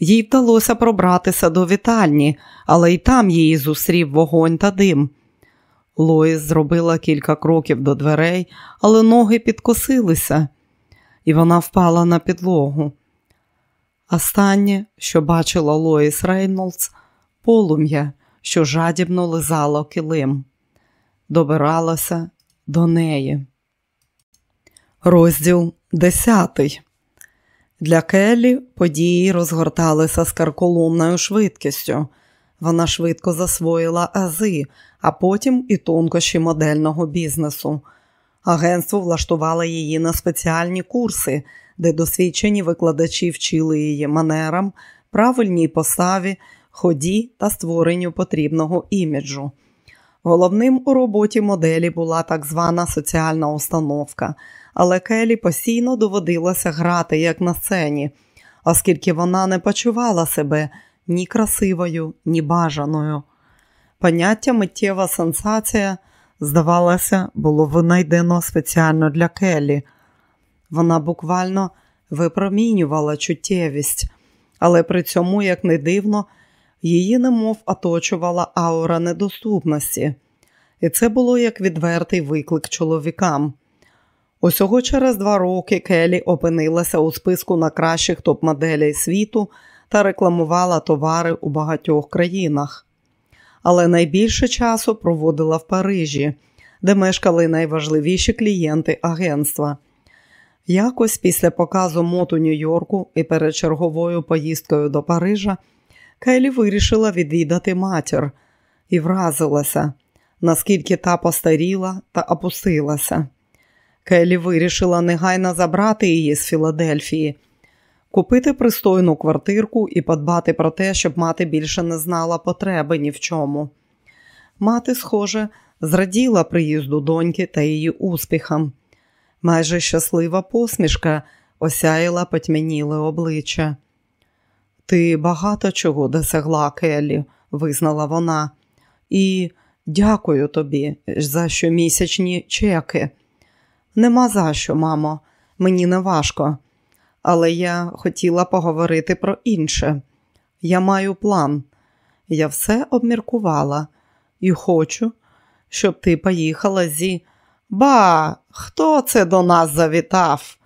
Їй вдалося пробратися до вітальні, але й там її зустрів вогонь та дим. Лоїс зробила кілька кроків до дверей, але ноги підкосилися, і вона впала на підлогу. Останнє, що бачила Лоїс Рейнолдс, полум'я, що жадібно лизало килим, добиралася до неї. Розділ десятий. Для Келлі події розгорталися з карколомною швидкістю. Вона швидко засвоїла ази, а потім і тонкощі модельного бізнесу. Агентство влаштувало її на спеціальні курси, де досвідчені викладачі вчили її манерам, правильній поставі, ході та створенню потрібного іміджу. Головним у роботі моделі була так звана соціальна установка, але Келі постійно доводилося грати як на сцені, оскільки вона не почувала себе ні красивою, ні бажаною. Поняття миттєва сенсація, здавалося, було винайдено спеціально для Келі. Вона буквально випромінювала чуттєвість, але при цьому, як не дивно, її немов оточувала аура недоступності. і це було як відвертий виклик чоловікам. Усього через два роки Келі опинилася у списку на кращих топ-моделей світу та рекламувала товари у багатьох країнах. Але найбільше часу проводила в Парижі, де мешкали найважливіші клієнти агентства. Якось після показу мод у Нью-Йорку і перед черговою поїздкою до Парижа Келі вирішила відвідати матір і вразилася, наскільки та постаріла та опустилася. Келі вирішила негайно забрати її з Філадельфії, купити пристойну квартирку і подбати про те, щоб мати більше не знала потреби ні в чому. Мати, схоже, зраділа приїзду доньки та її успіхам. Майже щаслива посмішка осяяла потьмяніле обличчя. Ти багато чого досягла, Келлі, визнала вона, і дякую тобі за щомісячні чеки. Нема за що, мамо, мені не важко, але я хотіла поговорити про інше. Я маю план. Я все обміркувала і хочу, щоб ти поїхала зі. Ба, хто це до нас завітав?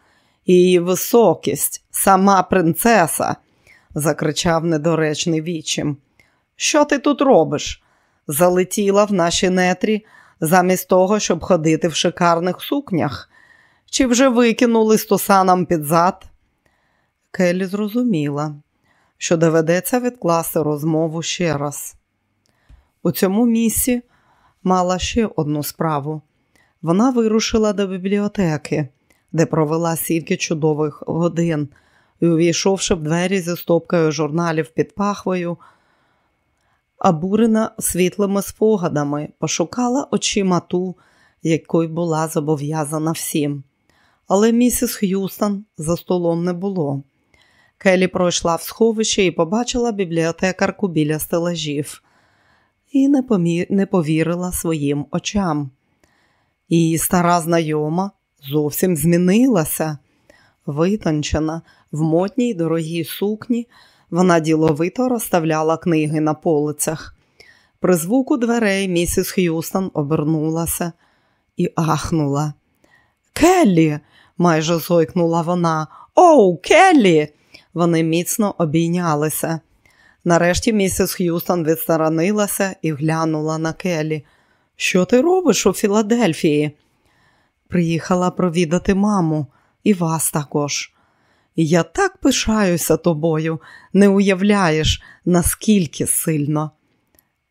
Її високість, сама принцеса, закричав недоречний вічим. Що ти тут робиш? Залетіла в наші нетрі замість того, щоб ходити в шикарних сукнях? Чи вже викинули стосанам під зад? Келі зрозуміла, що доведеться відкласти розмову ще раз. У цьому місці мала ще одну справу. Вона вирушила до бібліотеки, де провела стільки чудових годин, і, увійшовши в двері зі стопкою журналів під пахвою, обурена світлими спогадами, пошукала очима ту, якою була зобов'язана всім. Але місіс Х'юстон за столом не було. Келі пройшла в сховище і побачила бібліотекарку біля стелажів і не, помі... не повірила своїм очам. Її стара знайома зовсім змінилася. Витончена, в модній дорогій сукні, вона діловито розставляла книги на полицях. При звуку дверей місіс Х'юстон обернулася і ахнула. Келлі, майже зойкнула вона. Оу, Келлі! Вони міцно обійнялися. Нарешті місіс Х'юстон відсторонилася і глянула на Келлі. Що ти робиш у Філадельфії? Приїхала провідати маму і вас також. Я так пишаюся тобою, не уявляєш, наскільки сильно.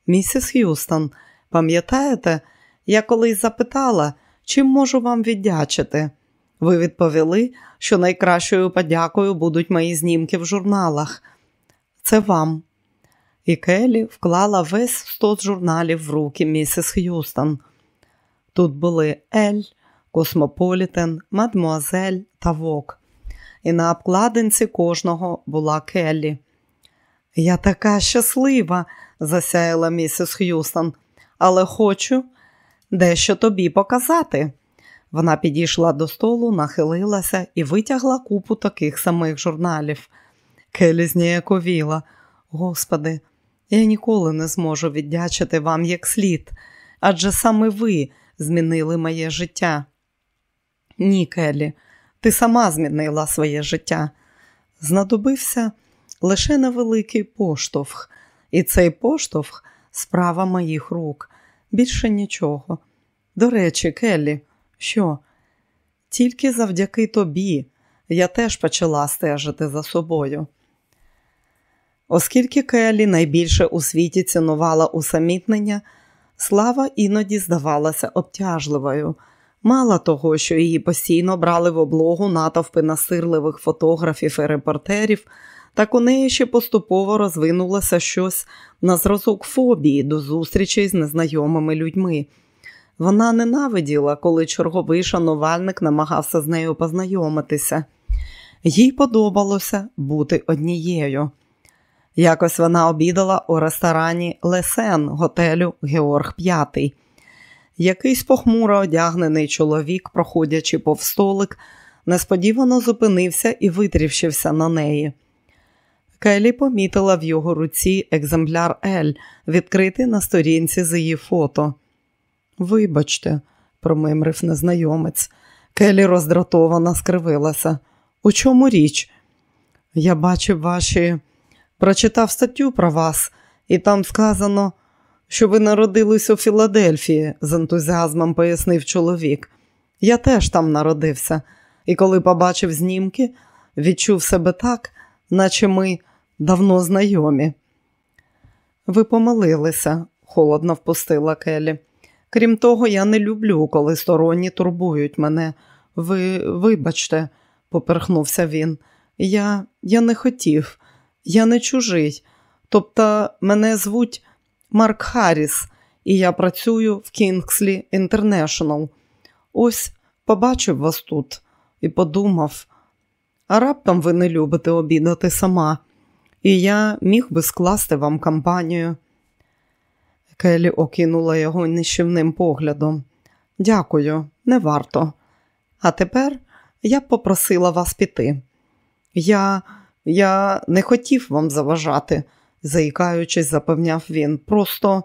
Місіс Х'юстон, пам'ятаєте, я колись запитала, чим можу вам віддячити? Ви відповіли, що найкращою подякою будуть мої знімки в журналах. Це вам. І Келі вклала весь стос журналів в руки місіс Х'юстон. Тут були Ель, Космополітен, Мадмуазель та Вог. І на обкладинці кожного була Келі. Я така щаслива, засяяла місіс Х'юстон, але хочу дещо тобі показати. Вона підійшла до столу, нахилилася і витягла купу таких самих журналів. Келі зніяковіла. Господи, я ніколи не зможу віддячити вам як слід, адже саме ви змінили моє життя. Ні, Келі, ти сама змінила своє життя. Знадобився лише невеликий поштовх, і цей поштовх справа моїх рук. Більше нічого. До речі, Келлі, що? Тільки завдяки тобі я теж почала стежити за собою. Оскільки Келлі найбільше у світі цінувала усамітнення, слава іноді здавалася обтяжливою. Мало того, що її постійно брали в облогу натовпи насирливих фотографів і репортерів, так у неї ще поступово розвинулося щось на зразок фобії до зустрічей з незнайомими людьми. Вона ненавиділа, коли черговий шанувальник намагався з нею познайомитися. Їй подобалося бути однією. Якось вона обідала у ресторані Лесен готелю Георг П'ятий. Якийсь похмуро одягнений чоловік, проходячи повз столик, несподівано зупинився і витрівщився на неї. Келі помітила в його руці екземпляр Ель, відкритий на сторінці з її фото. Вибачте, промимрив незнайомець. Келі роздратовано скривилася. У чому річ? Я бачив ваші, прочитав статтю про вас, і там сказано, що ви народились у Філадельфії, з ентузіазмом пояснив чоловік. Я теж там народився, і коли побачив знімки, відчув себе так, наче ми давно знайомі. Ви помилилися, холодно впустила Келі. Крім того, я не люблю, коли сторонні турбують мене. Ви вибачте, поперхнувся він. Я я не хотів, я не чужий. Тобто мене звуть Марк Харріс, і я працюю в Кінгслі Інтернешнл. Ось побачив вас тут і подумав, а раптом ви не любите обідати сама, і я міг би скласти вам компанію. Келі окинула його нищівним поглядом. Дякую, не варто. А тепер я б попросила вас піти. Я я не хотів вам заважати, заїкаючись, запевняв він. Просто,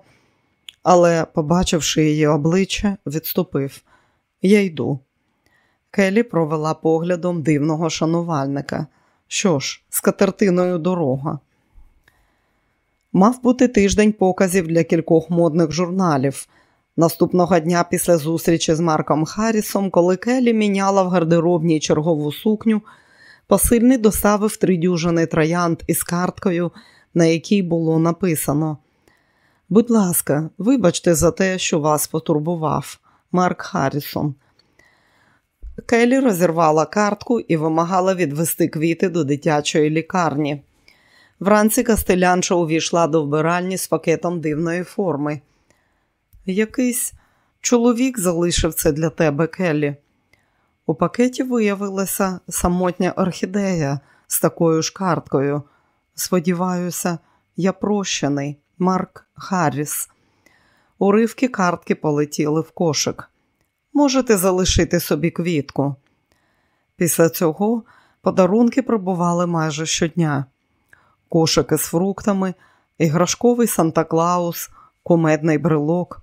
але, побачивши її обличчя, відступив. Я йду. Келі провела поглядом дивного шанувальника. Що ж, з катертиною дорога. Мав бути тиждень показів для кількох модних журналів. Наступного дня після зустрічі з Марком Харрісом, коли Келі міняла в гардеробній чергову сукню, посильний доставив три троянд із карткою, на якій було написано: Будь ласка, вибачте за те, що вас потурбував, Марк Харрісон. Келі розірвала картку і вимагала відвести квіти до дитячої лікарні. Вранці Кастелянша увійшла до вбиральні з пакетом дивної форми. Якийсь чоловік залишив це для тебе, Келлі. У пакеті виявилася самотня орхідея з такою ж карткою. Сподіваюся, я прощений, Марк Харріс. Уривки картки полетіли в кошик. Можете залишити собі квітку. Після цього подарунки прибували майже щодня. Кошики з фруктами, іграшковий Санта Клаус, кумедний брелок.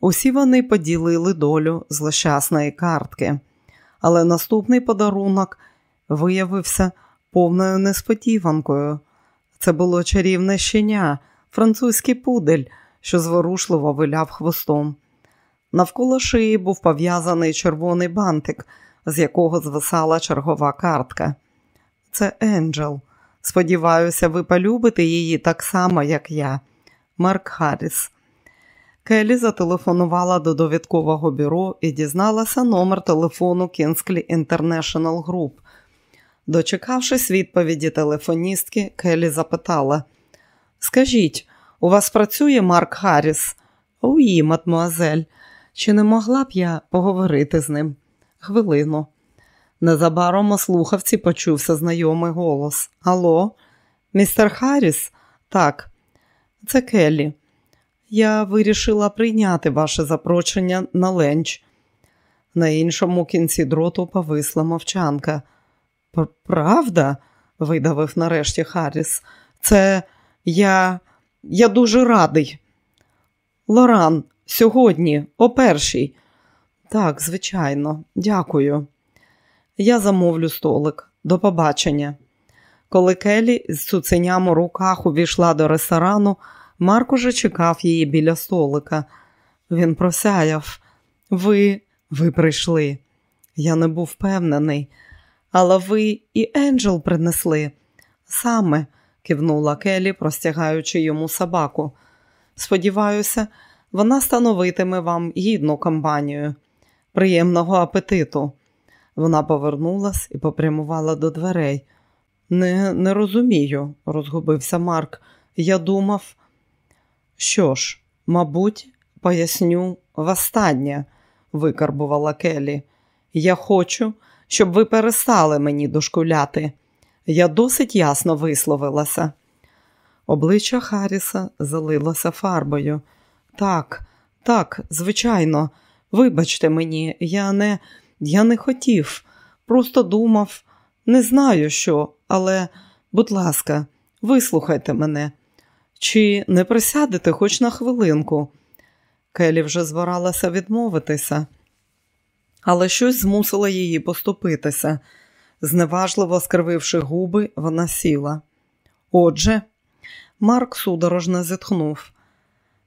Усі вони поділили долю злощасної картки, але наступний подарунок виявився повною несподіванкою. Це було чарівне щеня, французький пудель, що зворушливо виляв хвостом. Навколо шиї був пов'язаний червоний бантик, з якого звисала чергова картка. Це Енджел. Сподіваюся, ви полюбите її так само, як я, Марк Харріс. Келі зателефонувала до довідкового бюро і дізналася номер телефону Kingsley International Group. Дочекавшись відповіді телефоністки, Келі запитала: Скажіть, у вас працює Марк Харріс? Oui, мадмуазель. Чи не могла б я поговорити з ним? Хвилину. Незабаром у слухавці почувся знайомий голос. Алло, містер Харріс? Так, це Келлі. Я вирішила прийняти ваше запрошення на ленч. На іншому кінці дроту повисла мовчанка. Правда? видавив нарешті Харріс. Це я я дуже радий. Лоран, сьогодні, о першій. Так, звичайно, дякую. Я замовлю столик. До побачення. Коли Келі з цуценям у руках увійшла до ресторану, Марк уже чекав її біля столика. Він просяяв. Ви, ви прийшли. Я не був впевнений, але ви і Енджел принесли. Саме, кивнула Келі, простягаючи йому собаку. Сподіваюся, вона становитиме вам гідну компанію. Приємного апетиту. Вона повернулась і попрямувала до дверей. Не не розумію, розгубився Марк. Я думав, що ж, мабуть, поясню востаннє, викарбувала Келі. Я хочу, щоб ви перестали мені дошкуляти. Я досить ясно висловилася. Обличчя Харріса залилося фарбою. Так, так, звичайно, вибачте мені, я не. Я не хотів, просто думав, не знаю що, але, будь ласка, вислухайте мене. Чи не присядете хоч на хвилинку? Келі вже збиралася відмовитися, але щось змусило її поступитися. Зневажливо скрививши губи, вона сіла. Отже, Марк судорожно зітхнув.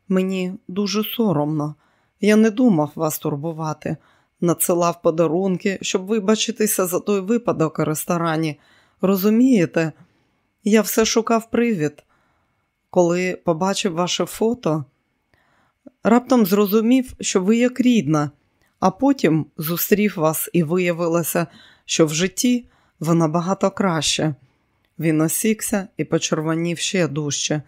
Мені дуже соромно. Я не думав вас турбувати, надсилав подарунки, щоб вибачитися за той випадок у ресторані. Розумієте, я все шукав привід. Коли побачив ваше фото, раптом зрозумів, що ви як рідна, а потім зустрів вас і виявилося, що в житті ви набагато краще. Він осікся і почервонів ще дужче.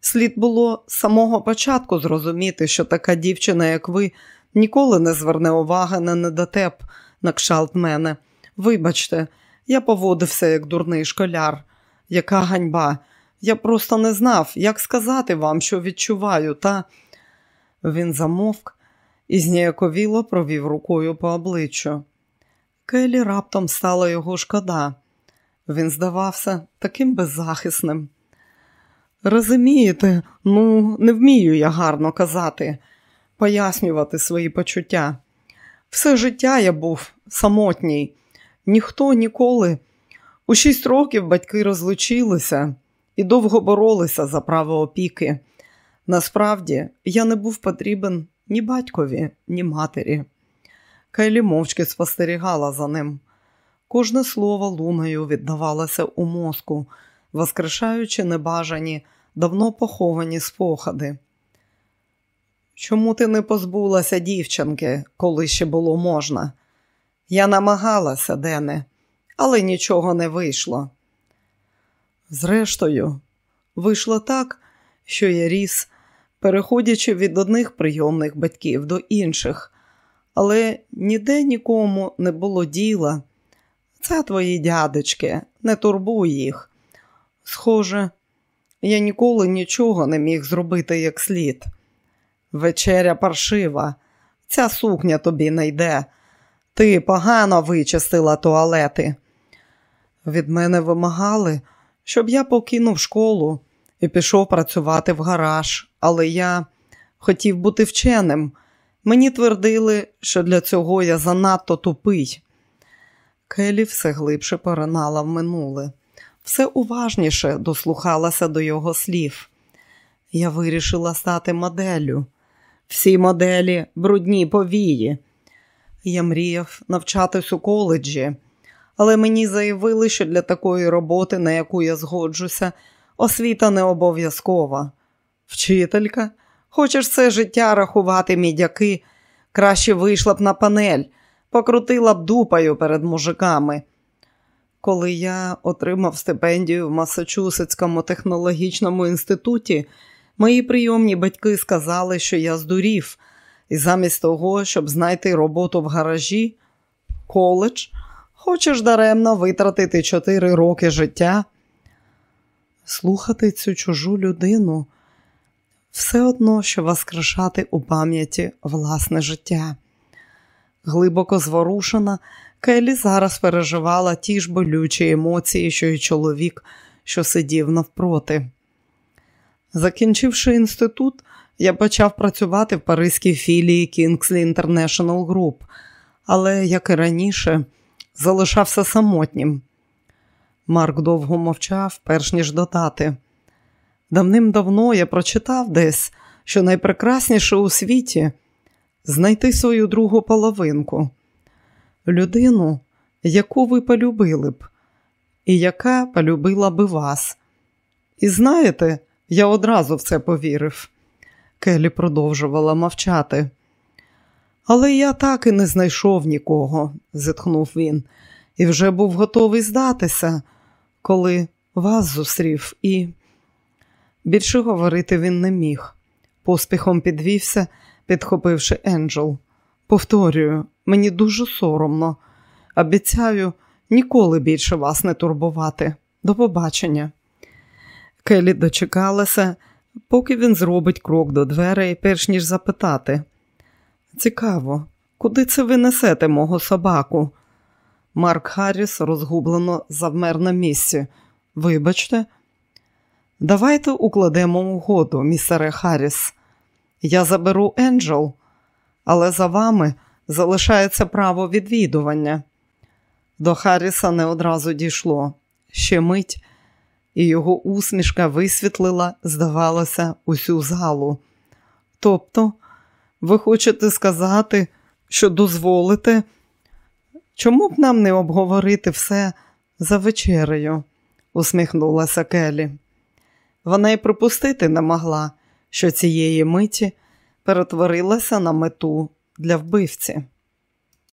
Слід було з самого початку зрозуміти, що така дівчина, як ви, ніколи не зверне уваги на недотеп на кшалт мене. Вибачте, я поводився як дурний школяр. Яка ганьба. Я просто не знав, як сказати вам, що відчуваю, та він замовк і зніяковіло провів рукою по обличчю. Келі раптом стала його шкода. Він здавався таким беззахисним. Розумієте, ну, не вмію я гарно казати, пояснювати свої почуття. Все життя я був самотній, ніхто ніколи. У шість років батьки розлучилися і довго боролися за право опіки. Насправді, я не був потрібен ні батькові, ні матері. Кайлі мовчки спостерігала за ним. Кожне слово луною віддавалося у мозку, воскрешаючи небажані, давно поховані спогади. Чому ти не позбулася дівчинки, коли ще було можна? Я намагалася, Дене, але нічого не вийшло. Зрештою, вийшло так, що я ріс, переходячи від одних прийомних батьків до інших, але ніде нікому не було діла. Це твої дядечки, не турбуй їх. Схоже, я ніколи нічого не міг зробити як слід. Вечеря паршива, ця сукня тобі не йде. Ти погано вичистила туалети. Від мене вимагали, щоб я покинув школу і пішов працювати в гараж, але я хотів бути вченим. Мені твердили, що для цього я занадто тупий. Келі все глибше поринала в минуле, все уважніше дослухалася до його слів. Я вирішила стати моделлю. Всі моделі брудні повії. Я мріяв навчатись у коледжі, але мені заявили, що для такої роботи, на яку я згоджуся, освіта не обов'язкова. Вчителька, хочеш все життя рахувати мідяки, краще вийшла б на панель, покрутила б дупою перед мужиками. Коли я отримав стипендію в Масачусетському технологічному інституті, мої прийомні батьки сказали, що я здурів, і замість того, щоб знайти роботу в гаражі, коледж, хочеш даремно витратити чотири роки життя. Слухати цю чужу людину все одно, що воскрешати у пам'яті власне життя. Глибоко зворушена, Келі зараз переживала ті ж болючі емоції, що й чоловік, що сидів навпроти. Закінчивши інститут, я почав працювати в паризькій філії Kingsley International Group, але, як і раніше, залишався самотнім. Марк довго мовчав, перш ніж додати. Давним-давно я прочитав десь, що найпрекрасніше у світі знайти свою другу половинку, людину, яку ви полюбили б, і яка полюбила би вас. І знаєте, я одразу в це повірив. Келі продовжувала мовчати. Але я так і не знайшов нікого, зітхнув він, і вже був готовий здатися, коли вас зустрів і. Більше говорити він не міг. Поспіхом підвівся, підхопивши Енджел. Повторюю, мені дуже соромно. Обіцяю ніколи більше вас не турбувати. До побачення. Келі дочекалася, поки він зробить крок до дверей, перш ніж запитати. Цікаво, куди це ви несете мого собаку? Марк Харріс розгублено завмер на місці. Вибачте, давайте укладемо угоду, містере Харріс. Я заберу Енджел, але за вами залишається право відвідування. До Харріса не одразу дійшло. Ще мить, і його усмішка висвітлила, здавалося, усю залу. Тобто, ви хочете сказати, що дозволите, чому б нам не обговорити все за вечерею? усміхнулася Келі. Вона й припустити не могла, що цієї миті перетворилася на мету для вбивці.